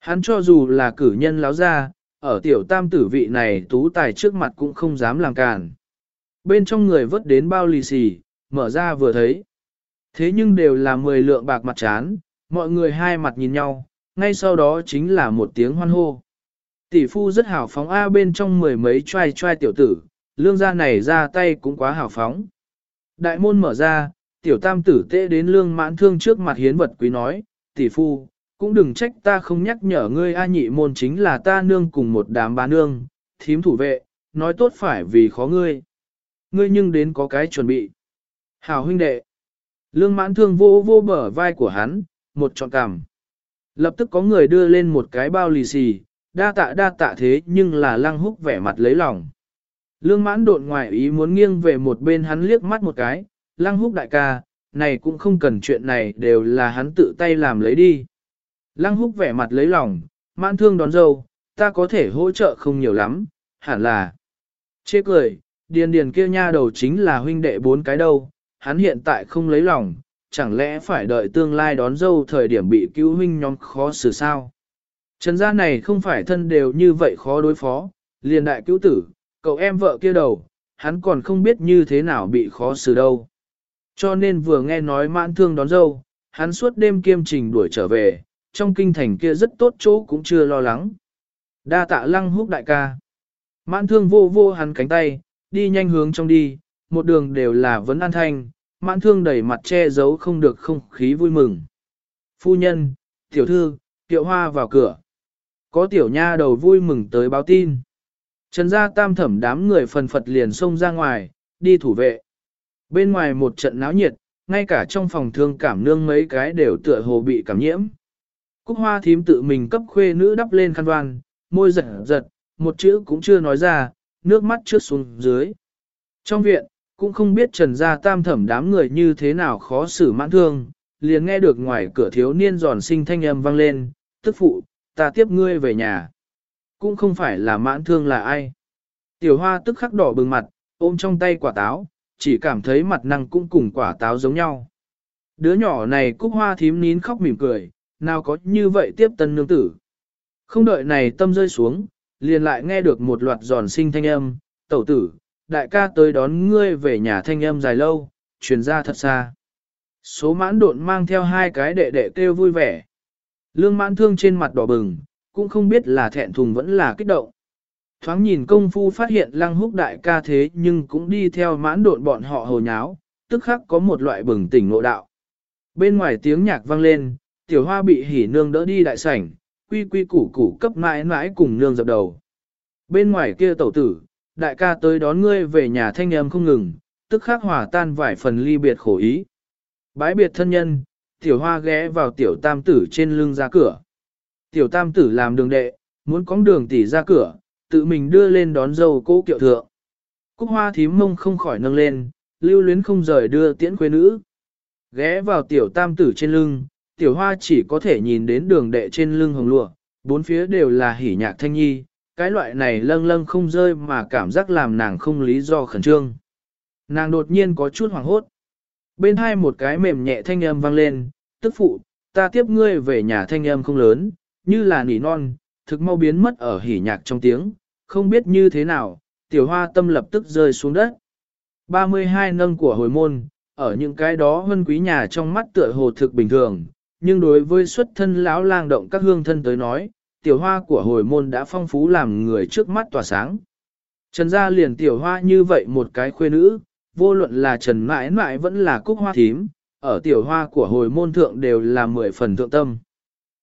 Speaker 1: Hắn cho dù là cử nhân láo ra, ở tiểu tam tử vị này tú tài trước mặt cũng không dám làm càn. Bên trong người vớt đến bao lì xì, mở ra vừa thấy. Thế nhưng đều là mười lượng bạc mặt chán, mọi người hai mặt nhìn nhau, ngay sau đó chính là một tiếng hoan hô. Tỷ phu rất hào phóng A bên trong mười mấy trai trai tiểu tử, lương gia này ra tay cũng quá hào phóng. Đại môn mở ra, tiểu tam tử tệ đến lương mãn thương trước mặt hiến vật quý nói, tỷ phu, cũng đừng trách ta không nhắc nhở ngươi A nhị môn chính là ta nương cùng một đám bá nương, thím thủ vệ, nói tốt phải vì khó ngươi. Ngươi nhưng đến có cái chuẩn bị. Hảo huynh đệ. Lương mãn thương vô vô bờ vai của hắn, một trọn cằm. Lập tức có người đưa lên một cái bao lì xì, đa tạ đa tạ thế nhưng là lăng húc vẻ mặt lấy lòng. Lương mãn đột ngoài ý muốn nghiêng về một bên hắn liếc mắt một cái, lăng húc đại ca, này cũng không cần chuyện này đều là hắn tự tay làm lấy đi. Lăng húc vẻ mặt lấy lòng, mãn thương đón dâu, ta có thể hỗ trợ không nhiều lắm, hẳn là. Chê cười, điền điền kia nha đầu chính là huynh đệ bốn cái đâu, hắn hiện tại không lấy lòng, chẳng lẽ phải đợi tương lai đón dâu thời điểm bị cứu huynh nhóm khó xử sao? Trần gia này không phải thân đều như vậy khó đối phó, liền đại cứu tử, cậu em vợ kia đầu, hắn còn không biết như thế nào bị khó xử đâu. Cho nên vừa nghe nói mãn thương đón dâu, hắn suốt đêm kiêm trình đuổi trở về, trong kinh thành kia rất tốt chỗ cũng chưa lo lắng. Đa tạ lăng húc đại ca. Mãn thương vô vô hắn cánh tay, đi nhanh hướng trong đi, một đường đều là vấn an thanh, mãn thương đẩy mặt che giấu không được không khí vui mừng. Phu nhân, tiểu thư, tiệu hoa vào cửa. Có tiểu nha đầu vui mừng tới báo tin. Trần gia tam thẩm đám người phần phật liền xông ra ngoài, đi thủ vệ. Bên ngoài một trận náo nhiệt, ngay cả trong phòng thương cảm nương mấy cái đều tựa hồ bị cảm nhiễm. Cúc hoa thím tự mình cấp khuê nữ đắp lên khăn đoan, môi giật giật, một chữ cũng chưa nói ra, nước mắt trước xuống dưới. Trong viện, cũng không biết trần gia tam thẩm đám người như thế nào khó xử mãn thương, liền nghe được ngoài cửa thiếu niên giòn sinh thanh âm vang lên, tức phụ, ta tiếp ngươi về nhà. Cũng không phải là mãn thương là ai. Tiểu hoa tức khắc đỏ bừng mặt, ôm trong tay quả táo, chỉ cảm thấy mặt năng cũng cùng quả táo giống nhau. Đứa nhỏ này cúc hoa thím nín khóc mỉm cười, nào có như vậy tiếp tân nương tử. Không đợi này tâm rơi xuống, liền lại nghe được một loạt giòn sinh thanh âm, tẩu tử, đại ca tới đón ngươi về nhà thanh âm dài lâu, truyền ra thật xa. Số mãn độn mang theo hai cái đệ đệ kêu vui vẻ. Lương mãn thương trên mặt đỏ bừng, cũng không biết là thẹn thùng vẫn là kích động. Thoáng nhìn công phu phát hiện lăng húc đại ca thế nhưng cũng đi theo mãn độn bọn họ hồ nháo, tức khắc có một loại bừng tỉnh ngộ đạo. Bên ngoài tiếng nhạc vang lên, tiểu hoa bị hỉ nương đỡ đi đại sảnh, quy quy củ củ cấp mãi mãi cùng nương dập đầu. Bên ngoài kia tẩu tử, đại ca tới đón ngươi về nhà thanh âm không ngừng, tức khắc hòa tan vài phần ly biệt khổ ý. Bái biệt thân nhân, tiểu hoa ghé vào tiểu tam tử trên lưng ra cửa. Tiểu tam tử làm đường đệ, muốn cóng đường tỉ ra cửa, tự mình đưa lên đón dâu cố kiệu thượng. Cúc hoa thím mông không khỏi nâng lên, lưu luyến không rời đưa tiễn quê nữ. Ghé vào tiểu tam tử trên lưng, tiểu hoa chỉ có thể nhìn đến đường đệ trên lưng hồng lụa, bốn phía đều là hỉ nhạc thanh nhi, cái loại này lâng lâng không rơi mà cảm giác làm nàng không lý do khẩn trương. Nàng đột nhiên có chút hoảng hốt. Bên hai một cái mềm nhẹ thanh âm vang lên, tức phụ, ta tiếp ngươi về nhà thanh âm không lớn, như là nỉ non, thực mau biến mất ở hỉ nhạc trong tiếng, không biết như thế nào, tiểu hoa tâm lập tức rơi xuống đất. 32 nâng của hồi môn, ở những cái đó hân quý nhà trong mắt tựa hồ thực bình thường, nhưng đối với xuất thân lão lang động các hương thân tới nói, tiểu hoa của hồi môn đã phong phú làm người trước mắt tỏa sáng. Trần gia liền tiểu hoa như vậy một cái khuê nữ, vô luận là trần mãi mãi vẫn là cúc hoa thím, ở tiểu hoa của hồi môn thượng đều là mười phần thượng tâm.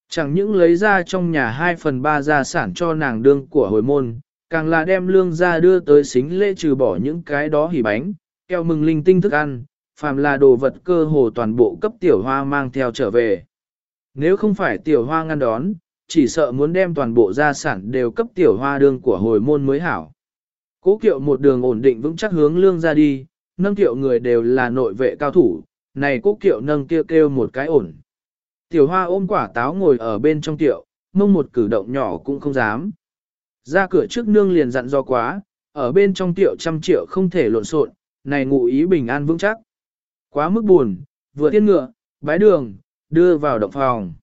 Speaker 1: Chẳng những lấy ra trong nhà hai phần ba gia sản cho nàng đương của hồi môn, càng là đem lương ra đưa tới xính lễ trừ bỏ những cái đó hỉ bánh, keo mừng linh tinh thức ăn, phàm là đồ vật cơ hồ toàn bộ cấp tiểu hoa mang theo trở về. Nếu không phải tiểu hoa ngăn đón, chỉ sợ muốn đem toàn bộ gia sản đều cấp tiểu hoa đương của hồi môn mới hảo. Cố kiệu một đường ổn định vững chắc hướng lương ra đi, nâng kiệu người đều là nội vệ cao thủ, này cố kiệu nâng kêu kêu một cái ổn. Tiểu hoa ôm quả táo ngồi ở bên trong kiệu, mông một cử động nhỏ cũng không dám. Ra cửa trước nương liền dặn do quá, ở bên trong tiệu trăm triệu không thể lộn xộn, này ngụ ý bình an vững chắc. Quá mức buồn, vừa tiên ngựa, bái đường, đưa vào động phòng.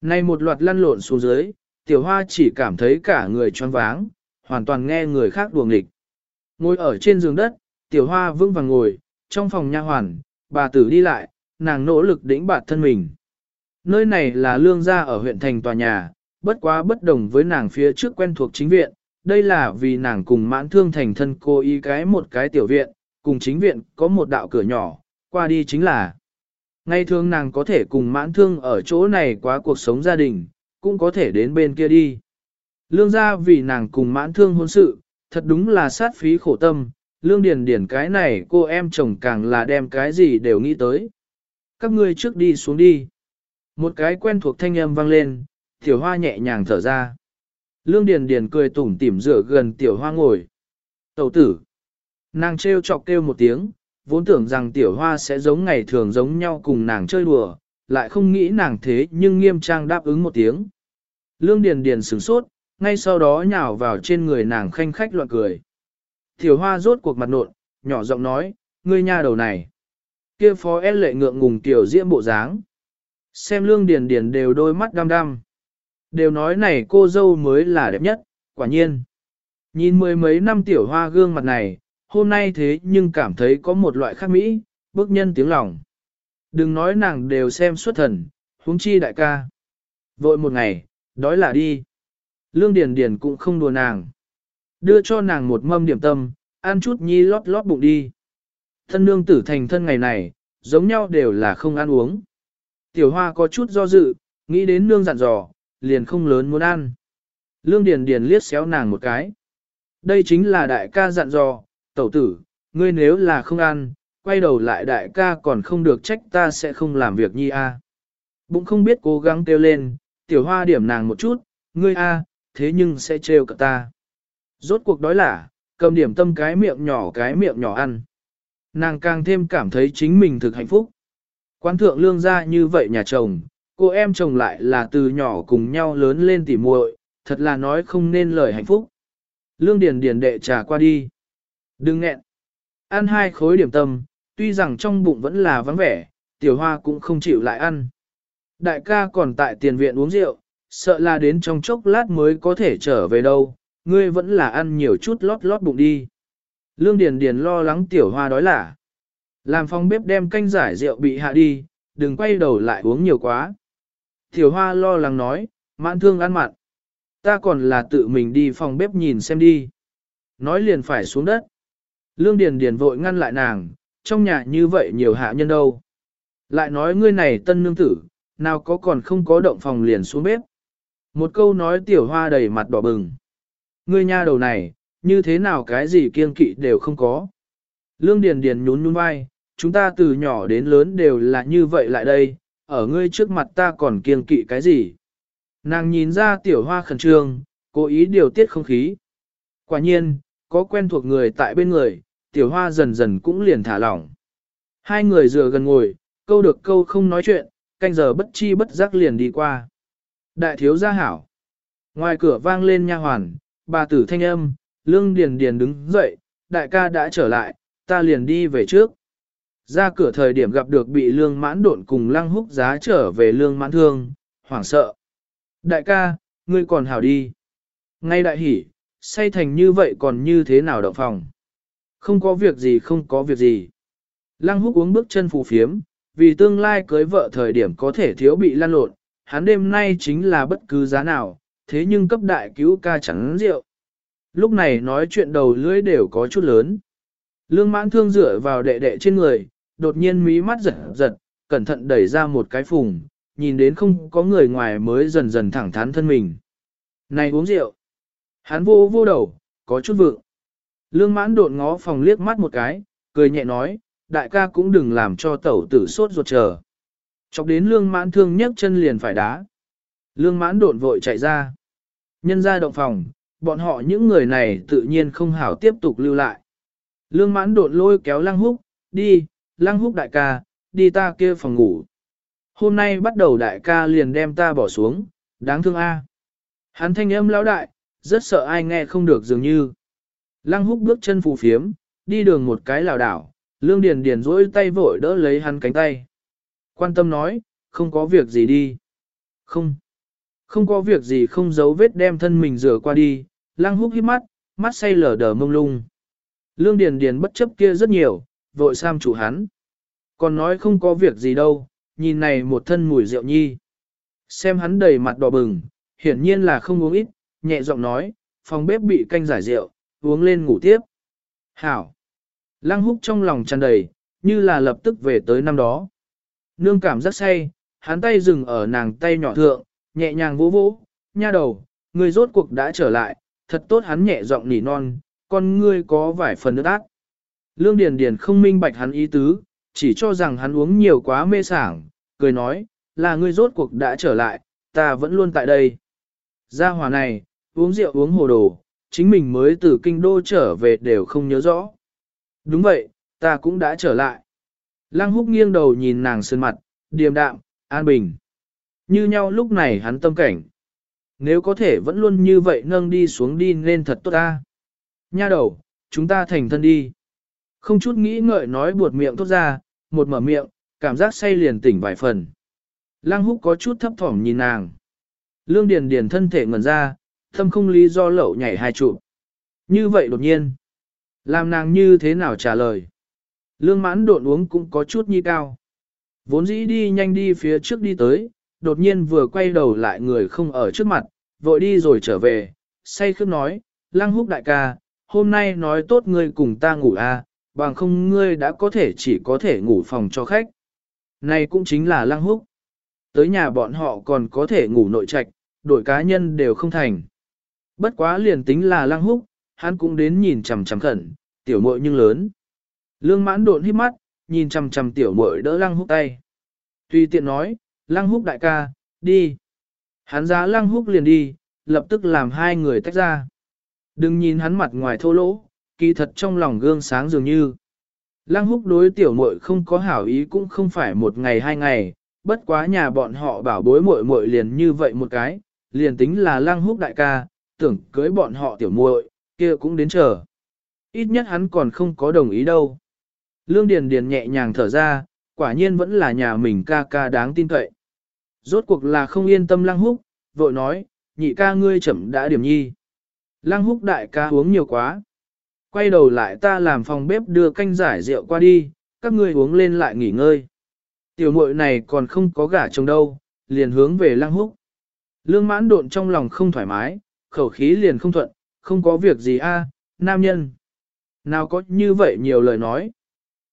Speaker 1: Nay một loạt lăn lộn xuống dưới, tiểu hoa chỉ cảm thấy cả người choáng váng, hoàn toàn nghe người khác đùa nghịch. Ngồi ở trên giường đất, tiểu hoa vững vàng ngồi, trong phòng nha hoàn, bà tử đi lại, nàng nỗ lực đĩnh bạt thân mình. Nơi này là lương gia ở huyện thành tòa nhà, bất quá bất đồng với nàng phía trước quen thuộc chính viện, đây là vì nàng cùng mãn thương thành thân cô y cái một cái tiểu viện, cùng chính viện có một đạo cửa nhỏ, qua đi chính là. Ngay thường nàng có thể cùng mãn thương ở chỗ này qua cuộc sống gia đình, cũng có thể đến bên kia đi. Lương gia vì nàng cùng mãn thương hôn sự, thật đúng là sát phí khổ tâm, lương điền điển cái này cô em chồng càng là đem cái gì đều nghĩ tới. Các ngươi trước đi xuống đi. Một cái quen thuộc thanh âm vang lên, tiểu hoa nhẹ nhàng thở ra. Lương điền điền cười tủm tỉm rửa gần tiểu hoa ngồi. Tẩu tử. Nàng treo chọc kêu một tiếng, vốn tưởng rằng tiểu hoa sẽ giống ngày thường giống nhau cùng nàng chơi đùa, lại không nghĩ nàng thế nhưng nghiêm trang đáp ứng một tiếng. Lương điền điền sửng sốt, ngay sau đó nhào vào trên người nàng khanh khách loạn cười. Tiểu hoa rốt cuộc mặt nộn, nhỏ giọng nói, ngươi nha đầu này. Kia phó ép lệ ngượng ngùng tiểu diễm bộ dáng. Xem lương điền điền đều đôi mắt đăm đăm. Đều nói này cô dâu mới là đẹp nhất, quả nhiên. Nhìn mười mấy năm tiểu hoa gương mặt này, hôm nay thế nhưng cảm thấy có một loại khác mỹ, bức nhân tiếng lòng. Đừng nói nàng đều xem xuất thần, huống chi đại ca. Vội một ngày, đói là đi. Lương Điền Điền cũng không đùa nàng. Đưa cho nàng một mâm điểm tâm, ăn chút nhi lót lót bụng đi. Thân nương tử thành thân ngày này, giống nhau đều là không ăn uống. Tiểu hoa có chút do dự, nghĩ đến nương dặn dò, liền không lớn muốn ăn. Lương Điền Điền liếc xéo nàng một cái. Đây chính là đại ca dặn dò, tẩu tử, ngươi nếu là không ăn, quay đầu lại đại ca còn không được trách ta sẽ không làm việc nhi a. Bụng không biết cố gắng kêu lên, tiểu hoa điểm nàng một chút, ngươi a, thế nhưng sẽ trêu cả ta. Rốt cuộc đói là, cầm điểm tâm cái miệng nhỏ cái miệng nhỏ ăn. Nàng càng thêm cảm thấy chính mình thực hạnh phúc. Quan thượng lương ra như vậy nhà chồng, cô em chồng lại là từ nhỏ cùng nhau lớn lên tỉ muội, thật là nói không nên lời hạnh phúc. Lương Điền Điền đệ trà qua đi. Đừng nghẹn. Ăn hai khối điểm tâm, tuy rằng trong bụng vẫn là vắng vẻ, tiểu hoa cũng không chịu lại ăn. Đại ca còn tại tiền viện uống rượu, sợ là đến trong chốc lát mới có thể trở về đâu, ngươi vẫn là ăn nhiều chút lót lót bụng đi. Lương Điền Điền lo lắng tiểu hoa đói lả. Làm phòng bếp đem canh giải rượu bị hạ đi, đừng quay đầu lại uống nhiều quá. Tiểu hoa lo lắng nói, mãn thương ăn mặn. Ta còn là tự mình đi phòng bếp nhìn xem đi. Nói liền phải xuống đất. Lương Điền Điền vội ngăn lại nàng, trong nhà như vậy nhiều hạ nhân đâu. Lại nói ngươi này tân nương tử, nào có còn không có động phòng liền xuống bếp. Một câu nói tiểu hoa đầy mặt đỏ bừng. Ngươi nha đầu này, như thế nào cái gì kiên kỵ đều không có. Lương Điền Điền nhún nhún vai, chúng ta từ nhỏ đến lớn đều là như vậy lại đây, ở ngươi trước mặt ta còn kiên kỵ cái gì. Nàng nhìn ra tiểu hoa khẩn trương, cố ý điều tiết không khí. Quả nhiên, có quen thuộc người tại bên người, tiểu hoa dần dần cũng liền thả lỏng. Hai người dựa gần ngồi, câu được câu không nói chuyện, canh giờ bất chi bất giác liền đi qua. Đại thiếu gia hảo. Ngoài cửa vang lên nha hoàn, bà tử thanh âm, lương điền điền đứng dậy, đại ca đã trở lại, ta liền đi về trước. Ra cửa thời điểm gặp được bị lương mãn độn cùng lăng húc giá trở về lương mãn thương, hoảng sợ. Đại ca, ngươi còn hảo đi. Ngay đại hỉ, say thành như vậy còn như thế nào động phòng. Không có việc gì không có việc gì. Lăng húc uống bước chân phù phiếm, vì tương lai cưới vợ thời điểm có thể thiếu bị lan lộn, hắn đêm nay chính là bất cứ giá nào, thế nhưng cấp đại cứu ca chẳng rượu. Lúc này nói chuyện đầu lưỡi đều có chút lớn. Lương mãn thương dựa vào đệ đệ trên người, đột nhiên mí mắt giật giật, cẩn thận đẩy ra một cái phùng, nhìn đến không có người ngoài mới dần dần thẳng thắn thân mình. Này uống rượu. Hắn vô vô đầu, có chút vượng. Lương mãn đột ngó phòng liếc mắt một cái, cười nhẹ nói, đại ca cũng đừng làm cho tẩu tử sốt ruột chờ. Chọc đến lương mãn thương nhấc chân liền phải đá. Lương mãn đột vội chạy ra. Nhân ra động phòng, bọn họ những người này tự nhiên không hảo tiếp tục lưu lại. Lương mãn đột lôi kéo lăng húc, đi, lăng húc đại ca, đi ta kia phòng ngủ. Hôm nay bắt đầu đại ca liền đem ta bỏ xuống, đáng thương a. Hắn thanh âm lão đại, rất sợ ai nghe không được dường như. Lăng húc bước chân phù phiếm, đi đường một cái lảo đảo, lương điền điền rỗi tay vội đỡ lấy hắn cánh tay. Quan tâm nói, không có việc gì đi. Không. Không có việc gì không giấu vết đem thân mình rửa qua đi, lăng húc hít mắt, mắt say lờ đờ mông lung. Lương điền điền bất chấp kia rất nhiều, vội sam chủ hắn. Còn nói không có việc gì đâu, nhìn này một thân mùi rượu nhi. Xem hắn đầy mặt đỏ bừng, hiển nhiên là không uống ít, nhẹ giọng nói, phòng bếp bị canh giải rượu, uống lên ngủ tiếp. Hảo! Lăng húc trong lòng tràn đầy, như là lập tức về tới năm đó. Nương cảm giác say, hắn tay dừng ở nàng tay nhỏ thượng, nhẹ nhàng vỗ vỗ, nha đầu, người rốt cuộc đã trở lại, thật tốt hắn nhẹ giọng nỉ non, con ngươi có vài phần nước ác. Lương Điền Điền không minh bạch hắn ý tứ, chỉ cho rằng hắn uống nhiều quá mê sảng, cười nói, là ngươi rốt cuộc đã trở lại, ta vẫn luôn tại đây. Gia hòa này, uống rượu uống hồ đồ, chính mình mới từ kinh đô trở về đều không nhớ rõ. Đúng vậy, ta cũng đã trở lại. Lăng húc nghiêng đầu nhìn nàng sơn mặt, điềm đạm, an bình. Như nhau lúc này hắn tâm cảnh. Nếu có thể vẫn luôn như vậy nâng đi xuống đi nên thật tốt ta. Nha đầu, chúng ta thành thân đi. Không chút nghĩ ngợi nói buột miệng tốt ra, một mở miệng, cảm giác say liền tỉnh vài phần. Lăng húc có chút thấp thỏm nhìn nàng. Lương Điền Điền thân thể ngẩn ra, thâm không lý do lậu nhảy hai trụ. Như vậy đột nhiên. Làm nàng như thế nào trả lời. Lương mãn độn uống cũng có chút nhi cao. Vốn dĩ đi nhanh đi phía trước đi tới, đột nhiên vừa quay đầu lại người không ở trước mặt, vội đi rồi trở về, say khước nói, lăng húc đại ca, hôm nay nói tốt ngươi cùng ta ngủ à, bằng không ngươi đã có thể chỉ có thể ngủ phòng cho khách. Này cũng chính là lăng húc. Tới nhà bọn họ còn có thể ngủ nội trạch, đổi cá nhân đều không thành. Bất quá liền tính là lăng húc, hắn cũng đến nhìn chằm chằm khẩn, tiểu muội nhưng lớn. Lương mãn độn hít mắt, nhìn chằm chằm tiểu muội đỡ lăng húc tay. Tuy tiện nói, lăng húc đại ca, đi. Hắn giá lăng húc liền đi, lập tức làm hai người tách ra. Đừng nhìn hắn mặt ngoài thô lỗ, kỳ thật trong lòng gương sáng dường như. Lăng húc đối tiểu muội không có hảo ý cũng không phải một ngày hai ngày, bất quá nhà bọn họ bảo bối muội muội liền như vậy một cái, liền tính là lăng húc đại ca, tưởng cưới bọn họ tiểu muội, kia cũng đến chờ. Ít nhất hắn còn không có đồng ý đâu. Lương Điền Điền nhẹ nhàng thở ra, quả nhiên vẫn là nhà mình ca ca đáng tin cậy. Rốt cuộc là không yên tâm lăng húc, vội nói, nhị ca ngươi chậm đã điểm nhi. Lăng húc đại ca uống nhiều quá. Quay đầu lại ta làm phòng bếp đưa canh giải rượu qua đi, các ngươi uống lên lại nghỉ ngơi. Tiểu muội này còn không có gả chồng đâu, liền hướng về lăng húc. Lương mãn độn trong lòng không thoải mái, khẩu khí liền không thuận, không có việc gì a, à, nam nhân. Nào có như vậy nhiều lời nói.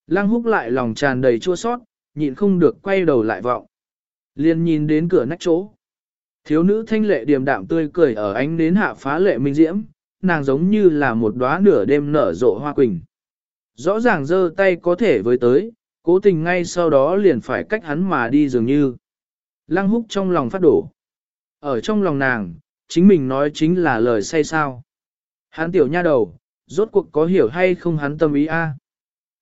Speaker 1: Lăng húc lại lòng tràn đầy chua sót, nhịn không được quay đầu lại vọng. Liền nhìn đến cửa nách chỗ. Thiếu nữ thanh lệ điềm đạm tươi cười ở ánh nến hạ phá lệ minh diễm, nàng giống như là một đóa nửa đêm nở rộ hoa quỳnh. Rõ ràng giơ tay có thể với tới, cố tình ngay sau đó liền phải cách hắn mà đi dường như. Lăng húc trong lòng phát đổ. Ở trong lòng nàng, chính mình nói chính là lời say sao. Hắn tiểu nha đầu, rốt cuộc có hiểu hay không hắn tâm ý a?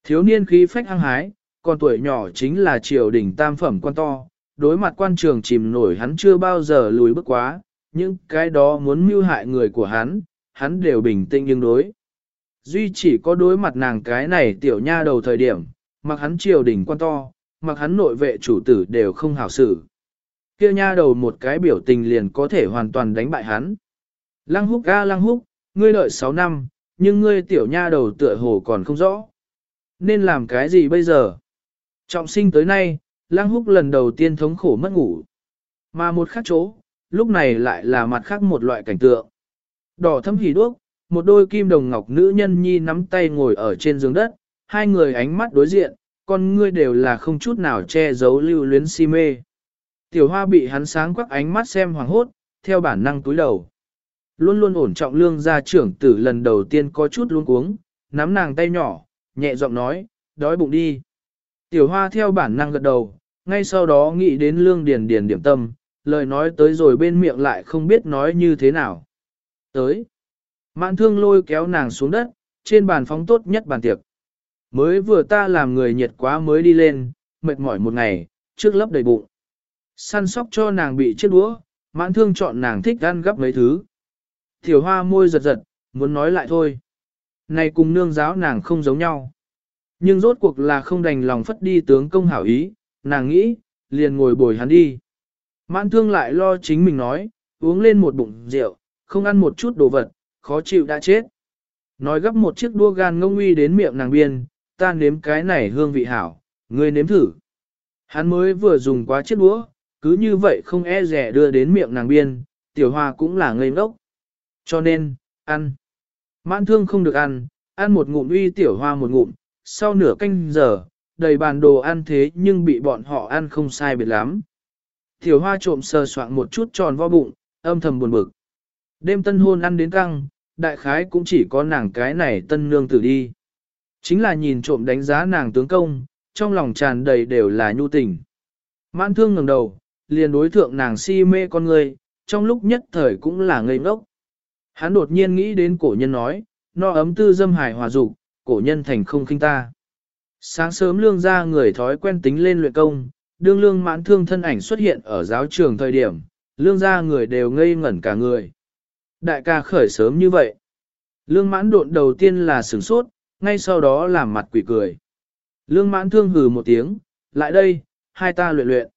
Speaker 1: Thiếu niên khí phách hăng hái, còn tuổi nhỏ chính là triều đình tam phẩm quan to, đối mặt quan trường chìm nổi hắn chưa bao giờ lùi bước quá, những cái đó muốn mưu hại người của hắn, hắn đều bình tĩnh nhưng đối. Duy chỉ có đối mặt nàng cái này tiểu nha đầu thời điểm, mặc hắn triều đình quan to, mặc hắn nội vệ chủ tử đều không hảo xử. Kia nha đầu một cái biểu tình liền có thể hoàn toàn đánh bại hắn. Lăng húc ga lăng húc, ngươi đợi 6 năm, nhưng ngươi tiểu nha đầu tựa hồ còn không rõ. Nên làm cái gì bây giờ? Trọng sinh tới nay, lăng húc lần đầu tiên thống khổ mất ngủ. Mà một khác chỗ, lúc này lại là mặt khác một loại cảnh tượng. Đỏ thâm hỉ đuốc, một đôi kim đồng ngọc nữ nhân nhi nắm tay ngồi ở trên giường đất, hai người ánh mắt đối diện, con ngươi đều là không chút nào che giấu lưu luyến si mê. Tiểu hoa bị hắn sáng quắc ánh mắt xem hoàng hốt, theo bản năng túi đầu. Luôn luôn ổn trọng lương gia trưởng tử lần đầu tiên có chút luống cuống, nắm nàng tay nhỏ, nhẹ giọng nói, đói bụng đi. Tiểu hoa theo bản năng gật đầu, ngay sau đó nghĩ đến lương điền điền điểm tâm, lời nói tới rồi bên miệng lại không biết nói như thế nào. Tới. Mạn thương lôi kéo nàng xuống đất, trên bàn phóng tốt nhất bàn tiệc. Mới vừa ta làm người nhiệt quá mới đi lên, mệt mỏi một ngày, trước lấp đầy bụng. Săn sóc cho nàng bị chết đũa, mãn thương chọn nàng thích ăn gấp mấy thứ. Tiểu hoa môi giật giật, muốn nói lại thôi. Này cùng nương giáo nàng không giống nhau. Nhưng rốt cuộc là không đành lòng phất đi tướng công hảo ý, nàng nghĩ, liền ngồi bồi hắn đi. Mãn thương lại lo chính mình nói, uống lên một bụng rượu, không ăn một chút đồ vật, khó chịu đã chết. Nói gấp một chiếc đua gan ngông uy đến miệng nàng biên, ta nếm cái này hương vị hảo, ngươi nếm thử. Hắn mới vừa dùng quá chiếc đũa, cứ như vậy không e rẻ đưa đến miệng nàng biên, tiểu hoa cũng là ngây ngốc. Cho nên, ăn. Mãn thương không được ăn, ăn một ngụm uy tiểu hoa một ngụm, sau nửa canh giờ, đầy bàn đồ ăn thế nhưng bị bọn họ ăn không sai biệt lắm. Tiểu hoa trộm sờ soạn một chút tròn vo bụng, âm thầm buồn bực. Đêm tân hôn ăn đến căng, đại khái cũng chỉ có nàng cái này tân nương tử đi. Chính là nhìn trộm đánh giá nàng tướng công, trong lòng tràn đầy đều là nhu tình. Mãn thương ngẩng đầu, liền đối thượng nàng si mê con người, trong lúc nhất thời cũng là ngây ngốc. Hắn đột nhiên nghĩ đến cổ nhân nói, no ấm tư dâm hải hòa dục, cổ nhân thành không khinh ta. Sáng sớm lương ra người thói quen tính lên luyện công, đương lương mãn thương thân ảnh xuất hiện ở giáo trường thời điểm, lương ra người đều ngây ngẩn cả người. Đại ca khởi sớm như vậy. Lương mãn độn đầu tiên là sửng sốt, ngay sau đó làm mặt quỷ cười. Lương mãn thương hừ một tiếng, lại đây, hai ta luyện luyện.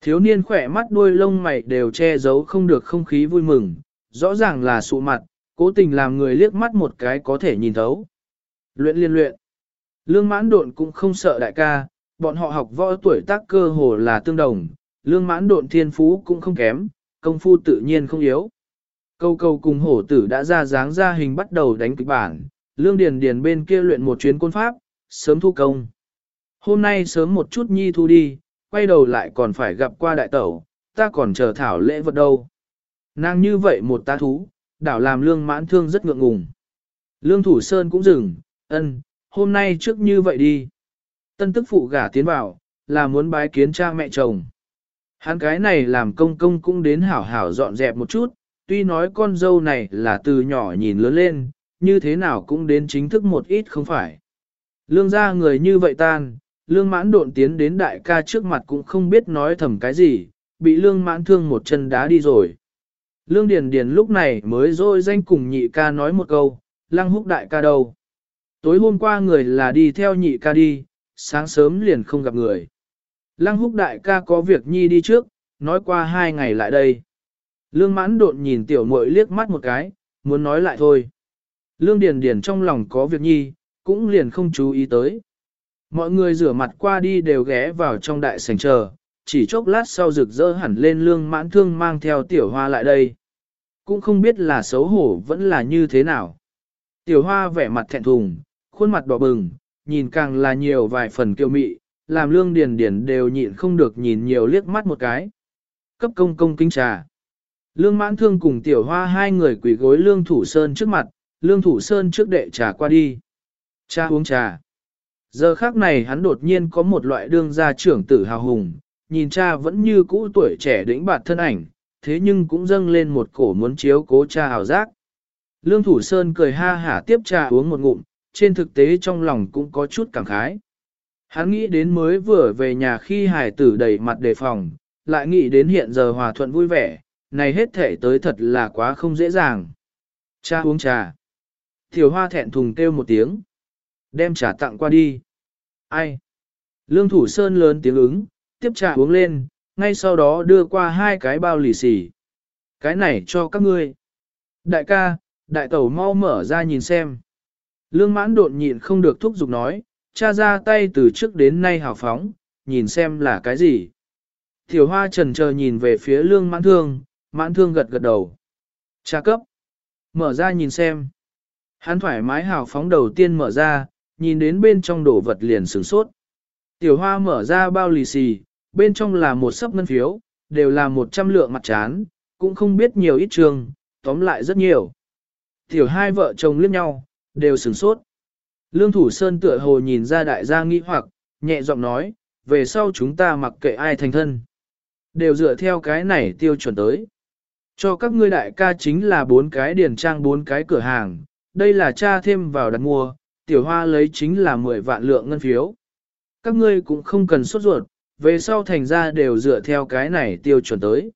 Speaker 1: Thiếu niên khỏe mắt đuôi lông mày đều che giấu không được không khí vui mừng, rõ ràng là sụ mặt, cố tình làm người liếc mắt một cái có thể nhìn thấu. Luyện liên luyện. Lương mãn độn cũng không sợ đại ca, bọn họ học võ tuổi tác cơ hồ là tương đồng, lương mãn độn thiên phú cũng không kém, công phu tự nhiên không yếu. Câu câu cùng hổ tử đã ra dáng ra hình bắt đầu đánh kịch bản, lương điền điền bên kia luyện một chuyến côn pháp, sớm thu công. Hôm nay sớm một chút nhi thu đi, quay đầu lại còn phải gặp qua đại tẩu, ta còn chờ thảo lễ vật đâu. Nàng như vậy một ta thú, đảo làm lương mãn thương rất ngượng ngùng. Lương thủ sơn cũng dừng, ân, hôm nay trước như vậy đi. Tân tức phụ gả tiến vào, là muốn bái kiến cha mẹ chồng. Hắn cái này làm công công cũng đến hảo hảo dọn dẹp một chút, tuy nói con dâu này là từ nhỏ nhìn lớn lên, như thế nào cũng đến chính thức một ít không phải. Lương gia người như vậy tan, lương mãn độn tiến đến đại ca trước mặt cũng không biết nói thầm cái gì, bị lương mãn thương một chân đá đi rồi. Lương Điền Điền lúc này mới dôi danh cùng nhị ca nói một câu, lăng húc đại ca đâu. Tối hôm qua người là đi theo nhị ca đi, sáng sớm liền không gặp người. Lăng húc đại ca có việc nhi đi trước, nói qua hai ngày lại đây. Lương mãn độn nhìn tiểu muội liếc mắt một cái, muốn nói lại thôi. Lương Điền Điền trong lòng có việc nhi, cũng liền không chú ý tới. Mọi người rửa mặt qua đi đều ghé vào trong đại sảnh chờ, chỉ chốc lát sau rực rỡ hẳn lên lương mãn thương mang theo tiểu hoa lại đây. Cũng không biết là xấu hổ vẫn là như thế nào. Tiểu hoa vẻ mặt thẹn thùng, khuôn mặt đỏ bừng, nhìn càng là nhiều vài phần kiêu mị, làm lương điền điền đều nhịn không được nhìn nhiều liếc mắt một cái. Cấp công công kinh trà. Lương mãn thương cùng tiểu hoa hai người quỳ gối lương thủ sơn trước mặt, lương thủ sơn trước đệ trà qua đi. Cha uống trà. Giờ khác này hắn đột nhiên có một loại đương gia trưởng tử hào hùng, nhìn cha vẫn như cũ tuổi trẻ đĩnh bạt thân ảnh, thế nhưng cũng dâng lên một cổ muốn chiếu cố cha hào giác. Lương Thủ Sơn cười ha hả tiếp trà uống một ngụm, trên thực tế trong lòng cũng có chút cảm khái. Hắn nghĩ đến mới vừa về nhà khi hải tử đầy mặt đề phòng, lại nghĩ đến hiện giờ hòa thuận vui vẻ, này hết thể tới thật là quá không dễ dàng. Cha uống trà. thiều hoa thẹn thùng kêu một tiếng. Đem trà tặng qua đi. Ai? Lương Thủ Sơn lớn tiếng ứng, tiếp trà uống lên, ngay sau đó đưa qua hai cái bao lì xì. Cái này cho các ngươi. Đại ca, đại tẩu mau mở ra nhìn xem. Lương mãn độn nhịn không được thúc giục nói, cha ra tay từ trước đến nay hào phóng, nhìn xem là cái gì. Tiểu hoa trần chờ nhìn về phía lương mãn thương, mãn thương gật gật đầu. Cha cấp. Mở ra nhìn xem. Hắn thoải mái hào phóng đầu tiên mở ra, nhìn đến bên trong đổ vật liền sửng sốt. Tiểu hoa mở ra bao lì xì, bên trong là một sấp ngân phiếu, đều là một trăm lượng mặt chán, cũng không biết nhiều ít trường, tóm lại rất nhiều. Tiểu hai vợ chồng liếc nhau, đều sửng sốt. Lương Thủ Sơn tựa hồ nhìn ra đại gia nghi hoặc, nhẹ giọng nói, về sau chúng ta mặc kệ ai thành thân. Đều dựa theo cái này tiêu chuẩn tới. Cho các ngươi đại ca chính là bốn cái điền trang bốn cái cửa hàng, đây là cha thêm vào đặt mua, tiểu hoa lấy chính là 10 vạn lượng ngân phiếu. Các ngươi cũng không cần sốt ruột, về sau thành ra đều dựa theo cái này tiêu chuẩn tới.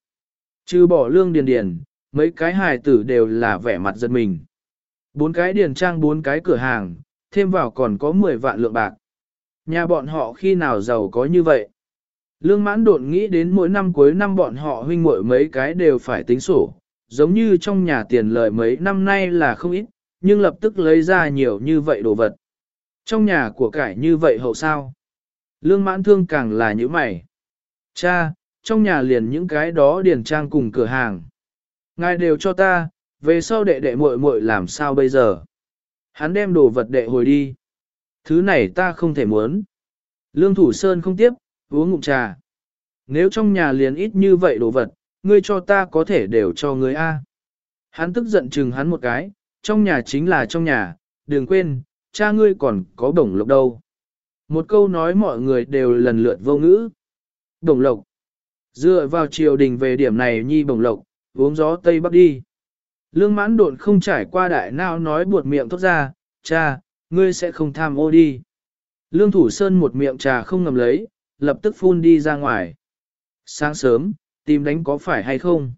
Speaker 1: Trừ bỏ lương điền điền, mấy cái hài tử đều là vẻ mặt giật mình. Bốn cái điền trang bốn cái cửa hàng, thêm vào còn có 10 vạn lượng bạc. Nhà bọn họ khi nào giàu có như vậy? Lương mãn đột nghĩ đến mỗi năm cuối năm bọn họ huynh muội mấy cái đều phải tính sổ, giống như trong nhà tiền lợi mấy năm nay là không ít, nhưng lập tức lấy ra nhiều như vậy đồ vật. Trong nhà của cải như vậy hậu sao? Lương mãn thương càng là như mày. Cha, trong nhà liền những cái đó điền trang cùng cửa hàng. Ngài đều cho ta, về sau đệ đệ muội muội làm sao bây giờ? Hắn đem đồ vật đệ hồi đi. Thứ này ta không thể muốn. Lương Thủ Sơn không tiếp, uống ngụm trà. Nếu trong nhà liền ít như vậy đồ vật, ngươi cho ta có thể đều cho ngươi A. Hắn tức giận chừng hắn một cái, trong nhà chính là trong nhà, đừng quên, cha ngươi còn có bổng lộc đâu. Một câu nói mọi người đều lần lượt vô ngữ. Bổng lộc. Dựa vào triều đình về điểm này nhi bổng lộc, uống gió Tây Bắc đi. Lương mãn độn không trải qua đại nào nói buột miệng thốt ra, cha, ngươi sẽ không tham ô đi. Lương Thủ Sơn một miệng trà không ngầm lấy, lập tức phun đi ra ngoài. Sáng sớm, tìm đánh có phải hay không?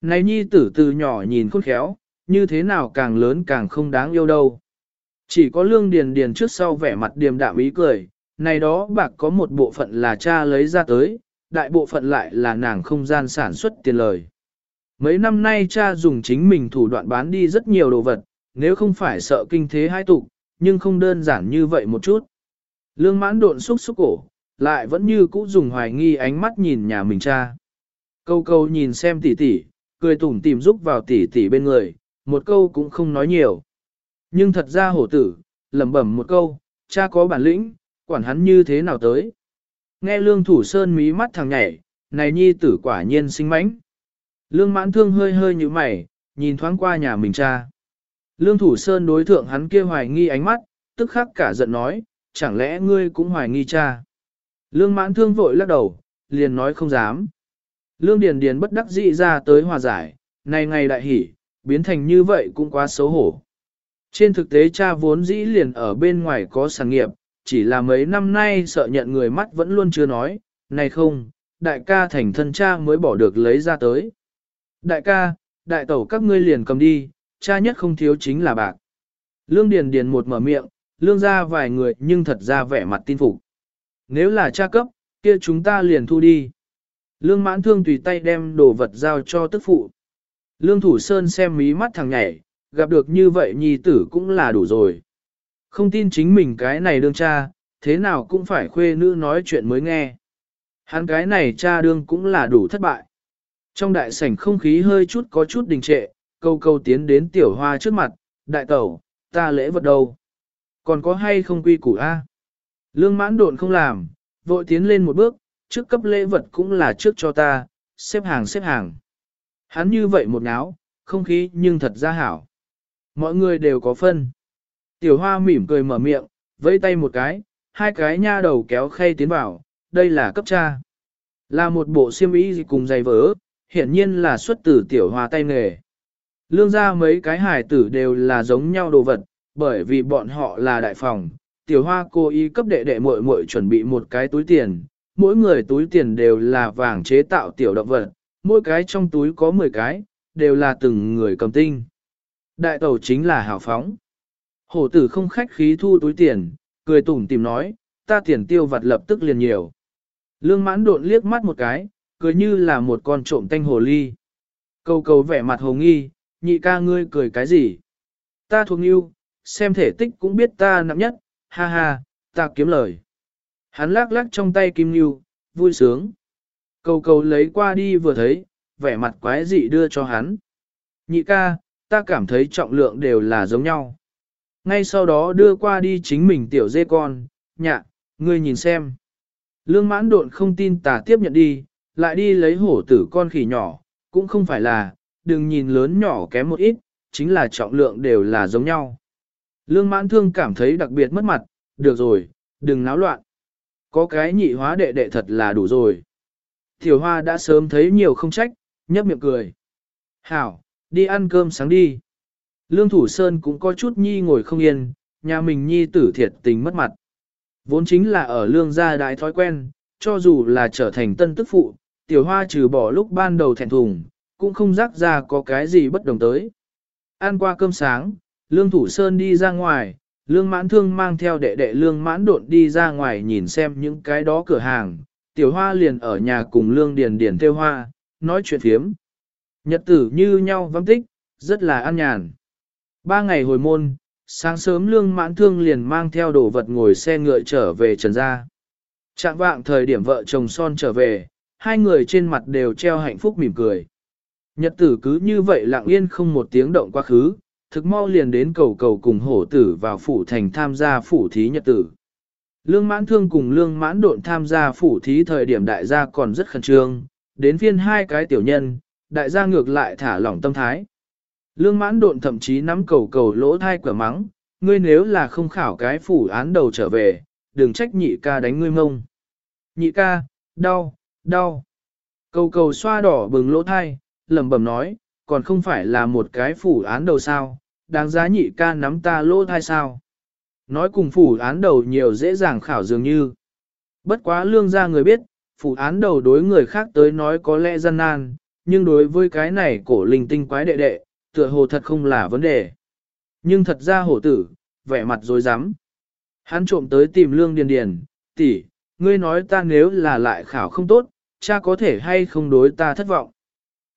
Speaker 1: Này nhi tử từ nhỏ nhìn khôn khéo, như thế nào càng lớn càng không đáng yêu đâu. Chỉ có lương điền điền trước sau vẻ mặt điềm đạm ý cười, này đó bạc có một bộ phận là cha lấy ra tới, đại bộ phận lại là nàng không gian sản xuất tiền lời. Mấy năm nay cha dùng chính mình thủ đoạn bán đi rất nhiều đồ vật, nếu không phải sợ kinh thế hai tục, nhưng không đơn giản như vậy một chút. Lương mãn độn xúc xúc cổ, lại vẫn như cũ dùng hoài nghi ánh mắt nhìn nhà mình cha. Câu câu nhìn xem tỷ tỷ, cười tủm tìm giúp vào tỷ tỷ bên người, một câu cũng không nói nhiều. Nhưng thật ra hổ tử, lẩm bẩm một câu, cha có bản lĩnh, quản hắn như thế nào tới. Nghe lương thủ sơn mí mắt thằng nhảy, này nhi tử quả nhiên sinh mãnh. Lương mãn thương hơi hơi như mày, nhìn thoáng qua nhà mình cha. Lương thủ sơn đối thượng hắn kia hoài nghi ánh mắt, tức khắc cả giận nói, chẳng lẽ ngươi cũng hoài nghi cha. Lương mãn thương vội lắc đầu, liền nói không dám. Lương điền điền bất đắc dĩ ra tới hòa giải, này ngày đại hỉ, biến thành như vậy cũng quá xấu hổ. Trên thực tế cha vốn dĩ liền ở bên ngoài có sản nghiệp, chỉ là mấy năm nay sợ nhận người mắt vẫn luôn chưa nói, này không, đại ca thành thân cha mới bỏ được lấy ra tới. Đại ca, đại tẩu các ngươi liền cầm đi, cha nhất không thiếu chính là bạc. Lương Điền Điền một mở miệng, lương ra vài người nhưng thật ra vẻ mặt tin phục. Nếu là cha cấp, kia chúng ta liền thu đi. Lương mãn thương tùy tay đem đồ vật giao cho tức phụ. Lương thủ sơn xem mí mắt thằng nhảy, gặp được như vậy nhi tử cũng là đủ rồi. Không tin chính mình cái này đương cha, thế nào cũng phải khuê nữ nói chuyện mới nghe. Hắn cái này cha đương cũng là đủ thất bại. Trong đại sảnh không khí hơi chút có chút đình trệ, câu câu tiến đến tiểu hoa trước mặt, đại tẩu, ta lễ vật đâu? Còn có hay không quy củ A? Lương mãn độn không làm, vội tiến lên một bước, trước cấp lễ vật cũng là trước cho ta, xếp hàng xếp hàng. Hắn như vậy một náo, không khí nhưng thật ra hảo. Mọi người đều có phân. Tiểu hoa mỉm cười mở miệng, vẫy tay một cái, hai cái nha đầu kéo khay tiến vào, đây là cấp cha. Là một bộ xiêm y cùng giày vỡ, hiển nhiên là xuất từ tiểu hoa tay nghề. Lương ra mấy cái hải tử đều là giống nhau đồ vật, bởi vì bọn họ là đại phòng. Tiểu hoa cô y cấp đệ đệ muội muội chuẩn bị một cái túi tiền, mỗi người túi tiền đều là vàng chế tạo tiểu động vật, mỗi cái trong túi có 10 cái, đều là từng người cầm tinh. Đại tẩu chính là hào phóng. Hổ tử không khách khí thu túi tiền, cười tủm tìm nói, ta tiền tiêu vặt lập tức liền nhiều. Lương mãn độn liếc mắt một cái, cười như là một con trộm tanh hồ ly. Cầu cầu vẻ mặt hồ nghi, nhị ca ngươi cười cái gì? Ta thuộc yêu, xem thể tích cũng biết ta nặng nhất, ha ha, ta kiếm lời. Hắn lắc lắc trong tay kim yêu, vui sướng. Cầu cầu lấy qua đi vừa thấy, vẻ mặt quái dị đưa cho hắn. Nhị ca, ta cảm thấy trọng lượng đều là giống nhau. Ngay sau đó đưa qua đi chính mình tiểu dê con, nhạ, ngươi nhìn xem. Lương mãn độn không tin tà tiếp nhận đi, lại đi lấy hổ tử con khỉ nhỏ, cũng không phải là, đừng nhìn lớn nhỏ kém một ít, chính là trọng lượng đều là giống nhau. Lương mãn thương cảm thấy đặc biệt mất mặt, được rồi, đừng náo loạn. Có cái nhị hóa đệ đệ thật là đủ rồi. Tiểu hoa đã sớm thấy nhiều không trách, nhấp miệng cười. Hảo, đi ăn cơm sáng đi. Lương Thủ Sơn cũng có chút nhi ngồi không yên, nhà mình nhi tử thiệt tình mất mặt. Vốn chính là ở lương gia đại thói quen, cho dù là trở thành tân tức phụ, tiểu hoa trừ bỏ lúc ban đầu thẹn thùng, cũng không rắc ra có cái gì bất đồng tới. Ăn qua cơm sáng, Lương Thủ Sơn đi ra ngoài, Lương Mãn Thương mang theo đệ đệ Lương Mãn Độn đi ra ngoài nhìn xem những cái đó cửa hàng, Tiểu Hoa liền ở nhà cùng Lương Điền Điền theo hoa, nói chuyện phiếm. Nhật tử như nhau vắng tích, rất là an nhàn. Ba ngày hồi môn, sáng sớm Lương Mãn Thương liền mang theo đồ vật ngồi xe ngựa trở về Trần Gia. Trạng vạng thời điểm vợ chồng son trở về, hai người trên mặt đều treo hạnh phúc mỉm cười. Nhật tử cứ như vậy lặng yên không một tiếng động quá khứ, thực mau liền đến cầu cầu cùng hổ tử vào phủ thành tham gia phủ thí nhật tử. Lương mãn thương cùng lương mãn độn tham gia phủ thí thời điểm đại gia còn rất khẩn trương, đến phiên hai cái tiểu nhân, đại gia ngược lại thả lỏng tâm thái. Lương mãn độn thậm chí nắm cầu cầu lỗ thai quả mắng, ngươi nếu là không khảo cái phủ án đầu trở về, đừng trách nhị ca đánh ngươi mông. Nhị ca, đau, đau. Cầu cầu xoa đỏ bừng lỗ thai, lẩm bẩm nói, còn không phải là một cái phủ án đầu sao, đáng giá nhị ca nắm ta lỗ thai sao. Nói cùng phủ án đầu nhiều dễ dàng khảo dường như. Bất quá lương gia người biết, phủ án đầu đối người khác tới nói có lẽ gian nan, nhưng đối với cái này cổ linh tinh quái đệ đệ, tựa hồ thật không là vấn đề. Nhưng thật ra hổ tử, vẻ mặt dối rắm Hắn trộm tới tìm lương điền điền, tỷ, ngươi nói ta nếu là lại khảo không tốt, cha có thể hay không đối ta thất vọng.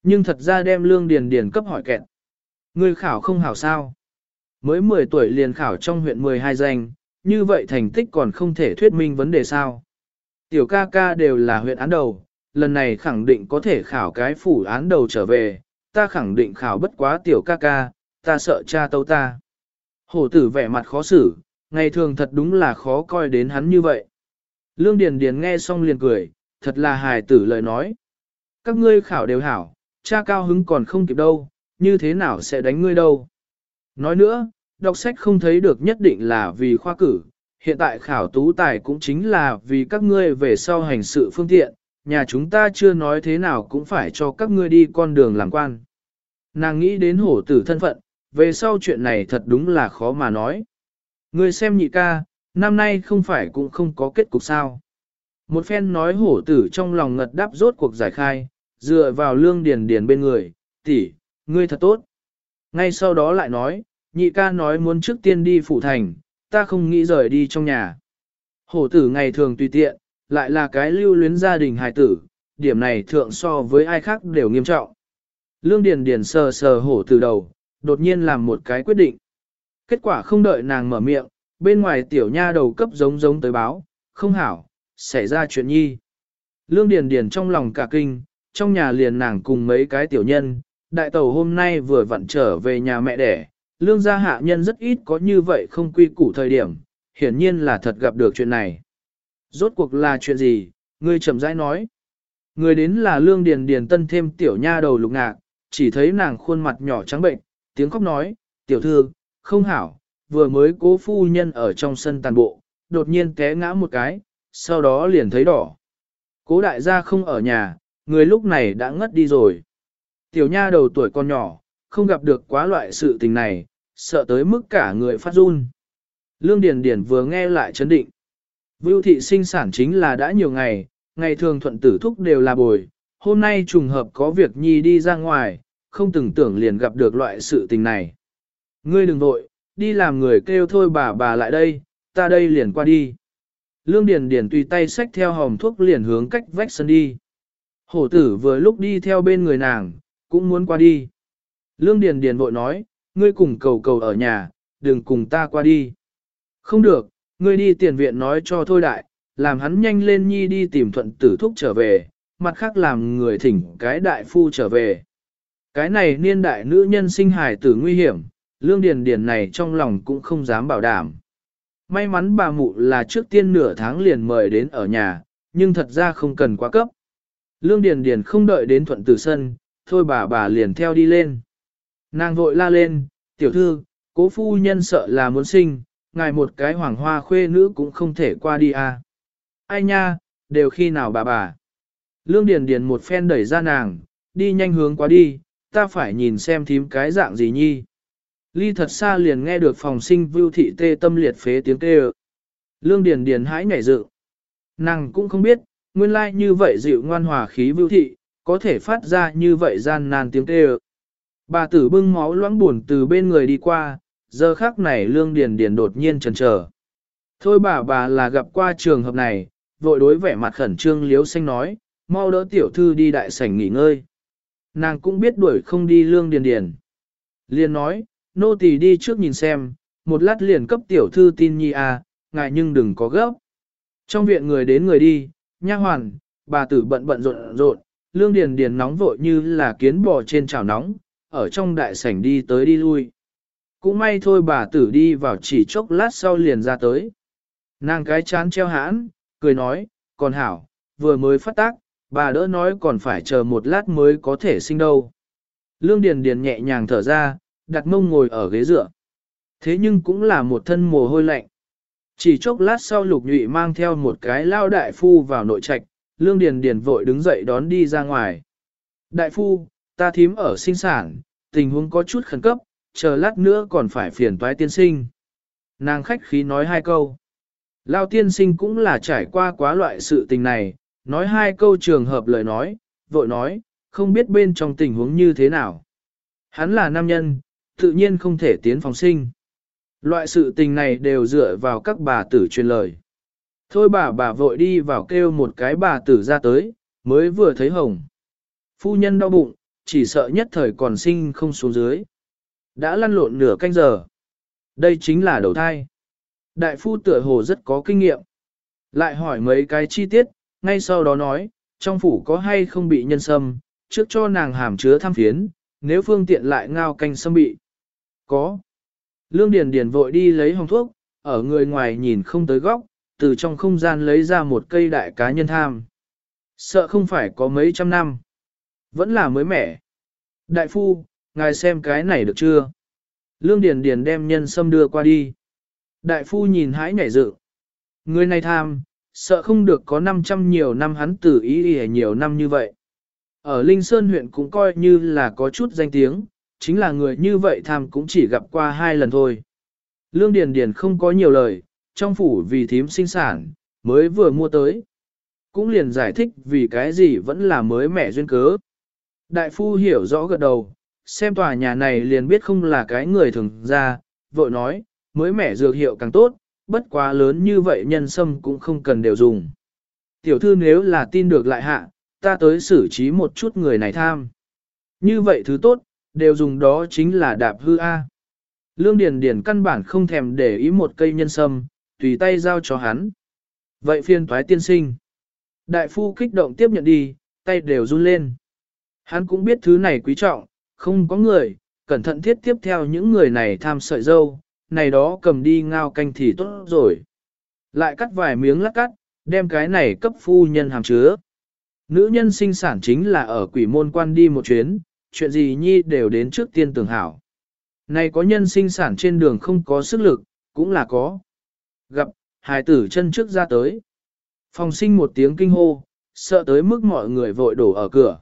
Speaker 1: Nhưng thật ra đem lương điền điền cấp hỏi kẹt. Ngươi khảo không hảo sao? Mới 10 tuổi liền khảo trong huyện 12 danh, như vậy thành tích còn không thể thuyết minh vấn đề sao. Tiểu ca ca đều là huyện án đầu, lần này khẳng định có thể khảo cái phủ án đầu trở về, ta khẳng định khảo bất quá tiểu ca ca, ta sợ cha tâu ta. Hổ tử vẻ mặt khó xử, ngày thường thật đúng là khó coi đến hắn như vậy. Lương Điền Điền nghe xong liền cười, thật là hài tử lời nói. Các ngươi khảo đều hảo, cha cao hứng còn không kịp đâu, như thế nào sẽ đánh ngươi đâu. Nói nữa, đọc sách không thấy được nhất định là vì khoa cử, hiện tại khảo tú tài cũng chính là vì các ngươi về sau hành sự phương tiện, nhà chúng ta chưa nói thế nào cũng phải cho các ngươi đi con đường làm quan. Nàng nghĩ đến hổ tử thân phận, về sau chuyện này thật đúng là khó mà nói. người xem nhị ca, năm nay không phải cũng không có kết cục sao. Một phen nói hổ tử trong lòng ngật đáp rốt cuộc giải khai, dựa vào lương điền điền bên người, tỷ, ngươi thật tốt. Ngay sau đó lại nói, nhị ca nói muốn trước tiên đi phủ thành, ta không nghĩ rời đi trong nhà. Hổ tử ngày thường tùy tiện, lại là cái lưu luyến gia đình hài tử, điểm này thượng so với ai khác đều nghiêm trọng. Lương Điền Điền sờ sờ hổ tử đầu, đột nhiên làm một cái quyết định. Kết quả không đợi nàng mở miệng, bên ngoài tiểu nha đầu cấp giống giống tới báo, không hảo, xảy ra chuyện nhi. Lương Điền Điền trong lòng cả kinh, trong nhà liền nàng cùng mấy cái tiểu nhân, đại tàu hôm nay vừa vặn trở về nhà mẹ đẻ, lương gia hạ nhân rất ít có như vậy không quy củ thời điểm, hiển nhiên là thật gặp được chuyện này. Rốt cuộc là chuyện gì, ngươi chậm rãi nói. Người đến là lương điền điền tân thêm tiểu nha đầu lục ngạc, chỉ thấy nàng khuôn mặt nhỏ trắng bệnh, tiếng khóc nói, tiểu thư, không hảo, vừa mới cố phu nhân ở trong sân tàn bộ, đột nhiên té ngã một cái, sau đó liền thấy đỏ. Cố đại gia không ở nhà, người lúc này đã ngất đi rồi. Tiểu nha đầu tuổi con nhỏ, không gặp được quá loại sự tình này, sợ tới mức cả người phát run. Lương Điền Điền vừa nghe lại chấn định. Vưu thị sinh sản chính là đã nhiều ngày, ngày thường thuận tử thúc đều là bồi, hôm nay trùng hợp có việc nhi đi ra ngoài, không từng tưởng liền gặp được loại sự tình này. Ngươi đừng vội, đi làm người kêu thôi bà bà lại đây, ta đây liền qua đi. Lương Điền Điền tùy tay xách theo hòm thuốc liền hướng cách vách sân đi. Hổ tử vừa lúc đi theo bên người nàng, cũng muốn qua đi. Lương Điền Điền vội nói, ngươi cùng cầu cầu ở nhà, đừng cùng ta qua đi. Không được, ngươi đi tiền viện nói cho thôi đại, làm hắn nhanh lên nhi đi tìm thuận tử thúc trở về, mặt khác làm người thỉnh cái đại phu trở về. Cái này niên đại nữ nhân sinh hài tử nguy hiểm, lương điền điền này trong lòng cũng không dám bảo đảm. May mắn bà mụ là trước tiên nửa tháng liền mời đến ở nhà, nhưng thật ra không cần quá cấp. Lương điền điền không đợi đến thuận tử sân, thôi bà bà liền theo đi lên. Nàng vội la lên, tiểu thư, cố phu nhân sợ là muốn sinh, ngài một cái hoàng hoa khuê nữ cũng không thể qua đi à. Ai nha, đều khi nào bà bà. Lương Điền Điền một phen đẩy ra nàng, đi nhanh hướng qua đi, ta phải nhìn xem thím cái dạng gì nhi. Ly thật xa liền nghe được phòng sinh vưu thị tê tâm liệt phế tiếng kêu. Lương Điền Điền hãi nhảy dự, Nàng cũng không biết, nguyên lai như vậy dịu ngoan hòa khí vưu thị, có thể phát ra như vậy gian nan tiếng kêu. Bà tử bưng máu loãng buồn từ bên người đi qua, giờ khác này lương điền điền đột nhiên chần chờ. Thôi bà bà là gặp qua trường hợp này, vội đối vẻ mặt khẩn trương liếu xanh nói, mau đỡ tiểu thư đi đại sảnh nghỉ ngơi. Nàng cũng biết đuổi không đi lương điền điền. Liền nói, nô tỳ đi trước nhìn xem, một lát liền cấp tiểu thư tin nhi à, ngài nhưng đừng có gấp. Trong viện người đến người đi, nha hoàn, bà tử bận bận rộn rộn, lương điền điền nóng vội như là kiến bò trên chảo nóng, ở trong đại sảnh đi tới đi lui. Cũng may thôi bà tử đi vào chỉ chốc lát sau liền ra tới. Nàng cái chán treo hãn, cười nói, còn hảo, vừa mới phát tác, bà đỡ nói còn phải chờ một lát mới có thể sinh đâu. Lương Điền Điền nhẹ nhàng thở ra, đặt mông ngồi ở ghế dựa. Thế nhưng cũng là một thân mồ hôi lạnh. Chỉ chốc lát sau lục nhụy mang theo một cái lao đại phu vào nội trạch, Lương Điền Điền vội đứng dậy đón đi ra ngoài. Đại phu, ta thím ở sinh sản, tình huống có chút khẩn cấp, chờ lát nữa còn phải phiền toái tiên sinh. Nàng khách khí nói hai câu. Lao tiên sinh cũng là trải qua quá loại sự tình này, nói hai câu trường hợp lời nói, vội nói, không biết bên trong tình huống như thế nào. Hắn là nam nhân, tự nhiên không thể tiến phòng sinh. Loại sự tình này đều dựa vào các bà tử truyền lời. Thôi bà bà vội đi vào kêu một cái bà tử ra tới, mới vừa thấy hồng. Phu nhân đau bụng, chỉ sợ nhất thời còn sinh không xuống dưới. Đã lăn lộn nửa canh giờ. Đây chính là đầu thai. Đại phu tựa hồ rất có kinh nghiệm. Lại hỏi mấy cái chi tiết, ngay sau đó nói, trong phủ có hay không bị nhân sâm, trước cho nàng hàm chứa tham phiến, nếu phương tiện lại ngao canh sâm bị. Có. Lương Điền Điền vội đi lấy hồng thuốc, ở người ngoài nhìn không tới góc, từ trong không gian lấy ra một cây đại cá nhân tham. Sợ không phải có mấy trăm năm. Vẫn là mới mẻ. Đại phu, ngài xem cái này được chưa? Lương Điền Điền đem nhân sâm đưa qua đi. Đại phu nhìn hãi nhảy dự. Người này tham, sợ không được có 500 nhiều năm hắn tử ý ý nhiều năm như vậy. Ở Linh Sơn huyện cũng coi như là có chút danh tiếng, chính là người như vậy tham cũng chỉ gặp qua hai lần thôi. Lương Điền Điền không có nhiều lời, trong phủ vì thím sinh sản, mới vừa mua tới. Cũng liền giải thích vì cái gì vẫn là mới mẹ duyên cớ. Đại phu hiểu rõ gật đầu, xem tòa nhà này liền biết không là cái người thường ra, vội nói, mới mẻ dược hiệu càng tốt, bất quá lớn như vậy nhân sâm cũng không cần đều dùng. Tiểu thư nếu là tin được lại hạ, ta tới xử trí một chút người này tham. Như vậy thứ tốt, đều dùng đó chính là đạp hư A. Lương Điền Điền căn bản không thèm để ý một cây nhân sâm, tùy tay giao cho hắn. Vậy phiên toái tiên sinh. Đại phu kích động tiếp nhận đi, tay đều run lên. Hắn cũng biết thứ này quý trọng, không có người, cẩn thận thiết tiếp theo những người này tham sợi dâu, này đó cầm đi ngao canh thì tốt rồi. Lại cắt vài miếng lát cắt, đem cái này cấp phu nhân hàm chứa. Nữ nhân sinh sản chính là ở quỷ môn quan đi một chuyến, chuyện gì nhi đều đến trước tiên tưởng hảo. Này có nhân sinh sản trên đường không có sức lực, cũng là có. Gặp, hài tử chân trước ra tới. Phòng sinh một tiếng kinh hô, sợ tới mức mọi người vội đổ ở cửa.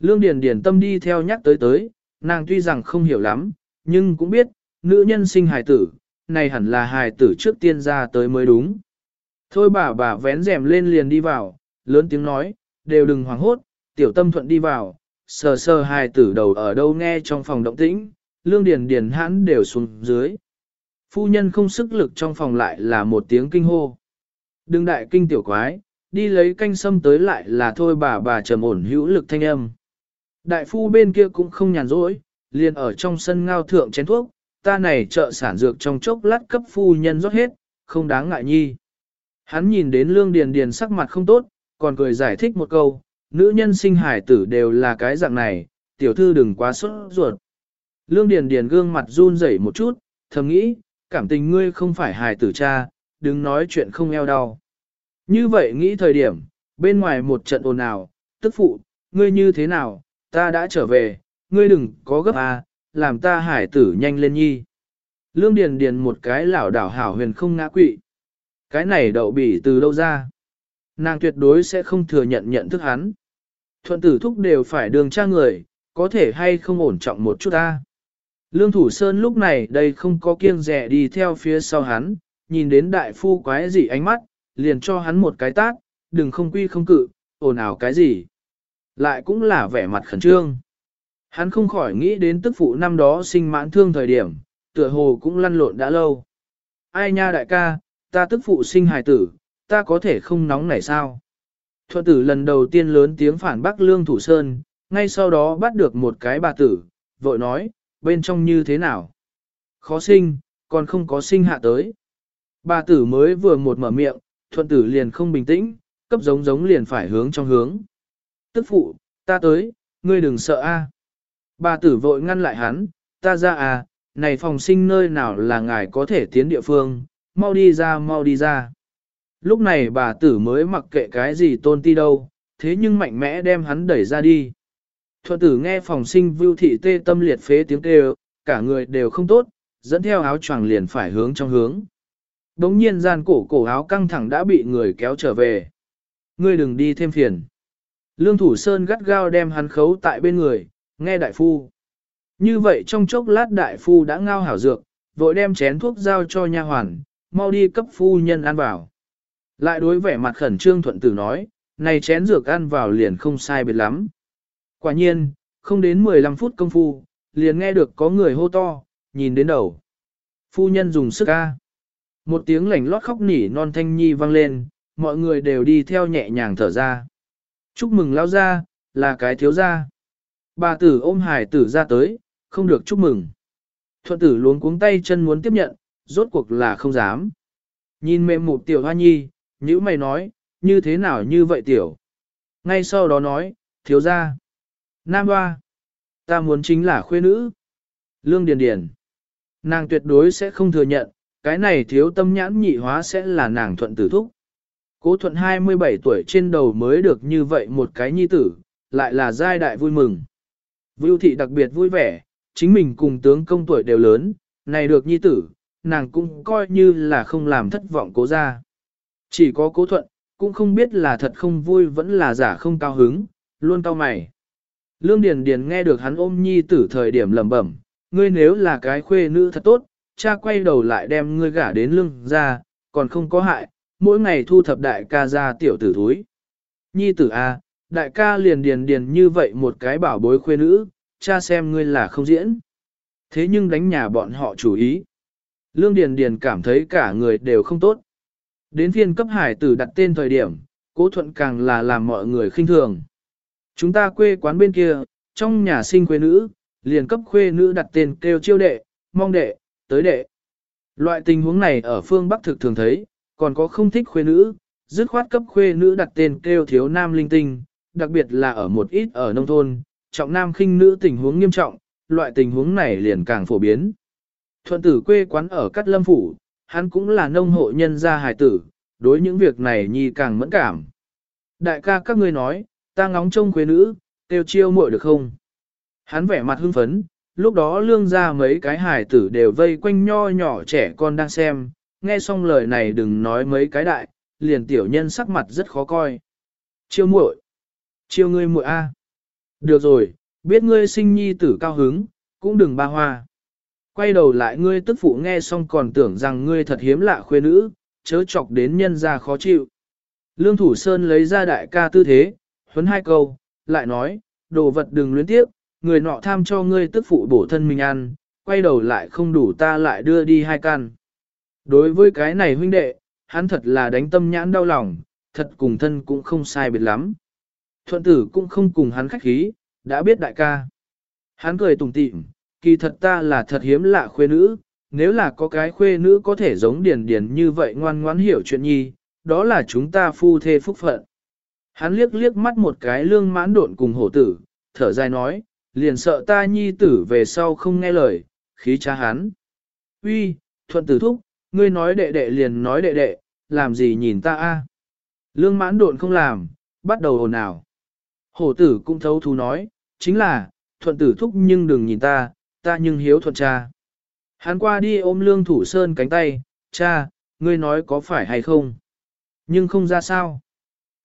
Speaker 1: Lương Điền Điền tâm đi theo nhắc tới tới, nàng tuy rằng không hiểu lắm, nhưng cũng biết, nữ nhân sinh hài tử, này hẳn là hài tử trước tiên ra tới mới đúng. Thôi bà bà vén rèm lên liền đi vào, lớn tiếng nói, đều đừng hoảng hốt, tiểu tâm thuận đi vào, sờ sờ hài tử đầu ở đâu nghe trong phòng động tĩnh, lương điền điền hãn đều xuống dưới. Phu nhân không sức lực trong phòng lại là một tiếng kinh hô. Đừng đại kinh tiểu quái, đi lấy canh sâm tới lại là thôi bà bà trầm ổn hữu lực thanh âm. Đại phu bên kia cũng không nhàn rỗi, liền ở trong sân ngao thượng chén thuốc, ta này trợ sản dược trong chốc lát cấp phu nhân rót hết, không đáng ngại nhi. Hắn nhìn đến lương điền điền sắc mặt không tốt, còn cười giải thích một câu, nữ nhân sinh hải tử đều là cái dạng này, tiểu thư đừng quá sốt ruột. Lương điền điền gương mặt run rẩy một chút, thầm nghĩ, cảm tình ngươi không phải hải tử cha, đừng nói chuyện không eo đau. Như vậy nghĩ thời điểm, bên ngoài một trận ồn ào, tức phụ, ngươi như thế nào, ta đã trở về, ngươi đừng có gấp à, làm ta hải tử nhanh lên nhi. Lương Điền Điền một cái lảo đảo hảo huyền không ngã quỵ. Cái này đậu bỉ từ đâu ra? Nàng tuyệt đối sẽ không thừa nhận nhận thức hắn. Thuận tử thúc đều phải đường tra người, có thể hay không ổn trọng một chút ta. Lương Thủ Sơn lúc này đây không có kiêng rẻ đi theo phía sau hắn, nhìn đến đại phu quái gì ánh mắt, liền cho hắn một cái tát, đừng không quy không cự, ồn ào cái gì. Lại cũng là vẻ mặt khẩn trương. Hắn không khỏi nghĩ đến tức phụ năm đó sinh mãn thương thời điểm, tựa hồ cũng lăn lộn đã lâu. Ai nha đại ca, ta tức phụ sinh hài tử, ta có thể không nóng nảy sao? Thuận tử lần đầu tiên lớn tiếng phản bác Lương Thủ Sơn, ngay sau đó bắt được một cái bà tử, vội nói, bên trong như thế nào? Khó sinh, còn không có sinh hạ tới. Bà tử mới vừa một mở miệng, thuận tử liền không bình tĩnh, cấp giống giống liền phải hướng trong hướng. Tức phụ, ta tới, ngươi đừng sợ a. Bà tử vội ngăn lại hắn, ta ra à, này phòng sinh nơi nào là ngài có thể tiến địa phương, mau đi ra mau đi ra. Lúc này bà tử mới mặc kệ cái gì tôn ti đâu, thế nhưng mạnh mẽ đem hắn đẩy ra đi. Thuận tử nghe phòng sinh vưu thị tê tâm liệt phế tiếng kêu, cả người đều không tốt, dẫn theo áo choàng liền phải hướng trong hướng. Đống nhiên gian cổ cổ áo căng thẳng đã bị người kéo trở về. Ngươi đừng đi thêm phiền. Lương Thủ Sơn gắt gao đem hắn khấu tại bên người, nghe đại phu. Như vậy trong chốc lát đại phu đã ngao hảo dược, vội đem chén thuốc giao cho nha hoàn, mau đi cấp phu nhân ăn vào. Lại đối vẻ mặt khẩn trương thuận tử nói, này chén dược ăn vào liền không sai biệt lắm. Quả nhiên, không đến 15 phút công phu, liền nghe được có người hô to, nhìn đến đầu. Phu nhân dùng sức ca. Một tiếng lảnh lót khóc nỉ non thanh nhi vang lên, mọi người đều đi theo nhẹ nhàng thở ra. Chúc mừng lao ra, là cái thiếu gia. Bà tử ôm hải tử ra tới, không được chúc mừng. Thuận tử luống cuống tay chân muốn tiếp nhận, rốt cuộc là không dám. Nhìn mềm một tiểu hoa nhi, nhữ mày nói, như thế nào như vậy tiểu. Ngay sau đó nói, thiếu gia. Nam hoa. Ta muốn chính là khuê nữ. Lương Điền Điền. Nàng tuyệt đối sẽ không thừa nhận, cái này thiếu tâm nhãn nhị hóa sẽ là nàng thuận tử thúc. Cố thuận 27 tuổi trên đầu mới được như vậy một cái nhi tử, lại là giai đại vui mừng. Vưu thị đặc biệt vui vẻ, chính mình cùng tướng công tuổi đều lớn, này được nhi tử, nàng cũng coi như là không làm thất vọng cố ra. Chỉ có cố thuận, cũng không biết là thật không vui vẫn là giả không cao hứng, luôn cao mày. Lương Điền Điền nghe được hắn ôm nhi tử thời điểm lẩm bẩm, ngươi nếu là cái khuê nữ thật tốt, cha quay đầu lại đem ngươi gả đến lương ra, còn không có hại, mỗi ngày thu thập đại ca ra tiểu tử thúi. Nhi tử A, đại ca liền điền điền như vậy một cái bảo bối khuê nữ, cha xem ngươi là không diễn. Thế nhưng đánh nhà bọn họ chủ ý. Lương Điền Điền cảm thấy cả người đều không tốt. Đến phiên cấp hải tử đặt tên thời điểm, cố thuận càng là làm mọi người khinh thường. Chúng ta quê quán bên kia, trong nhà sinh quê nữ, liền cấp khuê nữ đặt tên kêu chiêu đệ, mong đệ, tới đệ. Loại tình huống này ở phương Bắc thực thường thấy, còn có không thích khuê nữ, dứt khoát cấp khuê nữ đặt tên kêu thiếu nam linh tinh, đặc biệt là ở một ít ở nông thôn, trọng nam khinh nữ tình huống nghiêm trọng, loại tình huống này liền càng phổ biến. Thuận tử quê quán ở Cát Lâm Phủ, hắn cũng là nông hộ nhân gia hài tử, đối những việc này nhi càng mẫn cảm. Đại ca các ngươi nói, ta ngóng trông quê nữ, tiêu chiêu muội được không? Hắn vẻ mặt hưng phấn, lúc đó lương ra mấy cái hài tử đều vây quanh nho nhỏ trẻ con đang xem, nghe xong lời này đừng nói mấy cái đại, liền tiểu nhân sắc mặt rất khó coi. Chiêu muội, chiêu ngươi muội a. Được rồi, biết ngươi sinh nhi tử cao hứng, cũng đừng ba hoa. Quay đầu lại ngươi tức phụ nghe xong còn tưởng rằng ngươi thật hiếm lạ khuê nữ, chớ chọc đến nhân ra khó chịu. Lương Thủ Sơn lấy ra đại ca tư thế, huấn hai câu, lại nói, đồ vật đừng luyến tiếc, người nọ tham cho ngươi tức phụ bổ thân mình ăn, quay đầu lại không đủ ta lại đưa đi hai can. Đối với cái này huynh đệ, hắn thật là đánh tâm nhãn đau lòng, thật cùng thân cũng không sai biệt lắm. Thuận tử cũng không cùng hắn khách khí, đã biết đại ca. Hắn cười tủm tỉm, kỳ thật ta là thật hiếm lạ khuê nữ, nếu là có cái khuê nữ có thể giống điền điền như vậy ngoan ngoãn hiểu chuyện nhi, đó là chúng ta phu thê phúc phận. Hắn liếc liếc mắt một cái lương mãn độn cùng hổ tử, thở dài nói, liền sợ ta nhi tử về sau không nghe lời, khí cha hắn. Uy, thuận tử thúc, ngươi nói đệ đệ liền nói đệ đệ, làm gì nhìn ta a? Lương mãn độn không làm, bắt đầu ồn ào. Hổ tử cũng thấu thú nói, chính là, thuận tử thúc nhưng đừng nhìn ta, ta nhưng hiếu thuận cha. Hắn qua đi ôm lương thủ sơn cánh tay, cha, ngươi nói có phải hay không? Nhưng không ra sao.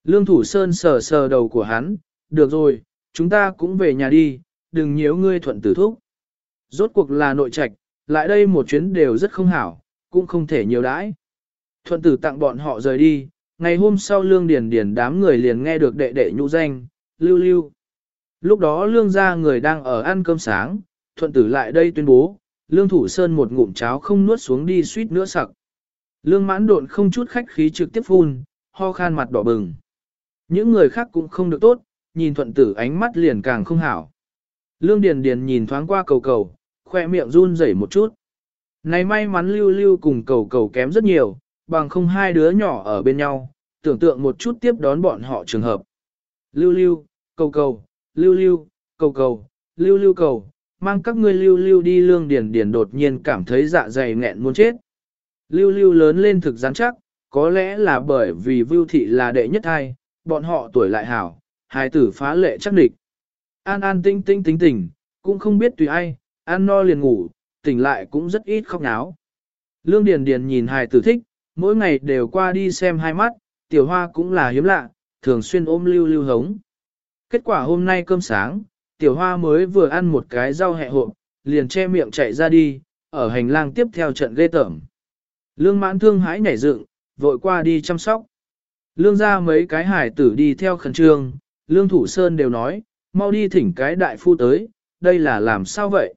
Speaker 1: Lương thủ sơn sờ sờ đầu của hắn, được rồi, chúng ta cũng về nhà đi, đừng nhiễu ngươi thuận tử thúc. Rốt cuộc là nội trạch, lại đây một chuyến đều rất không hảo, cũng không thể nhiều đãi. Thuận tử tặng bọn họ rời đi, ngày hôm sau lương điền điền đám người liền nghe được đệ đệ nhũ danh, lưu lưu. Lúc đó lương gia người đang ở ăn cơm sáng, thuận tử lại đây tuyên bố, lương thủ sơn một ngụm cháo không nuốt xuống đi suýt nữa sặc. Lương mãn độn không chút khách khí trực tiếp phun, ho khan mặt đỏ bừng. Những người khác cũng không được tốt, nhìn thuận tử ánh mắt liền càng không hảo. Lương Điền Điền nhìn thoáng qua cầu cầu, khoe miệng run rẩy một chút. Này may mắn lưu lưu cùng cầu cầu kém rất nhiều, bằng không hai đứa nhỏ ở bên nhau, tưởng tượng một chút tiếp đón bọn họ trường hợp. Lưu lưu, cầu cầu, lưu lưu, cầu cầu, lưu lưu cầu, mang các ngươi lưu lưu đi lương điền điền đột nhiên cảm thấy dạ dày nghẹn muốn chết. Lưu lưu lớn lên thực rắn chắc, có lẽ là bởi vì vưu thị là đệ nhất hai, bọn họ tuổi lại hảo, hai tử phá lệ chắc địch. An an tinh tinh tính tình, cũng không biết tùy ai, ăn no liền ngủ, tỉnh lại cũng rất ít khóc náo. Lương Điền Điền nhìn hài tử thích, mỗi ngày đều qua đi xem hai mắt, tiểu hoa cũng là hiếm lạ, thường xuyên ôm lưu lưu hống. Kết quả hôm nay cơm sáng, tiểu hoa mới vừa ăn một cái rau hẹ hộp, liền che miệng chạy ra đi, ở hành lang tiếp theo trận ghê tởm. Lương mãn thương hãi nhảy dựng, vội qua đi chăm sóc. Lương ra mấy cái hải tử đi theo khẩn trương, lương thủ sơn đều nói, mau đi thỉnh cái đại phu tới, đây là làm sao vậy?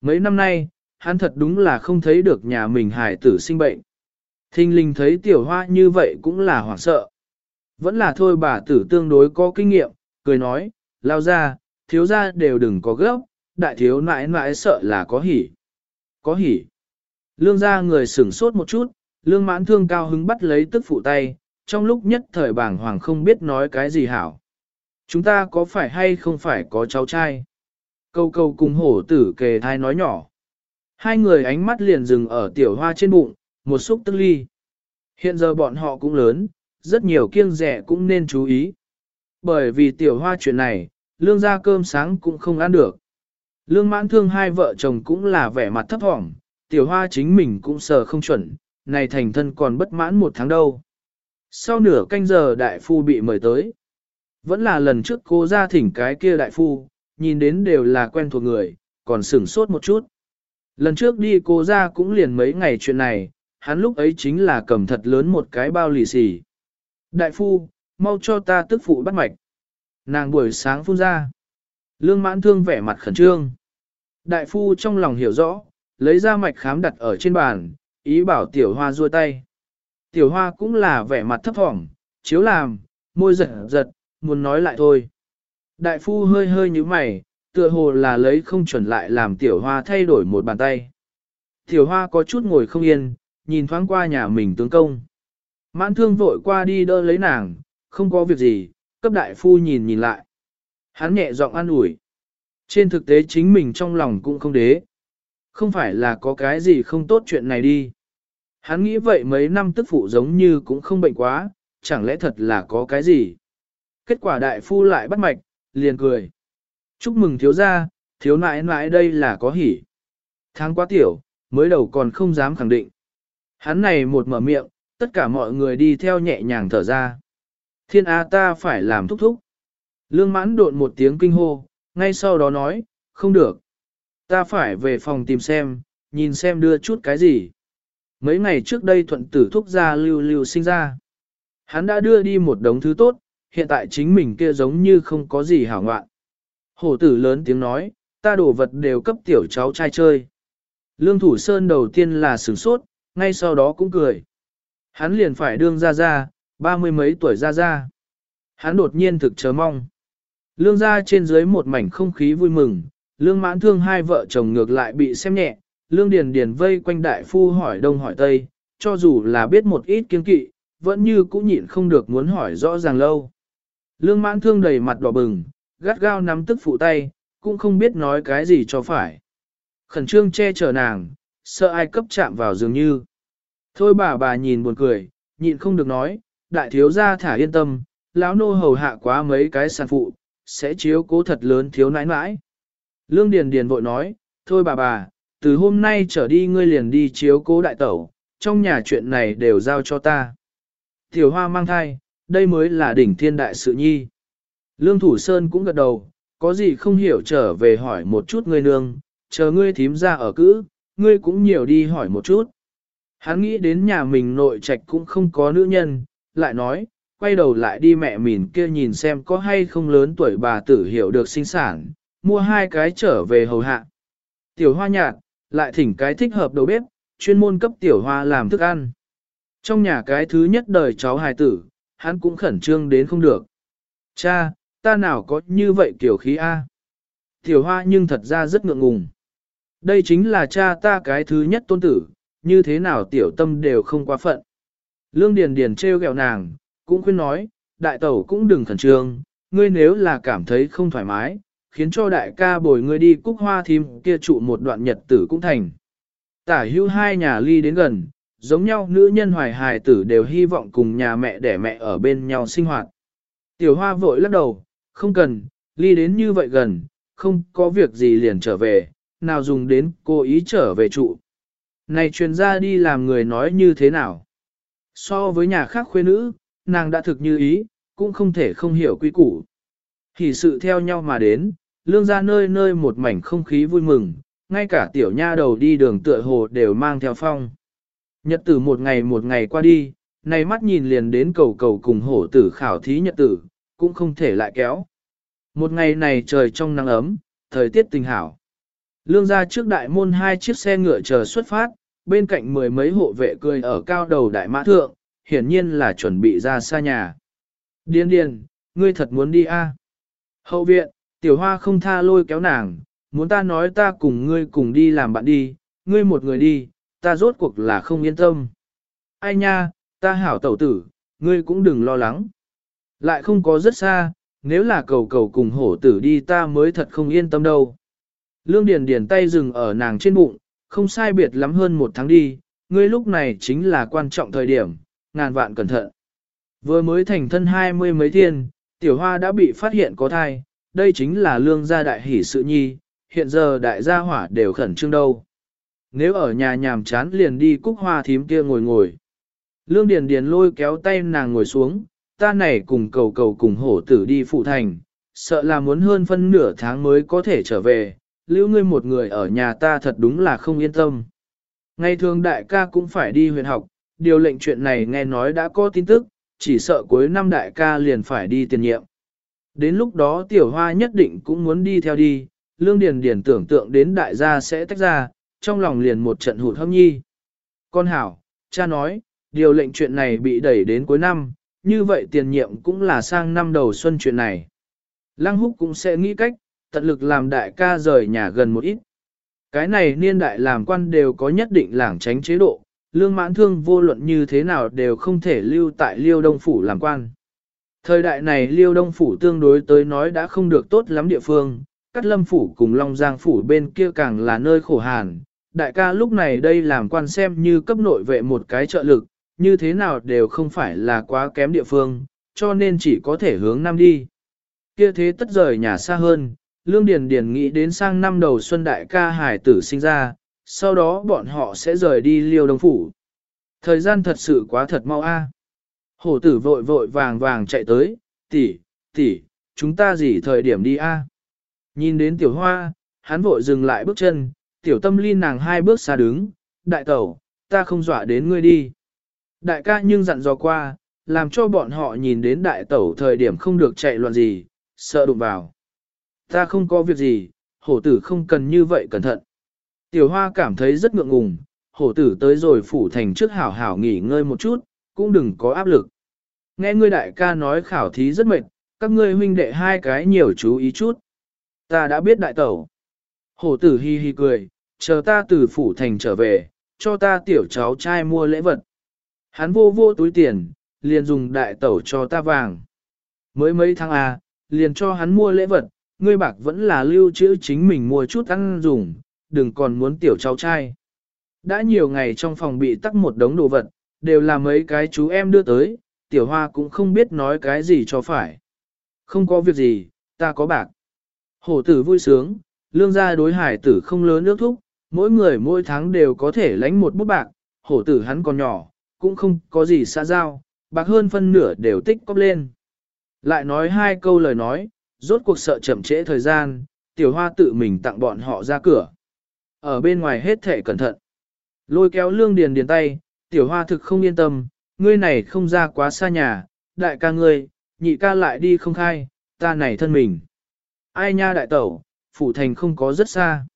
Speaker 1: Mấy năm nay, hắn thật đúng là không thấy được nhà mình hải tử sinh bệnh. Thinh linh thấy tiểu hoa như vậy cũng là hoảng sợ. Vẫn là thôi bà tử tương đối có kinh nghiệm, cười nói, lao ra, thiếu ra đều đừng có gấp, đại thiếu nãi nãi sợ là có hỉ. Có hỉ. Lương ra người sửng sốt một chút, lương mãn thương cao hứng bắt lấy tức phụ tay, trong lúc nhất thời bảng hoàng không biết nói cái gì hảo. Chúng ta có phải hay không phải có cháu trai? Câu câu cùng hổ tử kề thai nói nhỏ. Hai người ánh mắt liền dừng ở tiểu hoa trên bụng, một xúc tức ly. Hiện giờ bọn họ cũng lớn, rất nhiều kiêng rẻ cũng nên chú ý. Bởi vì tiểu hoa chuyện này, lương ra cơm sáng cũng không ăn được. Lương mãn thương hai vợ chồng cũng là vẻ mặt thấp thỏm, tiểu hoa chính mình cũng sờ không chuẩn, này thành thân còn bất mãn một tháng đâu. Sau nửa canh giờ đại phu bị mời tới. Vẫn là lần trước cô ra thỉnh cái kia đại phu, nhìn đến đều là quen thuộc người, còn sửng sốt một chút. Lần trước đi cô ra cũng liền mấy ngày chuyện này, hắn lúc ấy chính là cầm thật lớn một cái bao lì xì. Đại phu, mau cho ta tức phụ bắt mạch. Nàng buổi sáng phun ra. Lương mãn thương vẻ mặt khẩn trương. Đại phu trong lòng hiểu rõ, lấy ra mạch khám đặt ở trên bàn, ý bảo tiểu hoa ruôi tay. Tiểu hoa cũng là vẻ mặt thấp thỏm, chiếu làm, môi giật giật, muốn nói lại thôi. Đại phu hơi hơi như mày, tựa hồ là lấy không chuẩn lại làm tiểu hoa thay đổi một bàn tay. Tiểu hoa có chút ngồi không yên, nhìn thoáng qua nhà mình tướng công. Mãn thương vội qua đi đỡ lấy nàng, không có việc gì, cấp đại phu nhìn nhìn lại. Hắn nhẹ giọng an ủi. Trên thực tế chính mình trong lòng cũng không đế. Không phải là có cái gì không tốt chuyện này đi. Hắn nghĩ vậy mấy năm tức phụ giống như cũng không bệnh quá, chẳng lẽ thật là có cái gì. Kết quả đại phu lại bắt mạch, liền cười. Chúc mừng thiếu gia, thiếu nãi nãi đây là có hỉ. Tháng quá tiểu, mới đầu còn không dám khẳng định. Hắn này một mở miệng, tất cả mọi người đi theo nhẹ nhàng thở ra. Thiên A ta phải làm thúc thúc. Lương mãn độn một tiếng kinh hô, ngay sau đó nói, không được. Ta phải về phòng tìm xem, nhìn xem đưa chút cái gì. Mấy ngày trước đây thuận tử thúc ra lưu lưu sinh ra. Hắn đã đưa đi một đống thứ tốt, hiện tại chính mình kia giống như không có gì hảo ngoạn. Hổ tử lớn tiếng nói, ta đổ vật đều cấp tiểu cháu trai chơi. Lương Thủ Sơn đầu tiên là sửng sốt, ngay sau đó cũng cười. Hắn liền phải đương ra ra, ba mươi mấy tuổi ra ra. Hắn đột nhiên thực chờ mong. Lương ra trên dưới một mảnh không khí vui mừng, lương mãn thương hai vợ chồng ngược lại bị xem nhẹ, lương điền điền vây quanh đại phu hỏi đông hỏi tây, cho dù là biết một ít kiên kỵ, vẫn như cũng nhịn không được muốn hỏi rõ ràng lâu. Lương mãn thương đầy mặt đỏ bừng, gắt gao nắm tức phụ tay, cũng không biết nói cái gì cho phải. Khẩn trương che chở nàng, sợ ai cấp chạm vào dường như. Thôi bà bà nhìn buồn cười, nhịn không được nói, đại thiếu gia thả yên tâm, lão nô hầu hạ quá mấy cái sản phụ, sẽ chiếu cố thật lớn thiếu nãi nãi. Lương Điền Điền vội nói, thôi bà bà, từ hôm nay trở đi ngươi liền đi chiếu cố đại tẩu, trong nhà chuyện này đều giao cho ta. Tiểu hoa mang thai, đây mới là đỉnh thiên đại sự nhi. Lương Thủ Sơn cũng gật đầu, có gì không hiểu trở về hỏi một chút ngươi nương, chờ ngươi thím ra ở cữ, ngươi cũng nhiều đi hỏi một chút. Hắn nghĩ đến nhà mình nội trạch cũng không có nữ nhân, lại nói, quay đầu lại đi mẹ mình kia nhìn xem có hay không lớn tuổi bà tử hiểu được sinh sản, mua hai cái trở về hầu hạ. Tiểu hoa nhạt, lại thỉnh cái thích hợp đầu bếp, chuyên môn cấp tiểu hoa làm thức ăn. Trong nhà cái thứ nhất đời cháu hài tử, hắn cũng khẩn trương đến không được. Cha, ta nào có như vậy kiểu khí A. Tiểu hoa nhưng thật ra rất ngượng ngùng. Đây chính là cha ta cái thứ nhất tôn tử, như thế nào tiểu tâm đều không quá phận. Lương Điền Điền treo gẹo nàng, cũng khuyên nói, đại tẩu cũng đừng khẩn trương, ngươi nếu là cảm thấy không thoải mái, khiến cho đại ca bồi ngươi đi cúc hoa thím kia trụ một đoạn nhật tử cũng thành. Tả hữu hai nhà ly đến gần, giống nhau nữ nhân hoài hài tử đều hy vọng cùng nhà mẹ để mẹ ở bên nhau sinh hoạt. Tiểu hoa vội lắc đầu, không cần, ly đến như vậy gần, không có việc gì liền trở về, nào dùng đến cô ý trở về trụ. Này truyền ra đi làm người nói như thế nào? So với nhà khác khuê nữ, nàng đã thực như ý, cũng không thể không hiểu quy củ. Thì sự theo nhau mà đến, lương ra nơi nơi một mảnh không khí vui mừng, ngay cả tiểu nha đầu đi đường tựa hồ đều mang theo phong. Nhật tử một ngày một ngày qua đi, này mắt nhìn liền đến cầu cầu cùng hổ tử khảo thí nhật tử, cũng không thể lại kéo. Một ngày này trời trong nắng ấm, thời tiết tình hảo. Lương ra trước đại môn hai chiếc xe ngựa chờ xuất phát, bên cạnh mười mấy hộ vệ cười ở cao đầu đại mã thượng, hiển nhiên là chuẩn bị ra xa nhà. Điên điên, ngươi thật muốn đi a? À? Hậu viện, tiểu hoa không tha lôi kéo nàng, muốn ta nói ta cùng ngươi cùng đi làm bạn đi, ngươi một người đi, ta rốt cuộc là không yên tâm. Ai nha, ta hảo tẩu tử, ngươi cũng đừng lo lắng. Lại không có rất xa, nếu là cầu cầu cùng hổ tử đi ta mới thật không yên tâm đâu. Lương Điền Điền tay dừng ở nàng trên bụng, không sai biệt lắm hơn một tháng đi, ngươi lúc này chính là quan trọng thời điểm, ngàn vạn cẩn thận. Vừa mới thành thân hai mươi mấy thiên, tiểu hoa đã bị phát hiện có thai, đây chính là lương gia đại hỷ sự nhi, hiện giờ đại gia hỏa đều khẩn trương đâu. Nếu ở nhà nhàm chán liền đi cúc hoa thím kia ngồi ngồi. Lương Điền Điền lôi kéo tay nàng ngồi xuống, ta này cùng cầu cầu cùng hổ tử đi phụ thành, sợ là muốn hơn phân nửa tháng mới có thể trở về, lưu ngươi một người ở nhà ta thật đúng là không yên tâm. Ngày thường đại ca cũng phải đi huyện học, điều lệnh chuyện này nghe nói đã có tin tức, chỉ sợ cuối năm đại ca liền phải đi tiền nhiệm. Đến lúc đó tiểu hoa nhất định cũng muốn đi theo đi, lương điền điền tưởng tượng đến đại gia sẽ tách ra, trong lòng liền một trận hụt hâm nhi. Con hảo, cha nói, điều lệnh chuyện này bị đẩy đến cuối năm, như vậy tiền nhiệm cũng là sang năm đầu xuân chuyện này. Lăng húc cũng sẽ nghĩ cách, tận lực làm đại ca rời nhà gần một ít. Cái này niên đại làm quan đều có nhất định lảng tránh chế độ, lương mãn thương vô luận như thế nào đều không thể lưu tại liêu đông phủ làm quan. Thời đại này liêu đông phủ tương đối tới nói đã không được tốt lắm địa phương, cắt lâm phủ cùng long giang phủ bên kia càng là nơi khổ hàn. Đại ca lúc này đây làm quan xem như cấp nội vệ một cái trợ lực, như thế nào đều không phải là quá kém địa phương, cho nên chỉ có thể hướng nam đi. Kia thế tất rời nhà xa hơn, Lương Điền Điền nghĩ đến sang năm đầu xuân đại ca hải tử sinh ra, sau đó bọn họ sẽ rời đi liêu đông phủ. Thời gian thật sự quá thật mau a. Hổ tử vội vội vàng vàng chạy tới, tỷ, tỷ, chúng ta gì thời điểm đi a? Nhìn đến tiểu hoa, hắn vội dừng lại bước chân, tiểu tâm ly nàng hai bước xa đứng, đại tẩu, ta không dọa đến ngươi đi. Đại ca nhưng dặn dò qua, làm cho bọn họ nhìn đến đại tẩu thời điểm không được chạy loạn gì, sợ đụng vào. Ta không có việc gì, hổ tử không cần như vậy cẩn thận. Tiểu hoa cảm thấy rất ngượng ngùng, hổ tử tới rồi phủ thành trước hảo hảo nghỉ ngơi một chút, cũng đừng có áp lực. Nghe ngươi đại ca nói khảo thí rất mệt, các ngươi huynh đệ hai cái nhiều chú ý chút. Ta đã biết đại tẩu. Hổ tử hi hi cười, chờ ta từ phủ thành trở về, cho ta tiểu cháu trai mua lễ vật. Hắn vô vô túi tiền, liền dùng đại tẩu cho ta vàng. Mới mấy tháng à, liền cho hắn mua lễ vật, ngươi bạc vẫn là lưu trữ chính mình mua chút ăn dùng, đừng còn muốn tiểu cháu trai. Đã nhiều ngày trong phòng bị tắc một đống đồ vật, đều là mấy cái chú em đưa tới, tiểu hoa cũng không biết nói cái gì cho phải. Không có việc gì, ta có bạc. Hổ tử vui sướng, lương gia đối hải tử không lớn nước thúc, mỗi người mỗi tháng đều có thể lãnh một bút bạc, hổ tử hắn còn nhỏ, cũng không có gì xa giao, bạc hơn phân nửa đều tích cóp lên. Lại nói hai câu lời nói, rốt cuộc sợ chậm trễ thời gian, tiểu hoa tự mình tặng bọn họ ra cửa. Ở bên ngoài hết thể cẩn thận. Lôi kéo lương điền điền tay, tiểu hoa thực không yên tâm, ngươi này không ra quá xa nhà, đại ca ngươi, nhị ca lại đi không khai, ta này thân mình. Ai nha đại tẩu, phủ thành không có rất xa.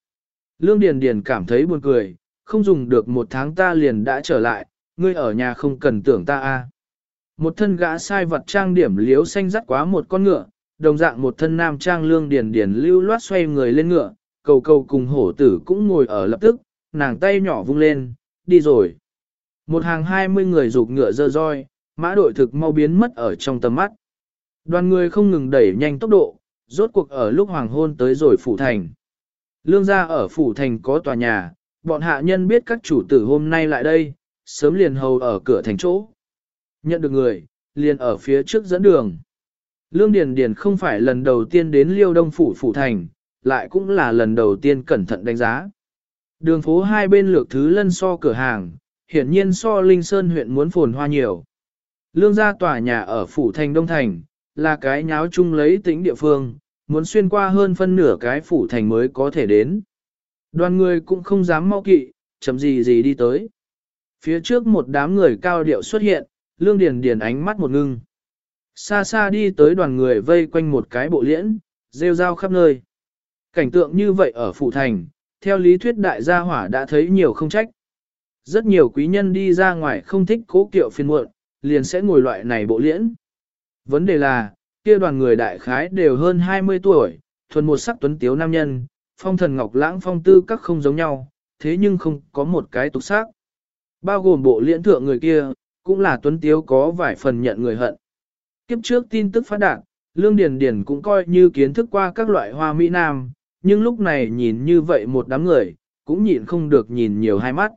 Speaker 1: Lương Điền Điền cảm thấy buồn cười, không dùng được một tháng ta liền đã trở lại, ngươi ở nhà không cần tưởng ta a. Một thân gã sai vật trang điểm liếu xanh dắt quá một con ngựa, đồng dạng một thân nam trang lương điền điền lưu loát xoay người lên ngựa, cầu cầu cùng hổ tử cũng ngồi ở lập tức, nàng tay nhỏ vung lên, đi rồi. Một hàng hai mươi người rục ngựa dơ roi, mã đội thực mau biến mất ở trong tầm mắt. Đoàn người không ngừng đẩy nhanh tốc độ, rốt cuộc ở lúc hoàng hôn tới rồi phủ thành. Lương gia ở phủ thành có tòa nhà, bọn hạ nhân biết các chủ tử hôm nay lại đây, sớm liền hầu ở cửa thành chỗ. Nhận được người, liền ở phía trước dẫn đường. Lương Điền Điền không phải lần đầu tiên đến Liêu Đông Phủ Phủ Thành, lại cũng là lần đầu tiên cẩn thận đánh giá. Đường phố hai bên lược thứ lân so cửa hàng, hiển nhiên so Linh Sơn huyện muốn phồn hoa nhiều. Lương gia tòa nhà ở Phủ Thành Đông Thành, là cái nháo chung lấy tính địa phương, muốn xuyên qua hơn phân nửa cái Phủ Thành mới có thể đến. Đoàn người cũng không dám mau kỵ, chậm gì gì đi tới. Phía trước một đám người cao điệu xuất hiện, Lương Điền Điền ánh mắt một ngưng. Xa xa đi tới đoàn người vây quanh một cái bộ liễn, rêu rao khắp nơi. Cảnh tượng như vậy ở phủ Thành, theo lý thuyết đại gia hỏa đã thấy nhiều không trách. Rất nhiều quý nhân đi ra ngoài không thích cố kiệu phiền muộn, liền sẽ ngồi loại này bộ liễn. Vấn đề là, kia đoàn người đại khái đều hơn 20 tuổi, thuần một sắc tuấn tiếu nam nhân, phong thần ngọc lãng phong tư các không giống nhau, thế nhưng không có một cái tục sắc. Bao gồm bộ liễn thượng người kia, cũng là tuấn tiếu có vài phần nhận người hận. Kiếp trước tin tức phát đạt, Lương Điền Điền cũng coi như kiến thức qua các loại hoa Mỹ Nam, nhưng lúc này nhìn như vậy một đám người, cũng nhịn không được nhìn nhiều hai mắt.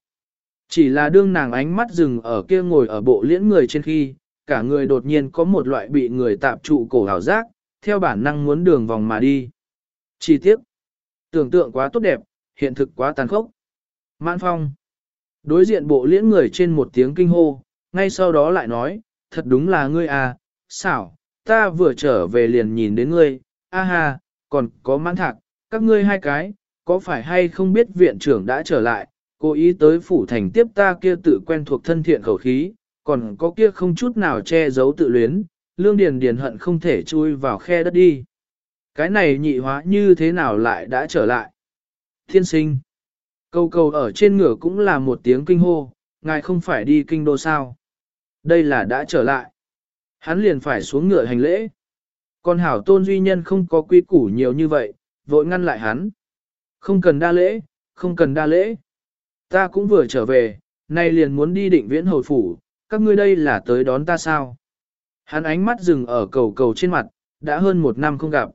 Speaker 1: Chỉ là đương nàng ánh mắt dừng ở kia ngồi ở bộ liễn người trên khi, cả người đột nhiên có một loại bị người tạp trụ cổ hào giác, theo bản năng muốn đường vòng mà đi. Chi tiết, tưởng tượng quá tốt đẹp, hiện thực quá tàn khốc. Mãn phong, đối diện bộ liễn người trên một tiếng kinh hô, ngay sau đó lại nói, thật đúng là ngươi à, xảo, ta vừa trở về liền nhìn đến ngươi, a ha, còn có mãn thạc, các ngươi hai cái, có phải hay không biết viện trưởng đã trở lại, cố ý tới phủ thành tiếp ta kia tự quen thuộc thân thiện khẩu khí, còn có kia không chút nào che giấu tự luyến, lương điền điền hận không thể chui vào khe đất đi. Cái này nhị hóa như thế nào lại đã trở lại? Thiên sinh. Câu câu ở trên ngựa cũng là một tiếng kinh hô, ngài không phải đi kinh đô sao. Đây là đã trở lại. Hắn liền phải xuống ngựa hành lễ. Còn hảo tôn duy nhân không có quy củ nhiều như vậy, vội ngăn lại hắn. Không cần đa lễ, không cần đa lễ. Ta cũng vừa trở về, nay liền muốn đi định viễn hồi phủ, các ngươi đây là tới đón ta sao? Hắn ánh mắt dừng ở cầu cầu trên mặt, đã hơn một năm không gặp.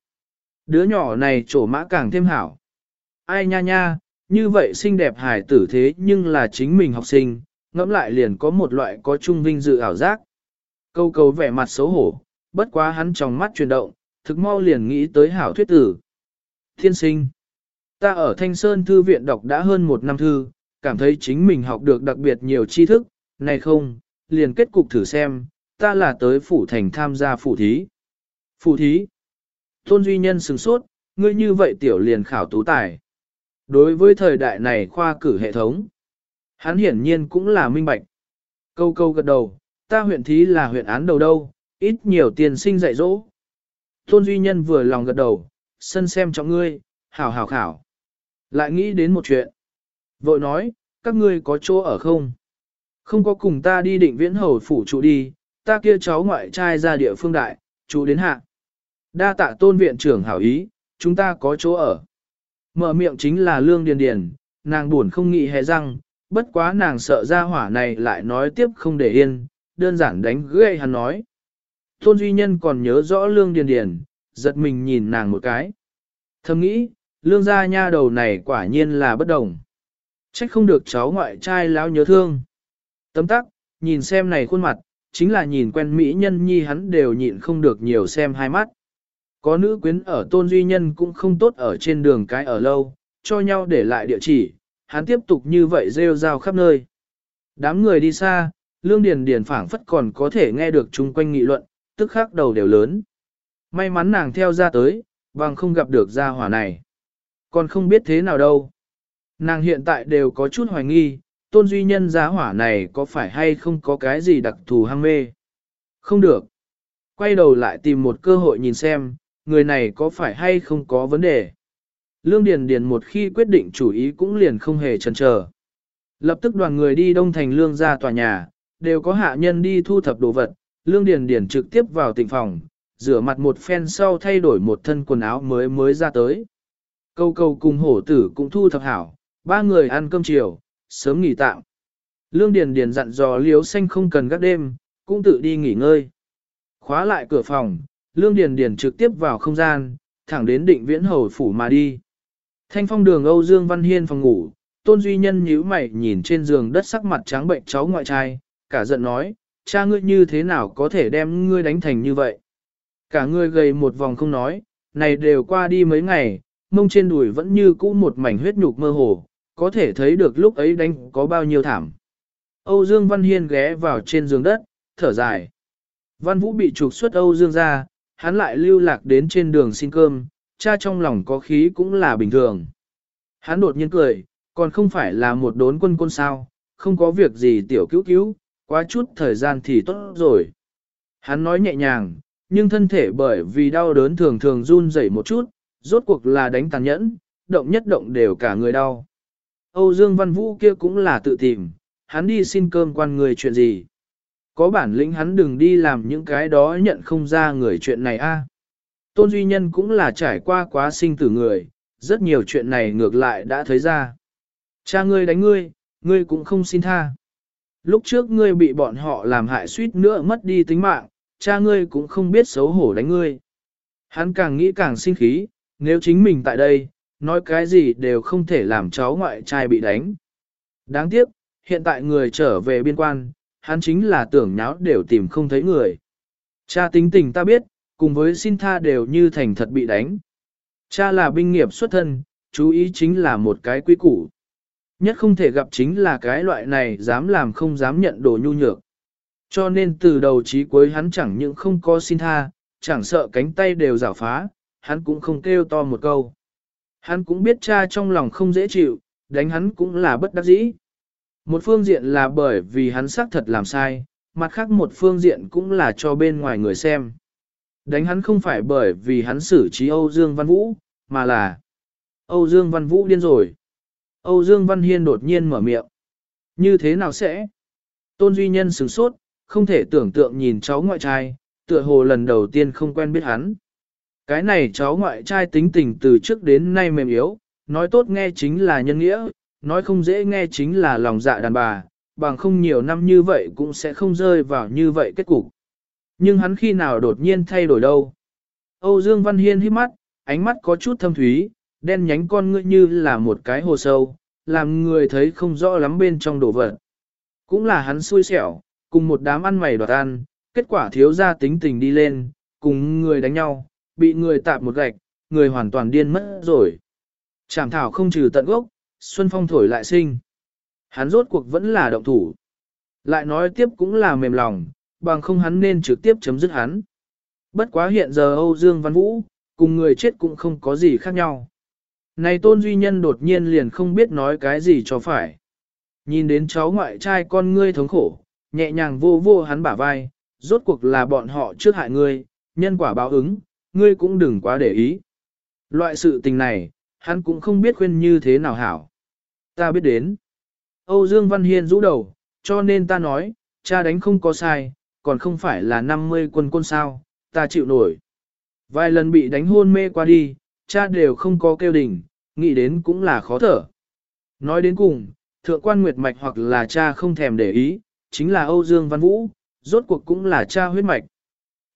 Speaker 1: Đứa nhỏ này trổ mã càng thêm hảo. Ai nha nha, như vậy xinh đẹp hài tử thế nhưng là chính mình học sinh, ngẫm lại liền có một loại có trung vinh dự ảo giác. Câu cầu vẻ mặt xấu hổ, bất quá hắn trong mắt chuyển động, thực mau liền nghĩ tới hảo thuyết tử. Thiên sinh, ta ở Thanh Sơn Thư viện đọc đã hơn một năm thư, cảm thấy chính mình học được đặc biệt nhiều tri thức, này không, liền kết cục thử xem, ta là tới phủ thành tham gia phủ thí. Phủ thí, tôn duy nhân sừng sốt, ngươi như vậy tiểu liền khảo tú tài. Đối với thời đại này khoa cử hệ thống, hắn hiển nhiên cũng là minh bạch. Câu câu gật đầu, ta huyện thí là huyện án đầu đâu, ít nhiều tiền sinh dạy dỗ. Tôn Duy Nhân vừa lòng gật đầu, sân xem cho ngươi, hảo hảo khảo. Lại nghĩ đến một chuyện. Vội nói, các ngươi có chỗ ở không? Không có cùng ta đi định viễn hầu phủ trụ đi, ta kia cháu ngoại trai ra địa phương đại, trụ đến hạ. Đa tạ tôn viện trưởng hảo ý, chúng ta có chỗ ở. Mở miệng chính là lương điền điền, nàng buồn không nghĩ hề răng, bất quá nàng sợ ra hỏa này lại nói tiếp không để yên, đơn giản đánh ghê hắn nói. Tôn Duy Nhân còn nhớ rõ lương điền điền, giật mình nhìn nàng một cái. Thầm nghĩ, lương gia nha đầu này quả nhiên là bất đồng. Trách không được cháu ngoại trai lão nhớ thương. Tấm tắc, nhìn xem này khuôn mặt, chính là nhìn quen mỹ nhân nhi hắn đều nhịn không được nhiều xem hai mắt. Có nữ quyến ở tôn duy nhân cũng không tốt ở trên đường cái ở lâu, cho nhau để lại địa chỉ, hắn tiếp tục như vậy rêu rao khắp nơi. Đám người đi xa, lương điền điền phảng phất còn có thể nghe được chung quanh nghị luận, tức khắc đầu đều lớn. May mắn nàng theo ra tới, bằng không gặp được gia hỏa này. Còn không biết thế nào đâu. Nàng hiện tại đều có chút hoài nghi, tôn duy nhân giá hỏa này có phải hay không có cái gì đặc thù hăng mê. Không được. Quay đầu lại tìm một cơ hội nhìn xem, người này có phải hay không có vấn đề. Lương Điền Điền một khi quyết định chủ ý cũng liền không hề chần chờ. Lập tức đoàn người đi đông thành lương ra tòa nhà, đều có hạ nhân đi thu thập đồ vật, Lương Điền Điền trực tiếp vào tịnh phòng, rửa mặt một phen sau thay đổi một thân quần áo mới mới ra tới. Câu câu cùng hổ tử cũng thu thập hảo, ba người ăn cơm chiều, sớm nghỉ tạm. Lương Điền Điền dặn dò Liếu Xanh không cần gác đêm, cũng tự đi nghỉ ngơi. Khóa lại cửa phòng, Lương Điền Điền trực tiếp vào không gian, thẳng đến định viễn hầu phủ mà đi. Thanh phong đường Âu Dương Văn Hiên phòng ngủ, Tôn Duy Nhân nhíu mày nhìn trên giường đất sắc mặt trắng bệnh cháu ngoại trai, cả giận nói, cha ngươi như thế nào có thể đem ngươi đánh thành như vậy. Cả ngươi gầy một vòng không nói, này đều qua đi mấy ngày, mông trên đùi vẫn như cũ một mảnh huyết nhục mơ hồ, có thể thấy được lúc ấy đánh có bao nhiêu thảm. Âu Dương Văn Hiên ghé vào trên giường đất, thở dài. Văn Vũ bị trục xuất Âu Dương ra, hắn lại lưu lạc đến trên đường xin cơm, cha trong lòng có khí cũng là bình thường. Hắn đột nhiên cười, còn không phải là một đốn quân quân sao, không có việc gì tiểu cứu cứu, quá chút thời gian thì tốt rồi. Hắn nói nhẹ nhàng, nhưng thân thể bởi vì đau đớn thường thường run rẩy một chút, rốt cuộc là đánh tàn nhẫn, động nhất động đều cả người đau. Âu Dương Văn Vũ kia cũng là tự tìm, hắn đi xin cơm quan người chuyện gì. Có bản lĩnh hắn đừng đi làm những cái đó nhận không ra người chuyện này a. Tôn Duy Nhân cũng là trải qua quá sinh tử người, rất nhiều chuyện này ngược lại đã thấy ra. Cha ngươi đánh ngươi, ngươi cũng không xin tha. Lúc trước ngươi bị bọn họ làm hại suýt nữa mất đi tính mạng, cha ngươi cũng không biết xấu hổ đánh ngươi. Hắn càng nghĩ càng sinh khí, nếu chính mình tại đây, nói cái gì đều không thể làm cháu ngoại trai bị đánh. Đáng tiếc, hiện tại người trở về biên quan, hắn chính là tưởng nháo đều tìm không thấy người. Cha tính tình ta biết, cùng với xin tha đều như thành thật bị đánh. Cha là binh nghiệp xuất thân, chú ý chính là một cái quy củ. Nhất không thể gặp chính là cái loại này dám làm không dám nhận đồ nhu nhược. Cho nên từ đầu chí cuối hắn chẳng những không có xin tha, chẳng sợ cánh tay đều rảo phá, hắn cũng không kêu to một câu. Hắn cũng biết cha trong lòng không dễ chịu, đánh hắn cũng là bất đắc dĩ. Một phương diện là bởi vì hắn xác thật làm sai, mặt khác một phương diện cũng là cho bên ngoài người xem. Đánh hắn không phải bởi vì hắn xử trí Âu Dương Văn Vũ, mà là Âu Dương Văn Vũ điên rồi. Âu Dương Văn Hiên đột nhiên mở miệng. Như thế nào sẽ? Tôn Duy Nhân sửng sốt, không thể tưởng tượng nhìn cháu ngoại trai, tựa hồ lần đầu tiên không quen biết hắn. Cái này cháu ngoại trai tính tình từ trước đến nay mềm yếu, nói tốt nghe chính là nhân nghĩa, nói không dễ nghe chính là lòng dạ đàn bà, bằng không nhiều năm như vậy cũng sẽ không rơi vào như vậy kết cục. Nhưng hắn khi nào đột nhiên thay đổi đâu? Âu Dương Văn Hiên hít mắt, ánh mắt có chút thâm thúy, đen nhánh con ngươi như là một cái hồ sâu, làm người thấy không rõ lắm bên trong đồ vật. Cũng là hắn xui xẻo, cùng một đám ăn mày đoạt ăn, kết quả thiếu ra tính tình đi lên, cùng người đánh nhau, bị người tạp một gạch, người hoàn toàn điên mất rồi. Chảm thảo không trừ tận gốc, xuân phong thổi lại sinh. Hắn rốt cuộc vẫn là động thủ. Lại nói tiếp cũng là mềm lòng, bằng không hắn nên trực tiếp chấm dứt hắn. Bất quá hiện giờ Âu Dương Văn Vũ, cùng người chết cũng không có gì khác nhau. Này tôn duy nhân đột nhiên liền không biết nói cái gì cho phải. Nhìn đến cháu ngoại trai con ngươi thống khổ, nhẹ nhàng vô vô hắn bả vai, rốt cuộc là bọn họ trước hại ngươi, nhân quả báo ứng, ngươi cũng đừng quá để ý. Loại sự tình này, hắn cũng không biết khuyên như thế nào hảo. Ta biết đến. Âu Dương Văn Hiên rũ đầu, cho nên ta nói, cha đánh không có sai, còn không phải là 50 quân quân sao, ta chịu nổi. Vài lần bị đánh hôn mê qua đi, cha đều không có kêu đỉnh, nghĩ đến cũng là khó thở. Nói đến cùng, thượng quan nguyệt mạch hoặc là cha không thèm để ý, chính là Âu Dương Văn Vũ, rốt cuộc cũng là cha huyết mạch.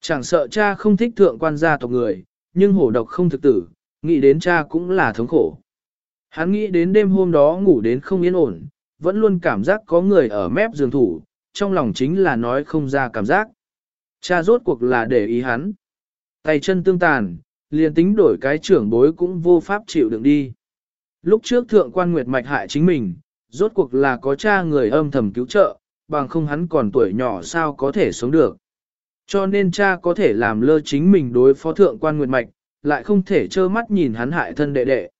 Speaker 1: Chẳng sợ cha không thích thượng quan gia tộc người, nhưng hổ độc không thực tử, nghĩ đến cha cũng là thống khổ. Hắn nghĩ đến đêm hôm đó ngủ đến không yên ổn, vẫn luôn cảm giác có người ở mép giường thủ, trong lòng chính là nói không ra cảm giác. Cha rốt cuộc là để ý hắn. Tay chân tương tàn, liền tính đổi cái trưởng bối cũng vô pháp chịu đựng đi. Lúc trước thượng quan nguyệt mạch hại chính mình, rốt cuộc là có cha người âm thầm cứu trợ, bằng không hắn còn tuổi nhỏ sao có thể sống được. Cho nên cha có thể làm lơ chính mình đối phó thượng quan nguyệt mạch, lại không thể trơ mắt nhìn hắn hại thân đệ đệ.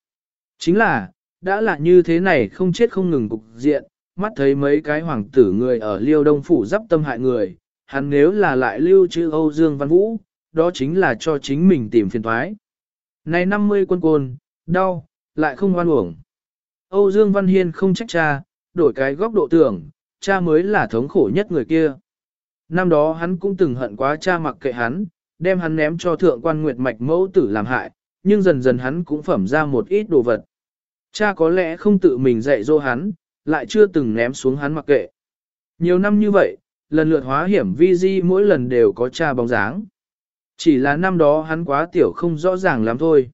Speaker 1: Chính là, đã là như thế này không chết không ngừng cục diện, mắt thấy mấy cái hoàng tử người ở liêu đông phủ dắp tâm hại người, hắn nếu là lại lưu chữ Âu Dương Văn Vũ, đó chính là cho chính mình tìm phiền thoái. Này 50 quân côn, đau, lại không oan uổng. Âu Dương Văn Hiên không trách cha, đổi cái góc độ tưởng, cha mới là thống khổ nhất người kia. Năm đó hắn cũng từng hận quá cha mặc kệ hắn, đem hắn ném cho thượng quan nguyệt mạch mẫu tử làm hại, nhưng dần dần hắn cũng phẩm ra một ít đồ vật. Cha có lẽ không tự mình dạy dỗ hắn, lại chưa từng ném xuống hắn mặc kệ. Nhiều năm như vậy, lần lượt hóa hiểm vi di mỗi lần đều có cha bóng dáng. Chỉ là năm đó hắn quá tiểu không rõ ràng lắm thôi.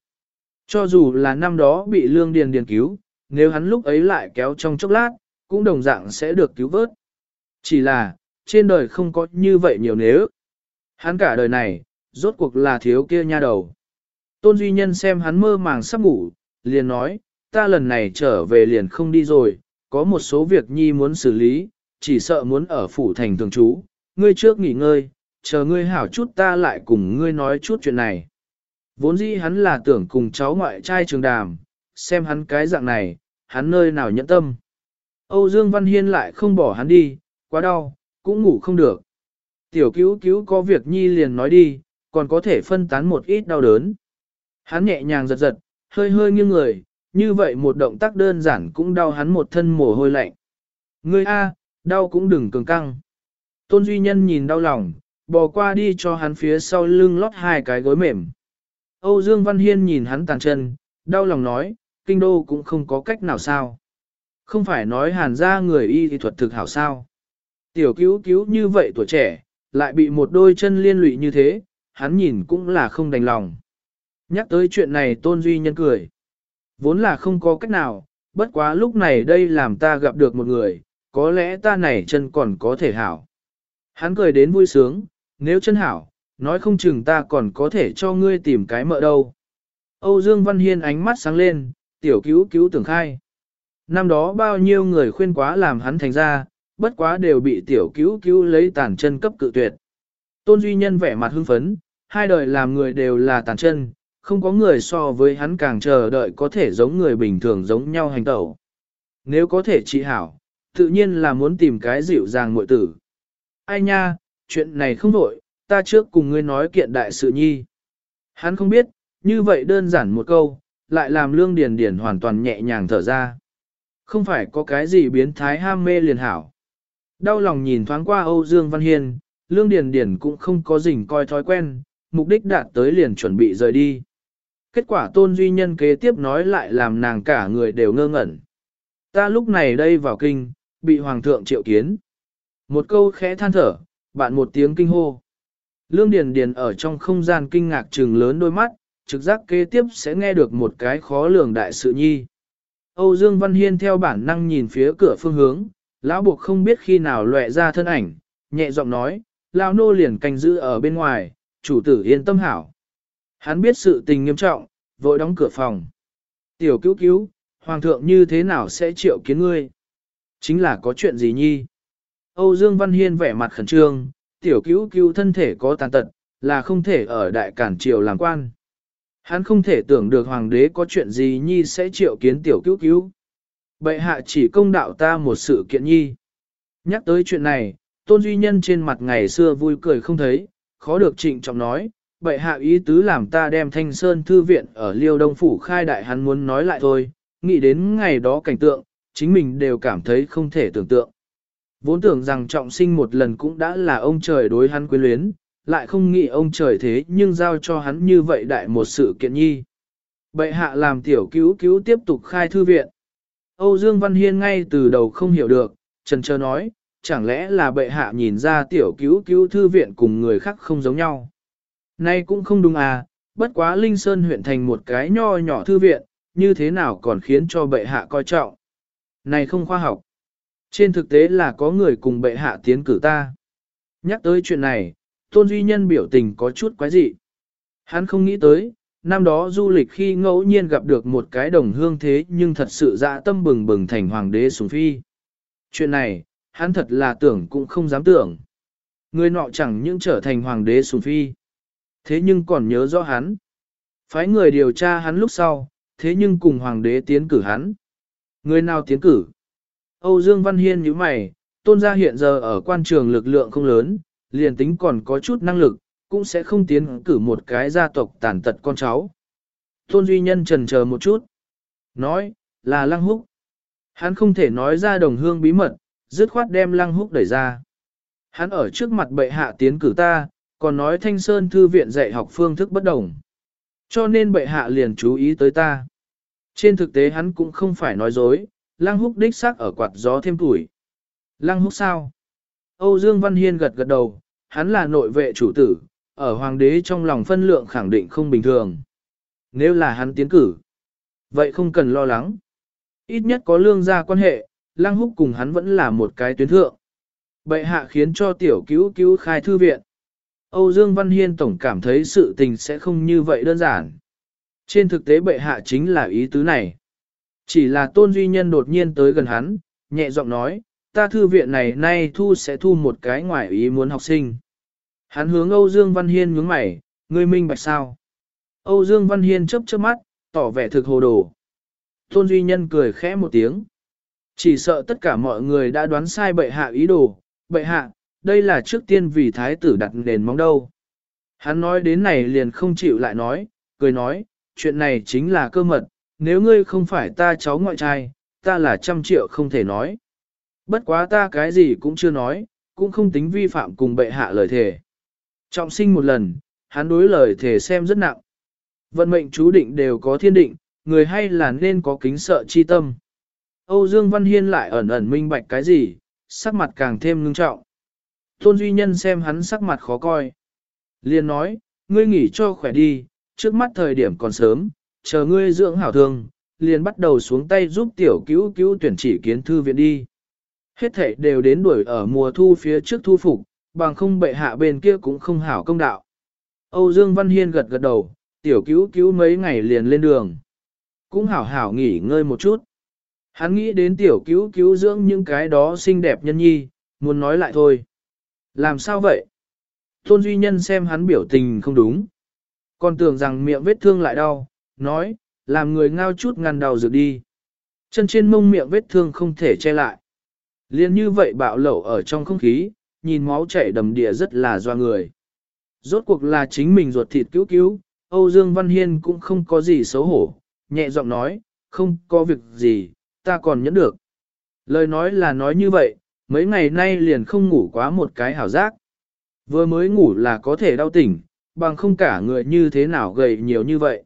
Speaker 1: Cho dù là năm đó bị lương điền điền cứu, nếu hắn lúc ấy lại kéo trong chốc lát, cũng đồng dạng sẽ được cứu vớt. Chỉ là, trên đời không có như vậy nhiều nếu. Hắn cả đời này, rốt cuộc là thiếu kia nha đầu. Tôn Duy Nhân xem hắn mơ màng sắp ngủ, liền nói, ta lần này trở về liền không đi rồi, có một số việc nhi muốn xử lý, chỉ sợ muốn ở phủ thành thường trú, ngươi trước nghỉ ngơi, chờ ngươi hảo chút ta lại cùng ngươi nói chút chuyện này. Vốn dĩ hắn là tưởng cùng cháu ngoại trai trường đàm, xem hắn cái dạng này, hắn nơi nào nhẫn tâm. Âu Dương Văn Hiên lại không bỏ hắn đi, quá đau, cũng ngủ không được. Tiểu cứu cứu có việc nhi liền nói đi, còn có thể phân tán một ít đau đớn. Hắn nhẹ nhàng giật giật, hơi hơi nghiêng người, như vậy một động tác đơn giản cũng đau hắn một thân mồ hôi lạnh. Ngươi A, đau cũng đừng cường căng. Tôn Duy Nhân nhìn đau lòng, bò qua đi cho hắn phía sau lưng lót hai cái gối mềm. Âu Dương Văn Hiên nhìn hắn tàn chân, đau lòng nói, kinh đô cũng không có cách nào sao. Không phải nói hàn ra người y thì thuật thực hảo sao. Tiểu cứu cứu như vậy tuổi trẻ, lại bị một đôi chân liên lụy như thế, hắn nhìn cũng là không đành lòng. Nhắc tới chuyện này tôn duy nhân cười. Vốn là không có cách nào, bất quá lúc này đây làm ta gặp được một người, có lẽ ta này chân còn có thể hảo. Hắn cười đến vui sướng, nếu chân hảo, nói không chừng ta còn có thể cho ngươi tìm cái mợ đâu. Âu Dương Văn Hiên ánh mắt sáng lên, tiểu cứu cứu tưởng khai. Năm đó bao nhiêu người khuyên quá làm hắn thành ra, bất quá đều bị tiểu cứu cứu lấy tàn chân cấp cự tuyệt. Tôn Duy Nhân vẻ mặt hưng phấn, hai đời làm người đều là tàn chân, không có người so với hắn càng chờ đợi có thể giống người bình thường giống nhau hành tẩu. Nếu có thể trị hảo, tự nhiên là muốn tìm cái dịu dàng muội tử. Ai nha, chuyện này không đổi, ta trước cùng ngươi nói kiện đại sự nhi. Hắn không biết, như vậy đơn giản một câu, lại làm lương điền điền hoàn toàn nhẹ nhàng thở ra. Không phải có cái gì biến thái ham mê liền hảo. Đau lòng nhìn thoáng qua Âu Dương Văn Hiên, lương điền điền cũng không có rình coi thói quen, mục đích đạt tới liền chuẩn bị rời đi. Kết quả tôn duy nhân kế tiếp nói lại làm nàng cả người đều ngơ ngẩn. Ta lúc này đây vào kinh, bị hoàng thượng triệu kiến. Một câu khẽ than thở, bạn một tiếng kinh hô. Lương Điền Điền ở trong không gian kinh ngạc trừng lớn đôi mắt, trực giác kế tiếp sẽ nghe được một cái khó lường đại sự nhi. Âu Dương Văn Hiên theo bản năng nhìn phía cửa phương hướng, lão buộc không biết khi nào lóe ra thân ảnh, nhẹ giọng nói, lão nô liền canh giữ ở bên ngoài, chủ tử yên tâm hảo. Hắn biết sự tình nghiêm trọng, vội đóng cửa phòng. Tiểu cứu cứu, hoàng thượng như thế nào sẽ triệu kiến ngươi? Chính là có chuyện gì nhi? Âu Dương Văn Hiên vẻ mặt khẩn trương, tiểu cứu cứu thân thể có tàn tật, là không thể ở đại cản triều làm quan. Hắn không thể tưởng được hoàng đế có chuyện gì nhi sẽ triệu kiến tiểu cứu cứu. Bệ hạ chỉ công đạo ta một sự kiện nhi. Nhắc tới chuyện này, tôn duy nhân trên mặt ngày xưa vui cười không thấy, khó được trịnh trọng nói, bệ hạ ý tứ làm ta đem thanh sơn thư viện ở liêu đông phủ khai đại hắn muốn nói lại thôi, nghĩ đến ngày đó cảnh tượng, chính mình đều cảm thấy không thể tưởng tượng. Vốn tưởng rằng trọng sinh một lần cũng đã là ông trời đối hắn quyến luyến, lại không nghĩ ông trời thế nhưng giao cho hắn như vậy đại một sự kiện nhi. Bệ hạ làm tiểu cứu cứu tiếp tục khai thư viện. Âu Dương Văn Hiên ngay từ đầu không hiểu được, trần trơ nói, chẳng lẽ là bệ hạ nhìn ra tiểu cứu cứu thư viện cùng người khác không giống nhau. Nay cũng không đúng à, bất quá Linh Sơn huyện thành một cái nho nhỏ thư viện, như thế nào còn khiến cho bệ hạ coi trọng. Này không khoa học. Trên thực tế là có người cùng bệ hạ tiến cử ta. Nhắc tới chuyện này, Tôn Duy Nhân biểu tình có chút quái dị. Hắn không nghĩ tới, năm đó du lịch khi ngẫu nhiên gặp được một cái đồng hương thế nhưng thật sự dạ tâm bừng bừng thành hoàng đế sùng phi. Chuyện này, hắn thật là tưởng cũng không dám tưởng. Người nọ chẳng những trở thành hoàng đế sùng phi. Thế nhưng còn nhớ rõ hắn. Phái người điều tra hắn lúc sau, thế nhưng cùng hoàng đế tiến cử hắn. Người nào tiến cử? Âu Dương Văn Hiên như mày, tôn gia hiện giờ ở quan trường lực lượng không lớn, liền tính còn có chút năng lực, cũng sẽ không tiến cử một cái gia tộc tàn tật con cháu. Tôn Duy Nhân trần chờ một chút. Nói, là lăng húc. Hắn không thể nói ra đồng hương bí mật, dứt khoát đem lăng húc đẩy ra. Hắn ở trước mặt bệ hạ tiến cử ta, còn nói thanh sơn thư viện dạy học phương thức bất đồng. Cho nên bệ hạ liền chú ý tới ta. Trên thực tế hắn cũng không phải nói dối, lăng húc đích xác ở quạt gió thêm tuổi. Lăng húc sao? Âu Dương Văn Hiên gật gật đầu, hắn là nội vệ chủ tử, ở hoàng đế trong lòng phân lượng khẳng định không bình thường. Nếu là hắn tiến cử, vậy không cần lo lắng. Ít nhất có lương gia quan hệ, lăng húc cùng hắn vẫn là một cái tuyến thượng. Bệ hạ khiến cho tiểu cứu cứu khai thư viện. Âu Dương Văn Hiên tổng cảm thấy sự tình sẽ không như vậy đơn giản. Trên thực tế bệ hạ chính là ý tứ này. Chỉ là tôn duy nhân đột nhiên tới gần hắn, nhẹ giọng nói, ta thư viện này nay thu sẽ thu một cái ngoài ý muốn học sinh. Hắn hướng Âu Dương Văn Hiên nhướng mày, ngươi minh bạch sao? Âu Dương Văn Hiên chớp chớp mắt, tỏ vẻ thực hồ đồ. Tôn Duy Nhân cười khẽ một tiếng. Chỉ sợ tất cả mọi người đã đoán sai bệ hạ ý đồ, bệ hạ, đây là trước tiên vì thái tử đặt nền móng đâu. Hắn nói đến này liền không chịu lại nói, cười nói, chuyện này chính là cơ mật, nếu ngươi không phải ta cháu ngoại trai, ta là trăm triệu không thể nói. Bất quá ta cái gì cũng chưa nói, cũng không tính vi phạm cùng bệ hạ lời thề. Trọng sinh một lần, hắn đối lời thể xem rất nặng. Vận mệnh chú định đều có thiên định, người hay là nên có kính sợ chi tâm. Âu Dương Văn Hiên lại ẩn ẩn minh bạch cái gì, sắc mặt càng thêm ngưng trọng. Tôn Duy Nhân xem hắn sắc mặt khó coi. liền nói, ngươi nghỉ cho khỏe đi, trước mắt thời điểm còn sớm, chờ ngươi dưỡng hảo thương, liền bắt đầu xuống tay giúp tiểu cứu cứu tuyển chỉ kiến thư viện đi. Hết thể đều đến đuổi ở mùa thu phía trước thu phục, bằng không bệ hạ bên kia cũng không hảo công đạo. Âu Dương Văn Hiên gật gật đầu, tiểu cứu cứu mấy ngày liền lên đường. Cũng hảo hảo nghỉ ngơi một chút. Hắn nghĩ đến tiểu cứu cứu dưỡng những cái đó xinh đẹp nhân nhi, muốn nói lại thôi. Làm sao vậy? Tôn Duy Nhân xem hắn biểu tình không đúng. Còn tưởng rằng miệng vết thương lại đau, nói, làm người ngao chút ngăn đầu dược đi. Chân trên mông miệng vết thương không thể che lại. Liên như vậy bạo lẩu ở trong không khí, nhìn máu chảy đầm đìa rất là doa người. Rốt cuộc là chính mình ruột thịt cứu cứu, Âu Dương Văn Hiên cũng không có gì xấu hổ, nhẹ giọng nói, không có việc gì, ta còn nhẫn được. Lời nói là nói như vậy, mấy ngày nay liền không ngủ quá một cái hảo giác. Vừa mới ngủ là có thể đau tỉnh, bằng không cả người như thế nào gầy nhiều như vậy.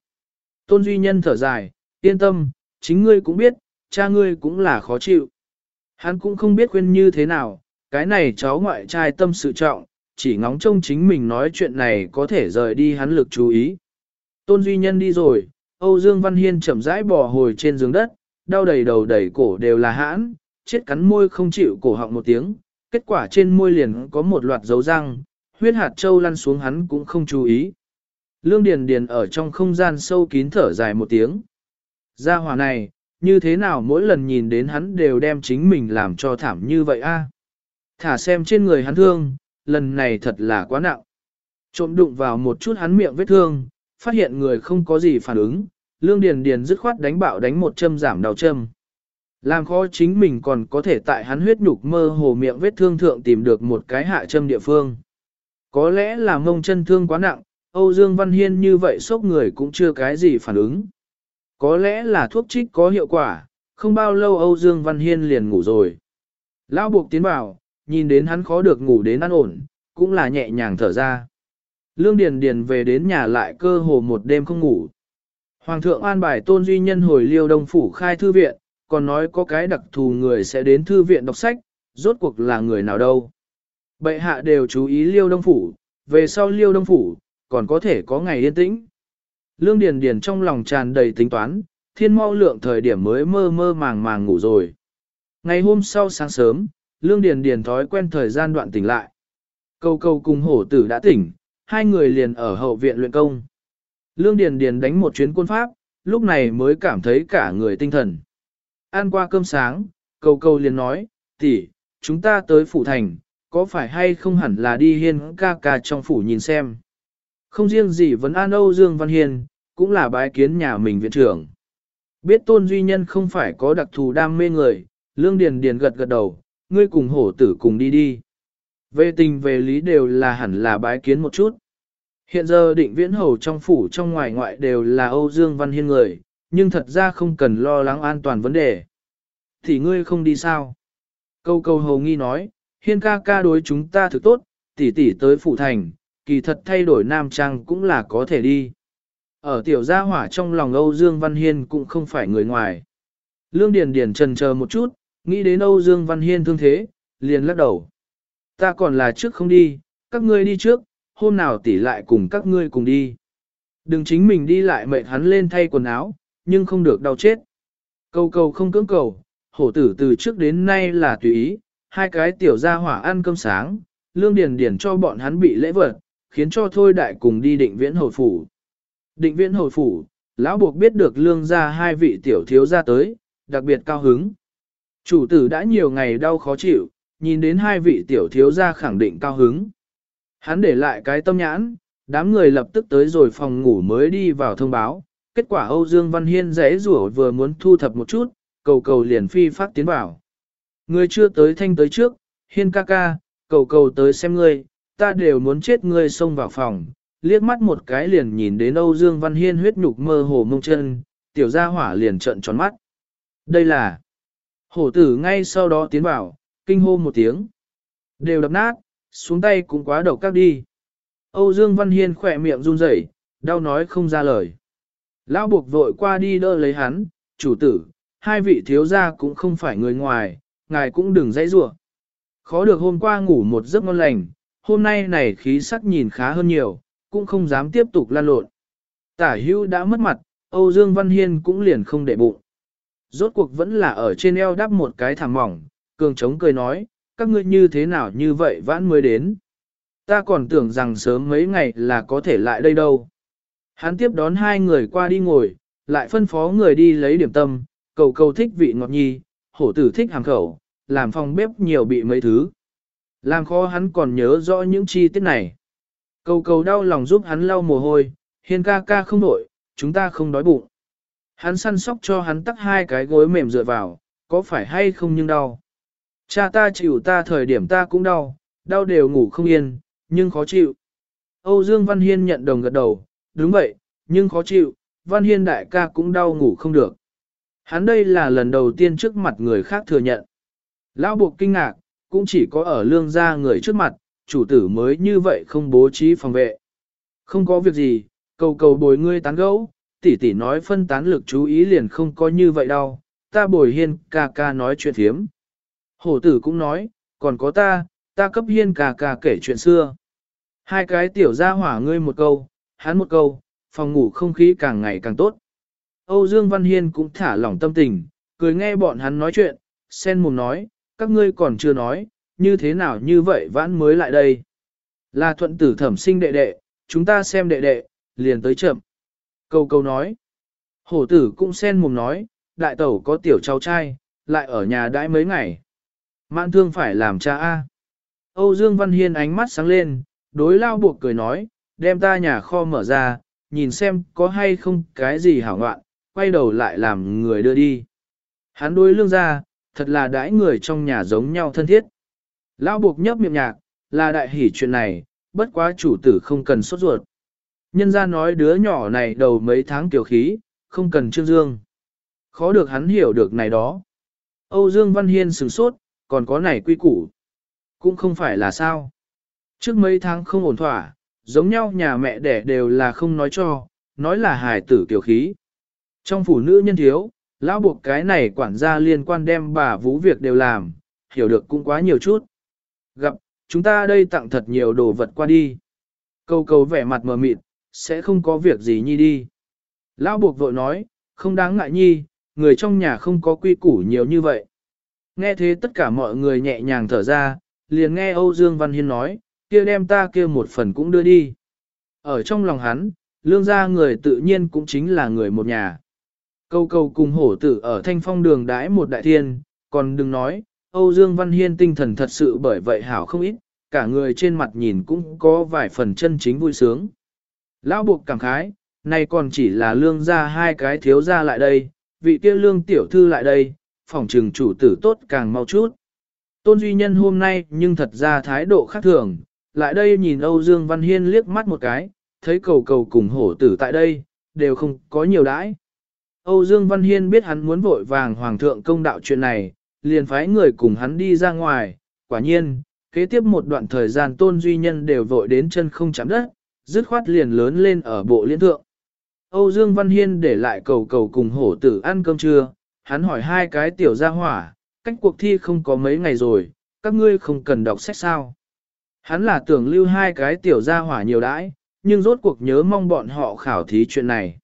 Speaker 1: Tôn Duy Nhân thở dài, yên tâm, chính ngươi cũng biết, cha ngươi cũng là khó chịu. Hắn cũng không biết khuyên như thế nào, cái này cháu ngoại trai tâm sự trọng, chỉ ngóng trông chính mình nói chuyện này có thể rời đi hắn lực chú ý. Tôn Duy Nhân đi rồi, Âu Dương Văn Hiên chậm rãi bò hồi trên giường đất, đau đầy đầu đầy cổ đều là hãn, chết cắn môi không chịu cổ họng một tiếng, kết quả trên môi liền có một loạt dấu răng, huyết hạt châu lăn xuống hắn cũng không chú ý. Lương Điền Điền ở trong không gian sâu kín thở dài một tiếng. Gia hỏa này, như thế nào mỗi lần nhìn đến hắn đều đem chính mình làm cho thảm như vậy a? Thả xem trên người hắn thương, lần này thật là quá nặng. Trộm đụng vào một chút hắn miệng vết thương, phát hiện người không có gì phản ứng, Lương Điền Điền dứt khoát đánh bạo đánh một châm giảm đau châm. Làm khó chính mình còn có thể tại hắn huyết nhục mơ hồ miệng vết thương thượng tìm được một cái hạ châm địa phương. Có lẽ là mông chân thương quá nặng, Âu Dương Văn Hiên như vậy sốc người cũng chưa cái gì phản ứng. Có lẽ là thuốc trích có hiệu quả, không bao lâu Âu Dương Văn Hiên liền ngủ rồi. Lão buộc tiến vào, nhìn đến hắn khó được ngủ đến ăn ổn, cũng là nhẹ nhàng thở ra. Lương Điền Điền về đến nhà lại cơ hồ một đêm không ngủ. Hoàng thượng an bài tôn duy nhân hồi liêu đông phủ khai thư viện, còn nói có cái đặc thù người sẽ đến thư viện đọc sách, rốt cuộc là người nào đâu. Bệ hạ đều chú ý liêu đông phủ, về sau liêu đông phủ, còn có thể có ngày yên tĩnh. Lương Điền Điền trong lòng tràn đầy tính toán, thiên mau lượng thời điểm mới mơ mơ màng màng ngủ rồi. Ngày hôm sau sáng sớm, Lương Điền Điền thói quen thời gian đoạn tỉnh lại. Câu câu cùng hổ tử đã tỉnh, hai người liền ở hậu viện luyện công. Lương Điền Điền đánh một chuyến quân pháp, lúc này mới cảm thấy cả người tinh thần. Ăn qua cơm sáng, câu câu liền nói, tỷ, chúng ta tới phủ thành, có phải hay không hẳn là đi hiên ca ca trong phủ nhìn xem. Không riêng gì vấn an Âu Dương Văn Hiên, cũng là bái kiến nhà mình viện trưởng. Biết tôn duy nhân không phải có đặc thù đam mê người, Lương Điền Điền gật gật đầu, ngươi cùng hổ tử cùng đi đi. Về tình về lý đều là hẳn là bái kiến một chút. Hiện giờ định viễn hầu trong phủ trong ngoài ngoại đều là Âu Dương Văn Hiên người, nhưng thật ra không cần lo lắng an toàn vấn đề. Thì ngươi không đi sao? Câu câu hầu nghi nói, hiên ca ca đối chúng ta thực tốt, tỷ tỷ tới phủ thành, kỳ thật thay đổi nam trang cũng là có thể đi. Ở tiểu gia hỏa trong lòng Âu Dương Văn Hiên cũng không phải người ngoài. Lương Điền Điền trần chờ một chút, nghĩ đến Âu Dương Văn Hiên thương thế, liền lắc đầu. Ta còn là trước không đi, các ngươi đi trước, hôm nào tỷ lại cùng các ngươi cùng đi. Đừng chính mình đi lại mệt hắn lên thay quần áo, nhưng không được đau chết. Cầu cầu không cưỡng cầu, hổ tử từ trước đến nay là tùy ý, hai cái tiểu gia hỏa ăn cơm sáng, lương điền điền cho bọn hắn bị lễ vật, khiến cho thôi đại cùng đi định viễn hồi phủ. Định viễn hồi phủ, lão buộc biết được lương gia hai vị tiểu thiếu gia tới, đặc biệt cao hứng. Chủ tử đã nhiều ngày đau khó chịu, nhìn đến hai vị tiểu thiếu gia khẳng định cao hứng. Hắn để lại cái tâm nhãn, đám người lập tức tới rồi phòng ngủ mới đi vào thông báo. Kết quả Âu Dương Văn Hiên rẽ rủa vừa muốn thu thập một chút, cầu cầu liền phi phát tiến vào. Người chưa tới thanh tới trước, Hiên ca ca, cầu cầu tới xem ngươi, ta đều muốn chết ngươi xông vào phòng. Liếc mắt một cái liền nhìn đến Âu Dương Văn Hiên huyết nhục mơ hồ mông chân, tiểu gia hỏa liền trợn tròn mắt. Đây là hổ tử ngay sau đó tiến vào, kinh hô một tiếng. Đều đập nát, xuống tay cũng quá đầu các đi. Âu Dương Văn Hiên khỏe miệng run rẩy, đau nói không ra lời. Lão buộc vội qua đi đỡ lấy hắn, chủ tử, hai vị thiếu gia cũng không phải người ngoài, ngài cũng đừng dãy rủa. Khó được hôm qua ngủ một giấc ngon lành, hôm nay này khí sắc nhìn khá hơn nhiều, cũng không dám tiếp tục lan lộn. Tả hưu đã mất mặt, Âu Dương Văn Hiên cũng liền không để bụng. Rốt cuộc vẫn là ở trên eo đắp một cái thảm mỏng, cường trống cười nói, các ngươi như thế nào như vậy vãn mới đến. Ta còn tưởng rằng sớm mấy ngày là có thể lại đây đâu. Hắn tiếp đón hai người qua đi ngồi, lại phân phó người đi lấy điểm tâm, cầu cầu thích vị ngọt nhi, hổ tử thích hàng khẩu, làm phòng bếp nhiều bị mấy thứ. Làm khó hắn còn nhớ rõ những chi tiết này. Cầu cầu đau lòng giúp hắn lau mồ hôi, hiên ca ca không nổi, chúng ta không đói bụng. Hắn săn sóc cho hắn tắt hai cái gối mềm dựa vào, có phải hay không nhưng đau. Cha ta chịu ta thời điểm ta cũng đau, đau đều ngủ không yên, nhưng khó chịu. Âu Dương Văn Hiên nhận đồng gật đầu, đúng vậy, nhưng khó chịu, Văn Hiên đại ca cũng đau ngủ không được. Hắn đây là lần đầu tiên trước mặt người khác thừa nhận. Lão buộc kinh ngạc, cũng chỉ có ở lương gia người trước mặt, chủ tử mới như vậy không bố trí phòng vệ. Không có việc gì, cầu cầu bồi ngươi tán gẫu, tỷ tỷ nói phân tán lực chú ý liền không có như vậy đâu, ta bồi hiên ca ca nói chuyện thiếm. Hổ tử cũng nói, còn có ta, ta cấp hiên ca ca kể chuyện xưa. Hai cái tiểu ra hỏa ngươi một câu, hắn một câu, phòng ngủ không khí càng ngày càng tốt. Âu Dương Văn Hiên cũng thả lỏng tâm tình, cười nghe bọn hắn nói chuyện, sen mồm nói, các ngươi còn chưa nói, như thế nào như vậy vãn mới lại đây. Là thuận tử thẩm sinh đệ đệ, chúng ta xem đệ đệ, liền tới chậm. Câu câu nói. Hổ tử cũng sen mồm nói, đại tẩu có tiểu cháu trai, lại ở nhà đãi mấy ngày. Mãn thương phải làm cha A. Âu Dương Văn Hiên ánh mắt sáng lên, đối lao buộc cười nói, đem ta nhà kho mở ra, nhìn xem có hay không cái gì hảo ngoạn, quay đầu lại làm người đưa đi. Hắn đối lương ra, thật là đãi người trong nhà giống nhau thân thiết. Lão buộc nhấp miệng nhạc, là đại hỉ chuyện này, bất quá chủ tử không cần sốt ruột. Nhân ra nói đứa nhỏ này đầu mấy tháng tiểu khí, không cần trương dương. Khó được hắn hiểu được này đó. Âu Dương Văn Hiên sửng sốt, còn có này quy củ. Cũng không phải là sao. Trước mấy tháng không ổn thỏa, giống nhau nhà mẹ đẻ đều là không nói cho, nói là hài tử tiểu khí. Trong phụ nữ nhân thiếu, lão buộc cái này quản gia liên quan đem bà vũ việc đều làm, hiểu được cũng quá nhiều chút. Gặp, chúng ta đây tặng thật nhiều đồ vật qua đi. Câu câu vẻ mặt mờ mịt, sẽ không có việc gì nhi đi. Lão buộc vội nói, không đáng ngại nhi, người trong nhà không có quy củ nhiều như vậy. Nghe thế tất cả mọi người nhẹ nhàng thở ra, liền nghe Âu Dương Văn Hiên nói, kia đem ta kia một phần cũng đưa đi. Ở trong lòng hắn, lương gia người tự nhiên cũng chính là người một nhà. Câu câu cùng hổ tử ở thanh phong đường đãi một đại thiên, còn đừng nói, Âu Dương Văn Hiên tinh thần thật sự bởi vậy hảo không ít, cả người trên mặt nhìn cũng có vài phần chân chính vui sướng. Lão buộc cảm khái, nay còn chỉ là lương gia hai cái thiếu gia lại đây, vị kia lương tiểu thư lại đây, phòng trừng chủ tử tốt càng mau chút. Tôn Duy Nhân hôm nay nhưng thật ra thái độ khác thường, lại đây nhìn Âu Dương Văn Hiên liếc mắt một cái, thấy cầu cầu cùng hổ tử tại đây, đều không có nhiều đãi. Âu Dương Văn Hiên biết hắn muốn vội vàng hoàng thượng công đạo chuyện này, liền phái người cùng hắn đi ra ngoài, quả nhiên, kế tiếp một đoạn thời gian tôn duy nhân đều vội đến chân không chạm đất, dứt khoát liền lớn lên ở bộ liên thượng. Âu Dương Văn Hiên để lại cầu cầu cùng hổ tử ăn cơm trưa, hắn hỏi hai cái tiểu gia hỏa, cách cuộc thi không có mấy ngày rồi, các ngươi không cần đọc sách sao. Hắn là tưởng lưu hai cái tiểu gia hỏa nhiều đãi, nhưng rốt cuộc nhớ mong bọn họ khảo thí chuyện này.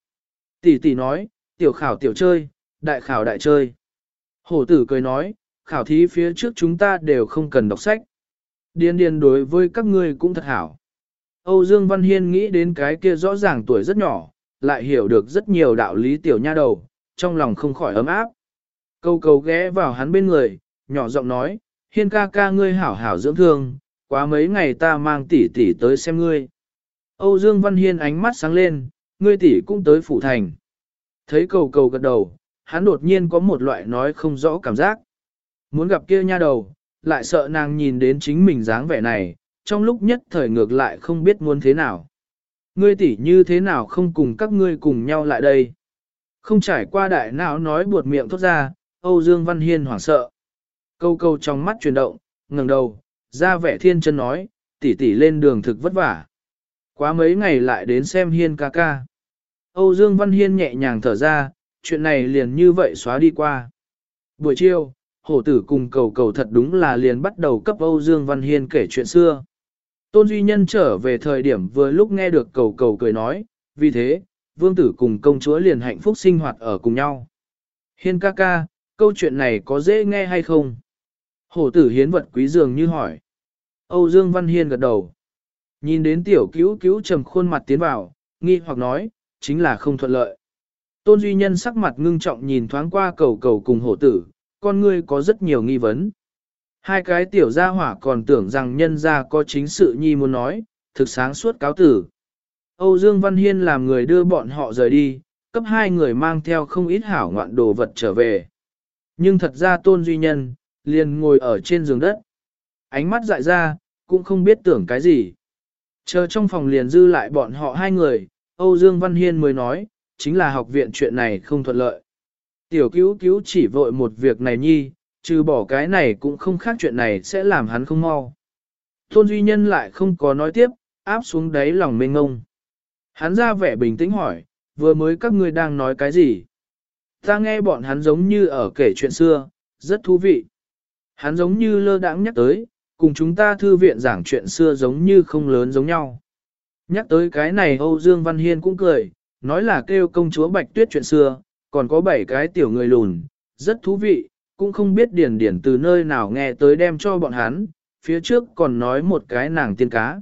Speaker 1: Tỷ tỷ nói, tiểu khảo tiểu chơi, đại khảo đại chơi. Hổ tử cười nói, khảo thí phía trước chúng ta đều không cần đọc sách. Điên điên đối với các ngươi cũng thật hảo. Âu Dương Văn Hiên nghĩ đến cái kia rõ ràng tuổi rất nhỏ, lại hiểu được rất nhiều đạo lý tiểu nha đầu, trong lòng không khỏi ấm áp. Câu cầu ghé vào hắn bên người, nhỏ giọng nói, Hiên ca ca ngươi hảo hảo dưỡng thương, quá mấy ngày ta mang tỷ tỷ tới xem ngươi. Âu Dương Văn Hiên ánh mắt sáng lên, ngươi tỷ cũng tới phủ thành. Thấy cầu cầu gật đầu, hắn đột nhiên có một loại nói không rõ cảm giác. Muốn gặp kia nha đầu, lại sợ nàng nhìn đến chính mình dáng vẻ này, trong lúc nhất thời ngược lại không biết muốn thế nào. Ngươi tỷ như thế nào không cùng các ngươi cùng nhau lại đây. Không trải qua đại não nói buột miệng thốt ra, Âu Dương Văn Hiên hoảng sợ. Câu câu trong mắt chuyển động, ngẩng đầu, ra vẻ thiên chân nói, tỷ tỷ lên đường thực vất vả. Quá mấy ngày lại đến xem Hiên ca ca. Âu Dương Văn Hiên nhẹ nhàng thở ra, chuyện này liền như vậy xóa đi qua. Buổi chiều, hổ tử cùng cầu cầu thật đúng là liền bắt đầu cấp Âu Dương Văn Hiên kể chuyện xưa. Tôn Duy Nhân trở về thời điểm vừa lúc nghe được cầu cầu cười nói, vì thế, vương tử cùng công chúa liền hạnh phúc sinh hoạt ở cùng nhau. Hiên ca ca, câu chuyện này có dễ nghe hay không? Hổ tử hiến vật quý dường như hỏi. Âu Dương Văn Hiên gật đầu. Nhìn đến tiểu cứu cứu trầm khuôn mặt tiến vào, nghi hoặc nói, chính là không thuận lợi. Tôn Duy Nhân sắc mặt ngưng trọng nhìn thoáng qua cầu cầu cùng hổ tử, con ngươi có rất nhiều nghi vấn. Hai cái tiểu gia hỏa còn tưởng rằng nhân gia có chính sự nhi muốn nói, thực sáng suốt cáo tử. Âu Dương Văn Hiên làm người đưa bọn họ rời đi, cấp hai người mang theo không ít hảo ngoạn đồ vật trở về. Nhưng thật ra tôn duy nhân, liền ngồi ở trên giường đất. Ánh mắt dại ra, cũng không biết tưởng cái gì. Chờ trong phòng liền dư lại bọn họ hai người, Âu Dương Văn Hiên mới nói, chính là học viện chuyện này không thuận lợi. Tiểu cứu cứu chỉ vội một việc này nhi, trừ bỏ cái này cũng không khác chuyện này sẽ làm hắn không mau. Tôn Duy Nhân lại không có nói tiếp, áp xuống đáy lòng mênh ngông. Hắn ra vẻ bình tĩnh hỏi, vừa mới các ngươi đang nói cái gì? Ta nghe bọn hắn giống như ở kể chuyện xưa, rất thú vị. Hắn giống như lơ đãng nhắc tới, cùng chúng ta thư viện giảng chuyện xưa giống như không lớn giống nhau. Nhắc tới cái này Âu Dương Văn Hiên cũng cười, nói là kêu công chúa Bạch Tuyết chuyện xưa, còn có bảy cái tiểu người lùn, rất thú vị, cũng không biết điển điển từ nơi nào nghe tới đem cho bọn hắn, phía trước còn nói một cái nàng tiên cá.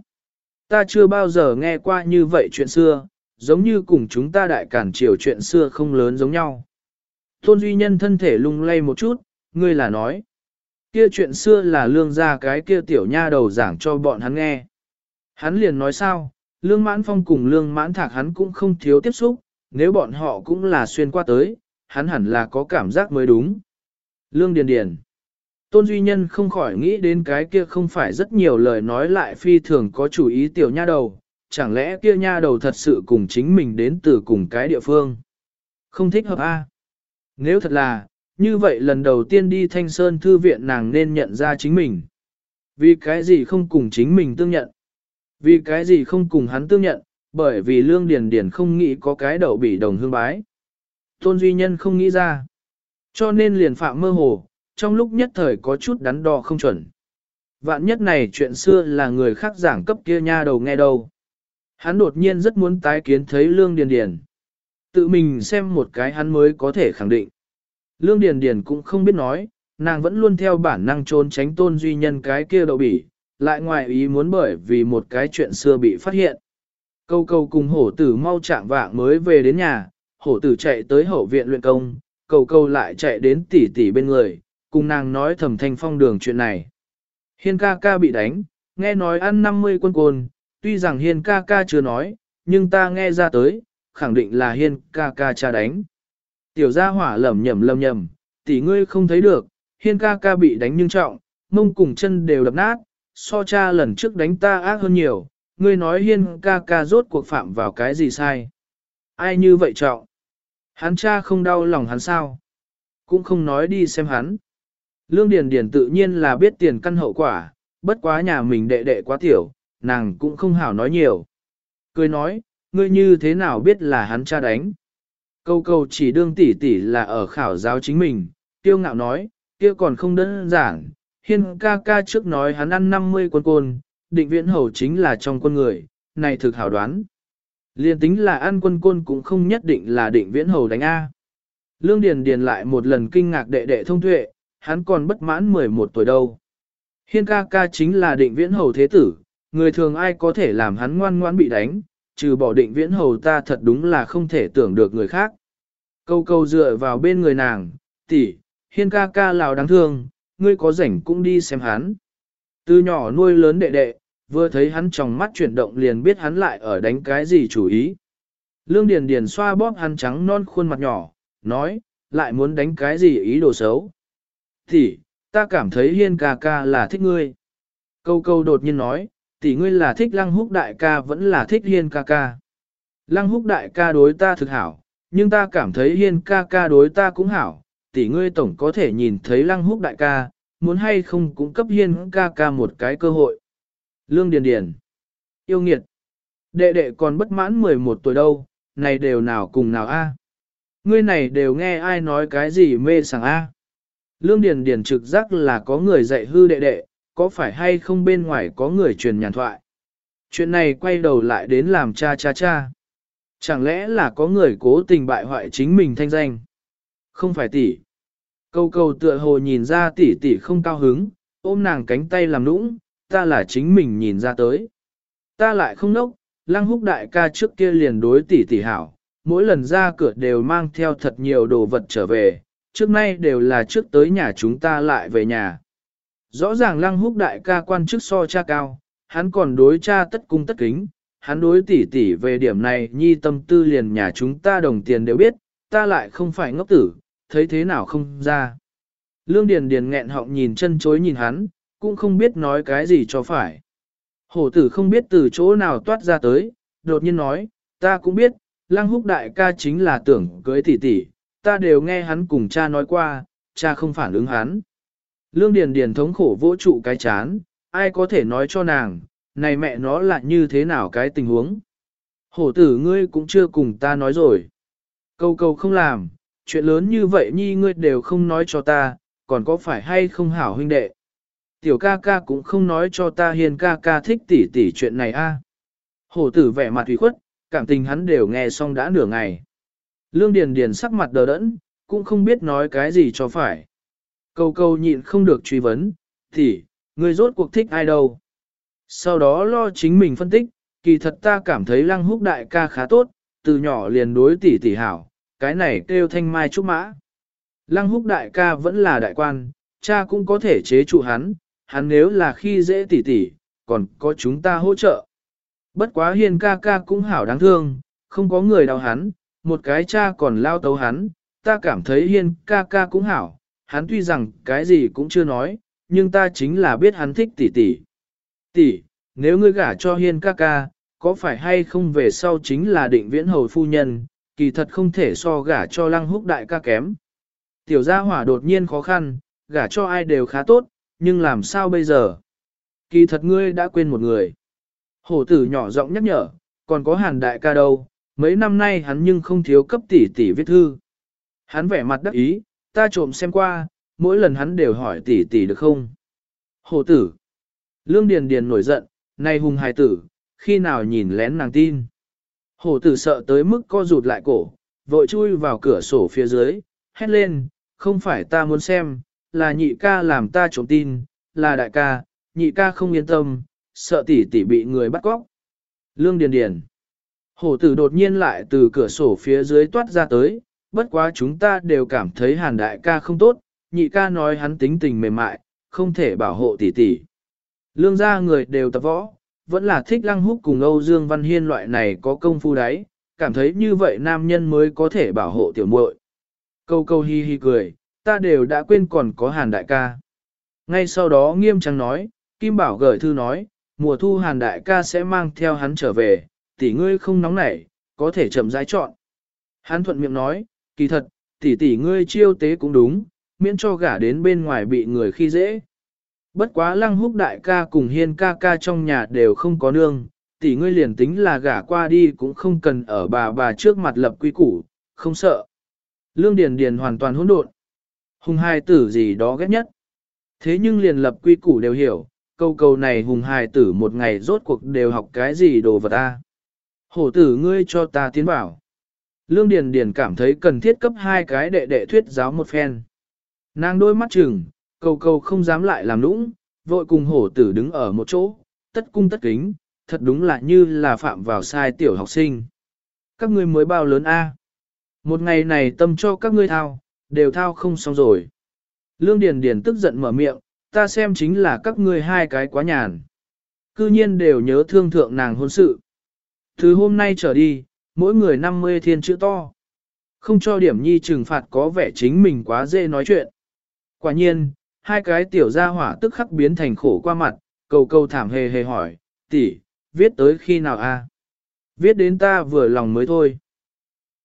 Speaker 1: Ta chưa bao giờ nghe qua như vậy chuyện xưa, giống như cùng chúng ta đại cản triều chuyện xưa không lớn giống nhau. Tôn Duy Nhân thân thể lung lay một chút, ngươi là nói. Kia chuyện xưa là lương ra cái kia tiểu nha đầu giảng cho bọn hắn nghe. Hắn liền nói sao, lương mãn phong cùng lương mãn thạc hắn cũng không thiếu tiếp xúc, nếu bọn họ cũng là xuyên qua tới, hắn hẳn là có cảm giác mới đúng. Lương Điền Điền Tôn Duy Nhân không khỏi nghĩ đến cái kia không phải rất nhiều lời nói lại phi thường có chủ ý tiểu nha đầu, chẳng lẽ kia nha đầu thật sự cùng chính mình đến từ cùng cái địa phương. Không thích hợp a. Nếu thật là, như vậy lần đầu tiên đi Thanh Sơn Thư viện nàng nên nhận ra chính mình. Vì cái gì không cùng chính mình tương nhận? Vì cái gì không cùng hắn tương nhận? Bởi vì Lương Điền Điền không nghĩ có cái đầu bị đồng hương bái. Tôn Duy Nhân không nghĩ ra. Cho nên liền phạm mơ hồ, trong lúc nhất thời có chút đắn đo không chuẩn. Vạn nhất này chuyện xưa là người khác giảng cấp kia nha đầu nghe đâu. Hắn đột nhiên rất muốn tái kiến thấy Lương Điền Điền. Tự mình xem một cái hắn mới có thể khẳng định. Lương Điền Điền cũng không biết nói, nàng vẫn luôn theo bản năng trốn tránh tôn duy nhân cái kia đậu bỉ, lại ngoài ý muốn bởi vì một cái chuyện xưa bị phát hiện. Câu câu cùng hổ tử mau chạm vạng mới về đến nhà, hổ tử chạy tới hậu viện luyện công, cầu cầu lại chạy đến tỷ tỷ bên người, cùng nàng nói thầm thanh phong đường chuyện này. Hiên ca ca bị đánh, nghe nói ăn 50 quân côn, tuy rằng hiên ca ca chưa nói, nhưng ta nghe ra tới, khẳng định là hiên ca ca cha đánh. Tiểu gia hỏa lẩm nhẩm lầm nhầm, tỷ ngươi không thấy được, hiên ca ca bị đánh nhưng trọng, mông cùng chân đều đập nát, so cha lần trước đánh ta ác hơn nhiều, ngươi nói hiên ca ca rốt cuộc phạm vào cái gì sai. Ai như vậy trọng? Hắn cha không đau lòng hắn sao? Cũng không nói đi xem hắn. Lương Điền Điền tự nhiên là biết tiền căn hậu quả, bất quá nhà mình đệ đệ quá tiểu, nàng cũng không hảo nói nhiều. Cười nói, ngươi như thế nào biết là hắn cha đánh? Câu câu chỉ đương tỷ tỷ là ở khảo giáo chính mình, tiêu ngạo nói, kia còn không đơn giản, hiên ca ca trước nói hắn ăn 50 quân côn, định viễn hầu chính là trong quân người, này thực hảo đoán. Liên tính là ăn quân côn cũng không nhất định là định viễn hầu đánh A. Lương Điền Điền lại một lần kinh ngạc đệ đệ thông tuệ, hắn còn bất mãn 11 tuổi đâu. Hiên ca ca chính là định viễn hầu thế tử, người thường ai có thể làm hắn ngoan ngoãn bị đánh, trừ bỏ định viễn hầu ta thật đúng là không thể tưởng được người khác. Câu câu dựa vào bên người nàng, tỷ, hiên ca ca lào đáng thương, ngươi có rảnh cũng đi xem hắn. Từ nhỏ nuôi lớn đệ đệ, vừa thấy hắn trong mắt chuyển động liền biết hắn lại ở đánh cái gì chủ ý. Lương Điền Điền xoa bóp hắn trắng non khuôn mặt nhỏ, nói, lại muốn đánh cái gì ý đồ xấu. thì ta cảm thấy hiên ca ca là thích ngươi. Câu câu đột nhiên nói, tỷ ngươi là thích lăng húc đại ca vẫn là thích hiên ca ca. Lăng húc đại ca đối ta thực hảo, nhưng ta cảm thấy hiên ca ca đối ta cũng hảo, tỷ ngươi tổng có thể nhìn thấy lăng húc đại ca, muốn hay không cũng cấp hiên ca ca một cái cơ hội. Lương Điền Điền. Yêu nghiệt. Đệ đệ còn bất mãn 11 tuổi đâu, này đều nào cùng nào a? Ngươi này đều nghe ai nói cái gì mê sảng a? Lương Điền Điền trực giác là có người dạy hư đệ đệ, có phải hay không bên ngoài có người truyền nhàn thoại. Chuyện này quay đầu lại đến làm cha cha cha. Chẳng lẽ là có người cố tình bại hoại chính mình thanh danh? Không phải tỷ. Câu câu tựa hồ nhìn ra tỷ tỷ không cao hứng, ôm nàng cánh tay làm nũng, ta là chính mình nhìn ra tới. Ta lại không nốc, lăng húc đại ca trước kia liền đối tỷ tỷ hảo, mỗi lần ra cửa đều mang theo thật nhiều đồ vật trở về, trước nay đều là trước tới nhà chúng ta lại về nhà. Rõ ràng lăng húc đại ca quan chức so cha cao, hắn còn đối cha tất cung tất kính, hắn đối tỷ tỷ về điểm này nhi tâm tư liền nhà chúng ta đồng tiền đều biết, ta lại không phải ngốc tử, thấy thế nào không ra. Lương Điền Điền nghẹn họng nhìn chân chối nhìn hắn, cũng không biết nói cái gì cho phải. Hổ tử không biết từ chỗ nào toát ra tới, đột nhiên nói, ta cũng biết, lăng húc đại ca chính là tưởng cưới tỷ tỷ, ta đều nghe hắn cùng cha nói qua, cha không phản ứng hắn. Lương Điền Điền thống khổ vỗ trụ cái chán, ai có thể nói cho nàng, này mẹ nó là như thế nào cái tình huống. Hổ tử ngươi cũng chưa cùng ta nói rồi. Câu câu không làm, chuyện lớn như vậy nhi ngươi đều không nói cho ta, còn có phải hay không hảo huynh đệ. Tiểu ca ca cũng không nói cho ta hiền ca ca thích tỉ tỉ chuyện này a. Hổ tử vẻ mặt ủy khuất, cảm tình hắn đều nghe xong đã nửa ngày. Lương Điền Điền sắc mặt đờ đẫn, cũng không biết nói cái gì cho phải. Câu câu nhịn không được truy vấn, tỷ ngươi rốt cuộc thích ai đâu. Sau đó lo chính mình phân tích, kỳ thật ta cảm thấy lăng húc đại ca khá tốt, từ nhỏ liền đối tỷ tỷ hảo, cái này kêu thanh mai trúc mã. Lăng húc đại ca vẫn là đại quan, cha cũng có thể chế trụ hắn, hắn nếu là khi dễ tỷ tỷ, còn có chúng ta hỗ trợ. Bất quá hiền ca ca cũng hảo đáng thương, không có người đau hắn, một cái cha còn lao tấu hắn, ta cảm thấy hiên ca ca cũng hảo, hắn tuy rằng cái gì cũng chưa nói, nhưng ta chính là biết hắn thích tỷ tỷ. Tỷ, nếu ngươi gả cho hiên ca ca, có phải hay không về sau chính là định viễn hầu phu nhân, kỳ thật không thể so gả cho lăng húc đại ca kém. Tiểu gia hỏa đột nhiên khó khăn, gả cho ai đều khá tốt, nhưng làm sao bây giờ? Kỳ thật ngươi đã quên một người. Hổ tử nhỏ giọng nhắc nhở, còn có hàn đại ca đâu, mấy năm nay hắn nhưng không thiếu cấp tỷ tỷ viết thư. Hắn vẻ mặt đắc ý, ta trộm xem qua, mỗi lần hắn đều hỏi tỷ tỷ được không? Hổ tử. Lương Điền Điền nổi giận, này hùng hài tử, khi nào nhìn lén nàng tin. Hổ tử sợ tới mức co rụt lại cổ, vội chui vào cửa sổ phía dưới, hét lên, không phải ta muốn xem, là nhị ca làm ta trộm tin, là đại ca, nhị ca không yên tâm, sợ tỷ tỷ bị người bắt cóc. Lương Điền Điền. Hổ tử đột nhiên lại từ cửa sổ phía dưới toát ra tới, bất quá chúng ta đều cảm thấy hàn đại ca không tốt, nhị ca nói hắn tính tình mềm mại, không thể bảo hộ tỷ tỷ. Lương gia người đều tập võ, vẫn là thích lăng húc cùng Âu Dương Văn Hiên loại này có công phu đấy, cảm thấy như vậy nam nhân mới có thể bảo hộ tiểu muội. Câu câu hi hi cười, ta đều đã quên còn có hàn đại ca. Ngay sau đó nghiêm trang nói, Kim Bảo gửi thư nói, mùa thu hàn đại ca sẽ mang theo hắn trở về, tỷ ngươi không nóng nảy, có thể chậm rãi chọn. Hắn thuận miệng nói, kỳ thật, tỷ tỷ ngươi chiêu tế cũng đúng, miễn cho gả đến bên ngoài bị người khi dễ. Bất quá lăng húc đại ca cùng hiên ca ca trong nhà đều không có nương, tỷ ngươi liền tính là gả qua đi cũng không cần ở bà bà trước mặt lập quy củ, không sợ. Lương Điền Điền hoàn toàn hỗn độn. Hùng hài tử gì đó ghét nhất. Thế nhưng liền lập quy củ đều hiểu, câu câu này hùng hài tử một ngày rốt cuộc đều học cái gì đồ vật ta. Hổ tử ngươi cho ta tiến bảo. Lương Điền Điền cảm thấy cần thiết cấp hai cái đệ đệ thuyết giáo một phen. Nàng đôi mắt chừng, câu câu không dám lại làm nũng, vội cùng hổ tử đứng ở một chỗ, tất cung tất kính, thật đúng là như là phạm vào sai tiểu học sinh. Các ngươi mới bao lớn a? Một ngày này tâm cho các ngươi thao, đều thao không xong rồi. Lương Điền Điền tức giận mở miệng, ta xem chính là các ngươi hai cái quá nhàn. Cư nhiên đều nhớ thương thượng nàng hôn sự. Từ hôm nay trở đi, mỗi người 50 thiên chữ to. Không cho điểm nhi trừng phạt có vẻ chính mình quá dễ nói chuyện. Quả nhiên, hai cái tiểu gia hỏa tức khắc biến thành khổ qua mặt, cầu cầu thảm hề hề hỏi, tỷ, viết tới khi nào a? Viết đến ta vừa lòng mới thôi.